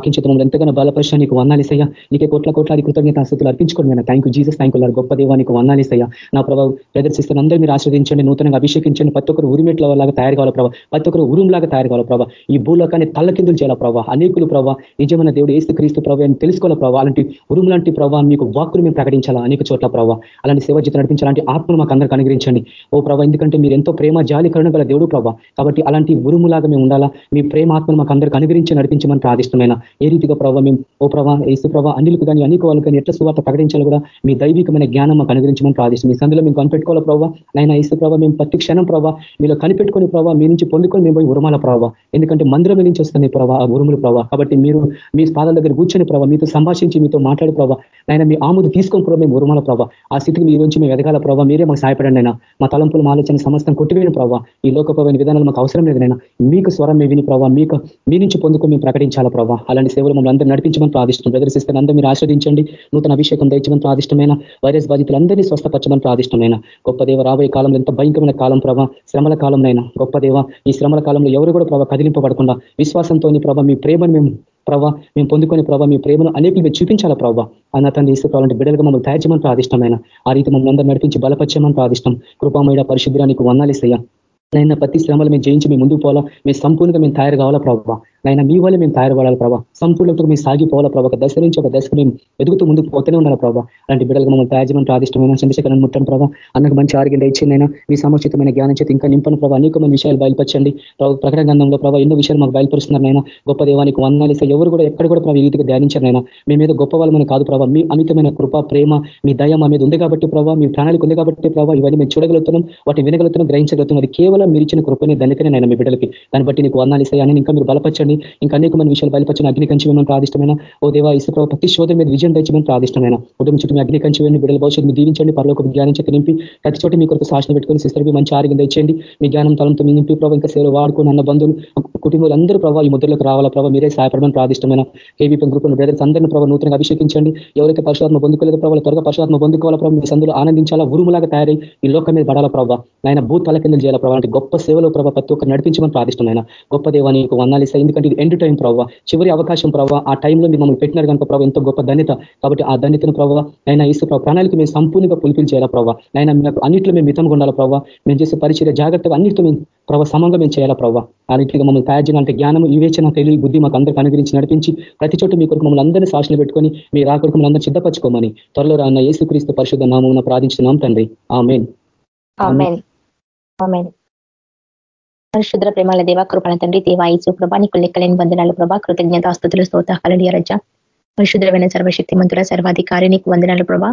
వాకించేత మమ్మల్ని ఎంతగానో బలపరిచా నీకు వందాలిసయ్యా నీకే కోట్ల కోట్లాది కృతజ్ఞత ఆస్తులు అర్పించుకోండి నేను thank you Jesus thank you గొప్ప దేవానికి వందాలిసయ్యా నా ప్రభావ ప్రదర్శిస్తున్న అందరూ మీరు ఆశ్రదించండి నూతనంగా అభిషేకించండి. ప్రతి ఒక్కరు ఉరిమెట్ల లాగా తయారు కావాలి ప్రభావ ప్రతి ఒక్కరు ఉరుంలాగా తయారు కావాలి ప్రభావ ఈ భూలోకాన్ని తల్లకిందులు చేయాల ప్రభావ అనేకులు ప్రభావ నిజమైన దేవుడు ఏసు క్రీస్తు ప్రభావ అని తెలుసుకోవాలి ప్రభావ అలాంటి ఉరుం లాంటి ప్రభావ మీకు వాక్కులు మేము ప్రకటించాలా అనేక చోట్ల ప్రభావ అలాంటి సేవ జీతం నడిపించాలంటే ఆత్మను మాకు అందరికీ అనుగ్రహించండి. ఓ ప్రభావ ఎందుకంటే మీరు ఎంతో ప్రేమ జాలి కరుణ గల దేవుడు ప్రభావ కాబట్టి అలాంటి ఉరుములాగా మేము ఉండాలా? మీ ప్రేమ ఆత్మను మాకు అందరికీ అనుగ్రహించి నడిపించమని ప్రాదిష్టమైన ఏ రీతిగా ప్రభావ మేము ఓ ప్రభా ఏసు ప్రభా అన్నిలకు కానీ అనేక వాళ్ళు కానీ ఎట్లా సువార్త ప్రకటించాలి కూడా మీ దైవికమైన జ్ఞానం మాకు అనుగ్రహించమని ప్రార్థిస్తుంది మీ సందులో మేము కనిపెట్టుకోవాలి ప్రభావ నైనా ఏసు ప్రభావ మేము ప్రతి క్షణం ప్రభావ మీలో కనిపెట్టుకుని ప్రభావ మీ నుంచి పొందుకొని మేము పోయి ఉరుమాల ప్రభావ ఎందుకంటే మందిరం నుంచి వస్తుంది ప్రభావ ఆ ఉరుములు ప్రభావ కాబట్టి మీరు మీ పాదాల దగ్గర కూర్చొని ప్రభావ మీతో సంభాషించి మీతో మాట్లాడే ప్రభావ నైనా మీ ఆముదు తీసుకొని ప్రభావ మేము ఉరుమాల ప్రభావ ఆ స్థితికి మీ నుంచి మేము ఎదగాల ప్రభావ మీరే మాకు సహాయపడండి అయినా మా తలంపులు మా ఆలోచన సమస్తం కొట్టివేని ప్రభావ ఈ లోకపోయిన విధానాలు మాకు అవసరం లేదు నైనా మీకు స్వరం మీ విని ప్రభావ మీకు మీ నుంచి పొందుకొని మేము ప్రకటించాలా ప్రభావ అలాంటి సేవలు మమ్మల్ని అందరూ నడిపించమని ప్రాదిష్టం సిస్టర్ అందరూ మీరు ఆశ్రదించండి నూతన అభిషేకం దయచమని ప్రాదిష్టమైన వైరస్ బాధితులందరినీ స్వస్థపరచమని ప్రాదిష్టమైన గొప్ప దేవ రాబోయే కాలంలో ఎంత భయంకరమైన కాలం ప్రభా శ్రమల కాలంలోనైనా గొప్ప దేవ ఈ శ్రమల కాలంలో ఎవరు కూడా ప్రభావ కదిలింపబడకుండా విశ్వాసంతో ప్రభావ మీ ప్రేమను మేము ప్రభావ మేము పొందుకునే ప్రభావ మీ ప్రేమను అనేకులు మేము చూపించాలా ప్రభావ అన్న తను తీసుకోవాలంటే బిడ్డలుగా మమ్మల్ని తయారు చేయమని ప్రాదిష్టమైన ఆ రీతి మమ్మల్ని అందరూ నడిపించి బలపరచమని ప్రాదిష్టం కృపామయ పరిశుద్ధానికి వందాలిసయ్యా నైనా ప్రతి శ్రమలు మేము జయించి మేము ముందుకు పోవాలా? మేము సంపూర్ణంగా మేము తయారు కావాలా ప్రభావ నైనా మీ వల్ల మేము తయారుపడాలి ప్రభావ సంపూర్ణతకు మేము సాగిపోవాలా ప్రభావ ఒక దశ నుంచి ఒక దశకు మేము ఎదుగుతూ ముందుకు పోతూనే ఉండాలి ప్రభావ అలాంటి బిడ్డలకు మమ్మల్ని త్యాజ్యం ప్రాదిష్టమైన చంద్రశేఖరణ ముట్టండి ప్రభావ అన్నకు మంచి ఆరోగ్యం ఇచ్చిందైనా మీ సముచితమైన జ్ఞానం చేతి ఇంకా నింపను ప్రభావ అనేకమైన విషయాలు బయలుపరచండి. ప్రకటన గ్రంథంలో ప్రభావ ఎన్నో విషయాలు మాకు బయలుపరుస్తున్నారైనా గొప్ప దేవానికి వందాలు ఎవరు కూడా ఎక్కడ కూడా ప్రభావ ఈ రీతిగా ధ్యానించారైనా మీ మీద గొప్ప వాళ్ళమని కాదు ప్రభావ మీ అమితమైన కృప ప్రేమ మీ దయ మా మీద ఉంది కాబట్టి ప్రభావ మీ ప్రణాళిక ఉంది కాబట్టి ప్రభావ ఇవన్నీ మేము చూడగలుగుతున్నాం. వాటిని వినగలుగుతున్నాం గ్రహించగలుగుతున్నాం. అది కేవలం మీరు ఇచ్చిన కృపని దండకనే నేను మీ బిడ్డలకి. దాన్ని బట్టి నీకు వర్ణాలు అని ఇంకా మీరు బలపరచండి. కానీ ఇంకా అనేకమైన విషయాలు బలపరచండి అగ్ని కంచి మేము ప్రాదిష్టమైన. ఓ దేవా ఇసు ప్రభావ ప్రతి శోధం మీద విజయం తెచ్చమని ప్రాదిష్టమైన. కుటుంబ చుట్టూ మీ అగ్ని కంచి వేయండి బిడ్డల భవిష్యత్తు మీ దీవించండి పరలోక జ్ఞానం చేతి నింపి ప్రతి చోట మీ కొరకు శాసన పెట్టుకొని సిస్టర్కి మంచి ఆరోగ్యం తెచ్చండి మీ జ్ఞానం తలంతో మీ నింపి ప్రభావ ఇంకా సేవలు వాడుకొని అన్న బంధువులు కుటుంబాలు అందరూ ప్రభావ ఈ ముద్రలకు రావాలా ప్రభావ మీరే సహాయపడమని ప్రాదిష్టమైన ఏబీపీ గ్రూప్ బ్రదర్స్ అందరినీ ప్రభావ నూతనంగా అభిషేకించండి. ఎవరైతే పరిశుభాత్మ పొందుకోలేదు ప్రభావ త్వరగా పరిశుభాత్మ పొందుకోవాలా ప్రభావ మీ సందులో ఆనందించాలా? ఉరుములాగా తయారై ఈ లోకం మీద పడాలా ప్రభావ ఆయన భూతాల కింద చేయాలా ప్రభావ అంటే గొప్ప సేవలో ప్రభావ ప్రతి ఒక్కరు నడిపించమని ప్రాదిష్టమైన గొప్ప దేవాన్ని నీకు వందాలు ఎందుకంటే ఇది ఎండ్ టైం ప్రభావ చివరి అవకాశం ప్రభావ ఆ టైంలో మీరు మమ్మల్ని పెట్టినారు కనుక ప్రభావ ఎంతో గొప్ప ధన్యత. కాబట్టి ఆ ధన్యతను ప్రభావ ఆయన ఇసు ప్రభావ ప్రణాళిక మేము సంపూర్ణంగా పులిపిల్ ప్రభావ ఆయన మీకు అన్నింటిలో మేము మితంగా ఉండాలా ప్రభావ మేము చేసే పరిచయ జాగ్రత్తగా అన్నింటితో మేము ప్రభావ సమంగా మేము చేయాలా ప్రభావ ఆ రీతిగా మమ్మల్ని తయారు చేయాలంటే జ్ఞానం వివేచన తెలివి బుద్ధి మాకు అందరికీ అనుగ్రహించి నడిపించి ప్రతి చోట మీ కొరకు మమ్మల్ని అందరినీ సాక్షులు పెట్టుకొని మీ రాకొరకు మమ్మల్ని అందరూ సిద్ధపరచుకోమని త్వరలో రాన్న ఏసుక్రీస్తు పరిశుద్ధ నామం ప్రార్థించున్నాం తండ్రి. ఆ మెయిన్ పరిశుద్ర ప్రేమాల దేవ కృపణ తండ్రి దేవాయిసు ప్రభా నీకు లెక్కలేని వందనాలు ప్రభా కృతజ్ఞత ఆస్తుతులు స్తోత హలడియ రజ. పరిశుద్రమైన సర్వశక్తి మంతుల సర్వాధికారి నీకు వందనాలు ప్రభా.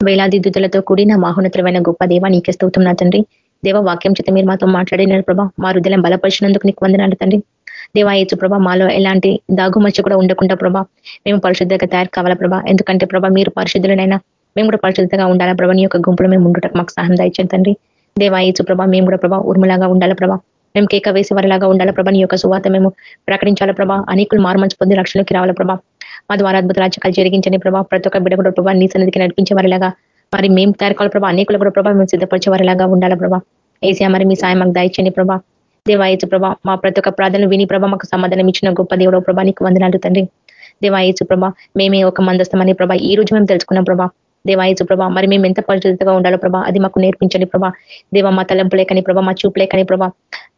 వేలాది దుద్దులతో కూడిన మాహోన్నతమైన గొప్ప దేవ నీకే స్తోతున్నా తండ్రి. దేవ వాక్యం చేత మీరు మాతో మాట్లాడినారు ప్రభా. మా హృదయం బలపరిచినందుకు నీకు వందనాలు తండ్రి. దేవాయచు ప్రభా మాలో ఎలాంటి దాగుమచ్చ కూడా ఉండకుండా ప్రభా మేము పరిశుద్ధంగా తయారు కావాలా ప్రభా. ఎందుకంటే ప్రభా మీరు పరిశుద్ధులనైనా మేము కూడా పరిశుద్ధంగా ఉండాలా ప్రభా. నీ యొక్క గుంపులో మేము ఉండటం మాకు సహాయం దాయించండి తండ్రి. దేవాయచు ప్రభా మేము కూడా ప్రభా ఉర్మలాగా ఉండాలా ప్రభా. మేము కేక వేసే వారిలాగా ఉండాలా ప్రభా. నీ యొక్క సువాత మేము ప్రకటించాలా ప్రభా. అనేకులు మారుమంచి పొంది రక్షణలోకి రావాలా ప్రభా. మా ద్వారా అద్భుత రాజకాలు జరిగించండి ప్రభా. ప్రతి ఒక్క బిడ్డ కూడా ప్రభా నీ సన్నిధికి నడిపించే వారిలాగా మరి మేము తయారు కావాలి ప్రభా. అనేకులు కూడా ప్రభా మేము సిద్ధపరిచే వారిలాగా ఉండాలి ప్రభా. ఏసీ మరి మీ సాయం మాకు దాయించండి ప్రభా. దేవాయచు ప్రభా మా ప్రతి ఒక్క ప్రార్థనలు విని ప్రభా మాకు సమాధానం ఇచ్చిన గొప్ప దేవుడు ప్రభా నీకు వందనాలు తండ్రి. దేవాయచు ప్రభా మేమే ఒక మందస్థమని ప్రభా ఈ రోజు మేము తెలుసుకున్నాం ప్రభా. దేవాయచు ప్రభా మరి మేము ఎంత పరిశుద్ధంగా ఉండాలో ప్రభా అది మాకు నేర్పించండి ప్రభా. దేవ మా తలంపు లేకని ప్రభా మా చూపులే లేకని ప్రభా.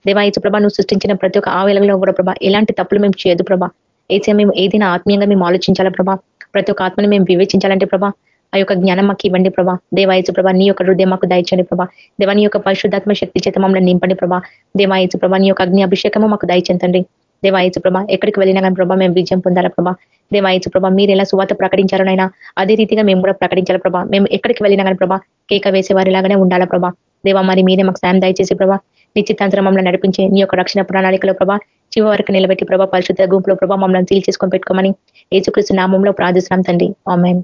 దేవాయచు ప్రభా నువ్వు సృష్టించిన ప్రతి ఒక్క ఆవేళలో కూడా ప్రభా ఎలాంటి తప్పులు మేము చేయదు ప్రభా. ఏసీ మేము ఏదైనా ఆత్మీయంగా మేము ఆలోచించాలా ప్రభా? ప్రతి ఒక్క ఆత్మని మేము వివేచించాలంటే ప్రభా ఆ యొక్క జ్ఞానం మాకు ఇవ్వండి ప్రభా. దేవాయచు ప్రభా నీ యొక్క హృదయం మాకు దయచండి ప్రభా. దేవా నీ యొక్క పరిశుద్ధాత్మ శక్తి చేత మమ్మల్ని నింపండి ప్రభా. దేవాయచు ప్రభా నీ యొక్క అగ్ని అభిషేకము మాకు దయచంతండి దేవాయచు ప్రభా ఎక్కడికి వెళ్ళినా కానీ ప్రభా మేము విజయం పొందాలా ప్రభా. దేవాయచు ప్రభా మీరు ఎలా సువాత ప్రకటించారనైనా అదే రీతిగా మేము కూడా ప్రకటించాలి ప్రభా. మేము ఎక్కడికి వెళ్ళినా కానీ ప్రభా కేక వేసే వారిలాగానే ఉండాలా ప్రభా. దేవా మరి మీరే మాకు సాయం దయచేసి ప్రభా నిశ్చితాంతరం మమ్మల్ని నడిపించే నీ యొక్క రక్షణ ప్రణాళికలో ప్రభా చివ వరకు నిలబెట్టి ప్రభా పరిశుద్ధ గుంపులో ప్రభా మమ్మల్ని సీల్ చేసుకొని పెట్టుకోమని ఏసుక్రీస్తు నామంలో ప్రార్థిస్తున్నాం తండ్రి. ఆమెన్.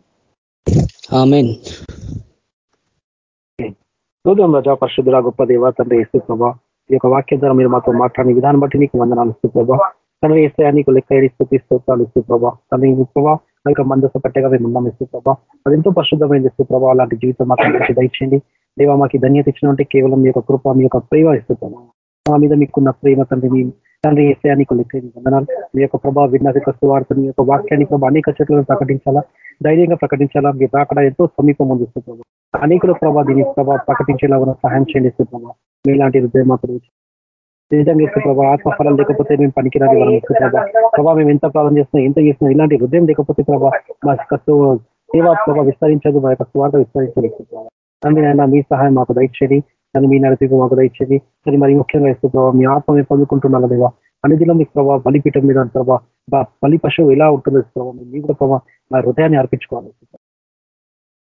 చూద్దాం రజా పరిశుద్ధుల గొప్ప దేవ తండ్రి ఇస్తూ ప్రభా ఈ యొక్క వాక్యం ద్వారా మీరు మాతో మాట్లాడిన విధానం బట్టి నీకు వందనాలు ఇస్తూ ప్రభా. తండ్రి ఇస్తే నీకు లెక్క ఇస్తూ తీసుకోవాలి ఇస్తూ ప్రభా. తండ్రి ప్రభా ఆ యొక్క మందస పట్టగా మేము ఉన్నాం ఇస్తూ ప్రభా. అది ఎంతో పరిశుద్ధమైన ఇస్తూ ప్రభా అలాంటి జీవితం మాకు దయచేయండి. దేవా మాకు ధన్యత ఇచ్చినంటే కేవలం మీ యొక్క కృప మీ యొక్క ప్రేమ ఇస్తూ ప్రభా. మా మీద మీకున్న ప్రేమ తండ్రి మీ తండ్రి ఇస్తే నీకు లెక్క వందనాలు. మీ యొక్క ప్రభావ విన్నదిక సువార్త మీ యొక్క వాక్యాన్ని ప్రభావ అనేక చెట్లను ప్రకటించాలా. ధైర్యంగా ప్రకటించాలా మీరు అక్కడ ఎంతో సమీపం ఉంది ప్రభావ అనేకుల ప్రభావ దీని ప్రభావ ప్రకటించేలా ఉన్న సహాయం చేయండి ప్రభావ మీలాంటి హృదయం మాకు నిజంగా ఇస్తే ప్రభావ ఆత్మఫలం లేకపోతే మేము పనికిరాని వాళ్ళం ఇస్తే ప్రభావ ప్రభావ మేము ఎంత ప్రాబ్లం చేస్తున్నాం ఎంత చేస్తున్నాం ఇలాంటి హృదయం లేకపోతే ప్రభావ మా యొక్క సేవా ప్రభావ విస్తరించదు మా యొక్క స్వార్థ విస్తరించదు తండ్రి మీ సహాయం మాకు దయచేది కానీ మీ నడిపి మాకు దయచేది కానీ మరి ముఖ్యంగా ఇస్తే ప్రభావ మీ ఆత్మ మేము పొందుకుంటున్నాను దేవా అన్నిదిలో మీకు ప్రభావ బలిపీఠం మీద ప్రభావ బలి పశువు ఎలా ఉంటుందో ప్రభావ మీ కూడా ప్రభావ మా హృదయాన్ని అర్పించుకోవాలి.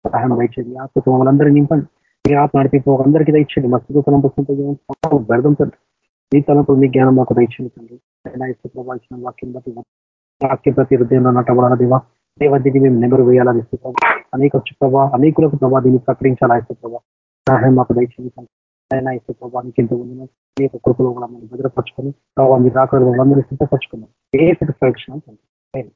సహాయం దయచేది ఆత్మ మమ్మల్ని నింపండి. మీ ఆత్మ నడిపి అందరికీ దయచండి మా తలం పుస్తకం బెడదం తండ్రి. మీ తలంపులు మీ జ్ఞానం మాకు దయచండి తండ్రి. అయినా ఇస్తే ప్రభావించిన వాక్యం బట్టి వాక్య ప్రతి హృదయంలో నటబడాల దేవా? దేవదిని మేము నెమరు వేయాలని ఇస్తే ప్రభావ అనేక ప్రభావ అనేకులకు ప్రభావ దీన్ని ప్రకటించాలి ఆయన ప్రభావ సహాయం మాకు దయచేయండి అయినా ఇస్తే ప్రభావ మీకు ఎంత ఉంది మీ యొక్క కృపలో కూడా మనం భద్రపరచుకొని ప్రభావ మీరు రాకూడదు వాళ్ళందరూ సిద్ధపరచుకున్నాం ఏ ప్రకటన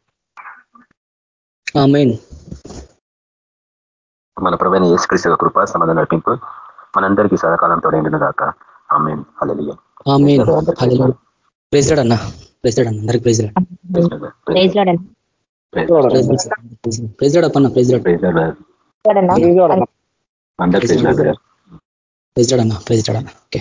మన ప్రవైన యేసుక్రీస్తు కృప సమాధానం నడిపింపు మనందరికీ సదాకాలంతో ఎండిన దాక ఆమెన్ అలలియ ప్రెసిడెంట్ అన్న ప్రెసిడెంట్ అన్న అందరికి ప్రెసిడెంట్ ప్రెసిడెంట్ అన్న ప్రెసిడెంట్ అందరికి ప్రెసిడెంట్ అన్న ప్రెసిడెంట్ అన్న ఓకే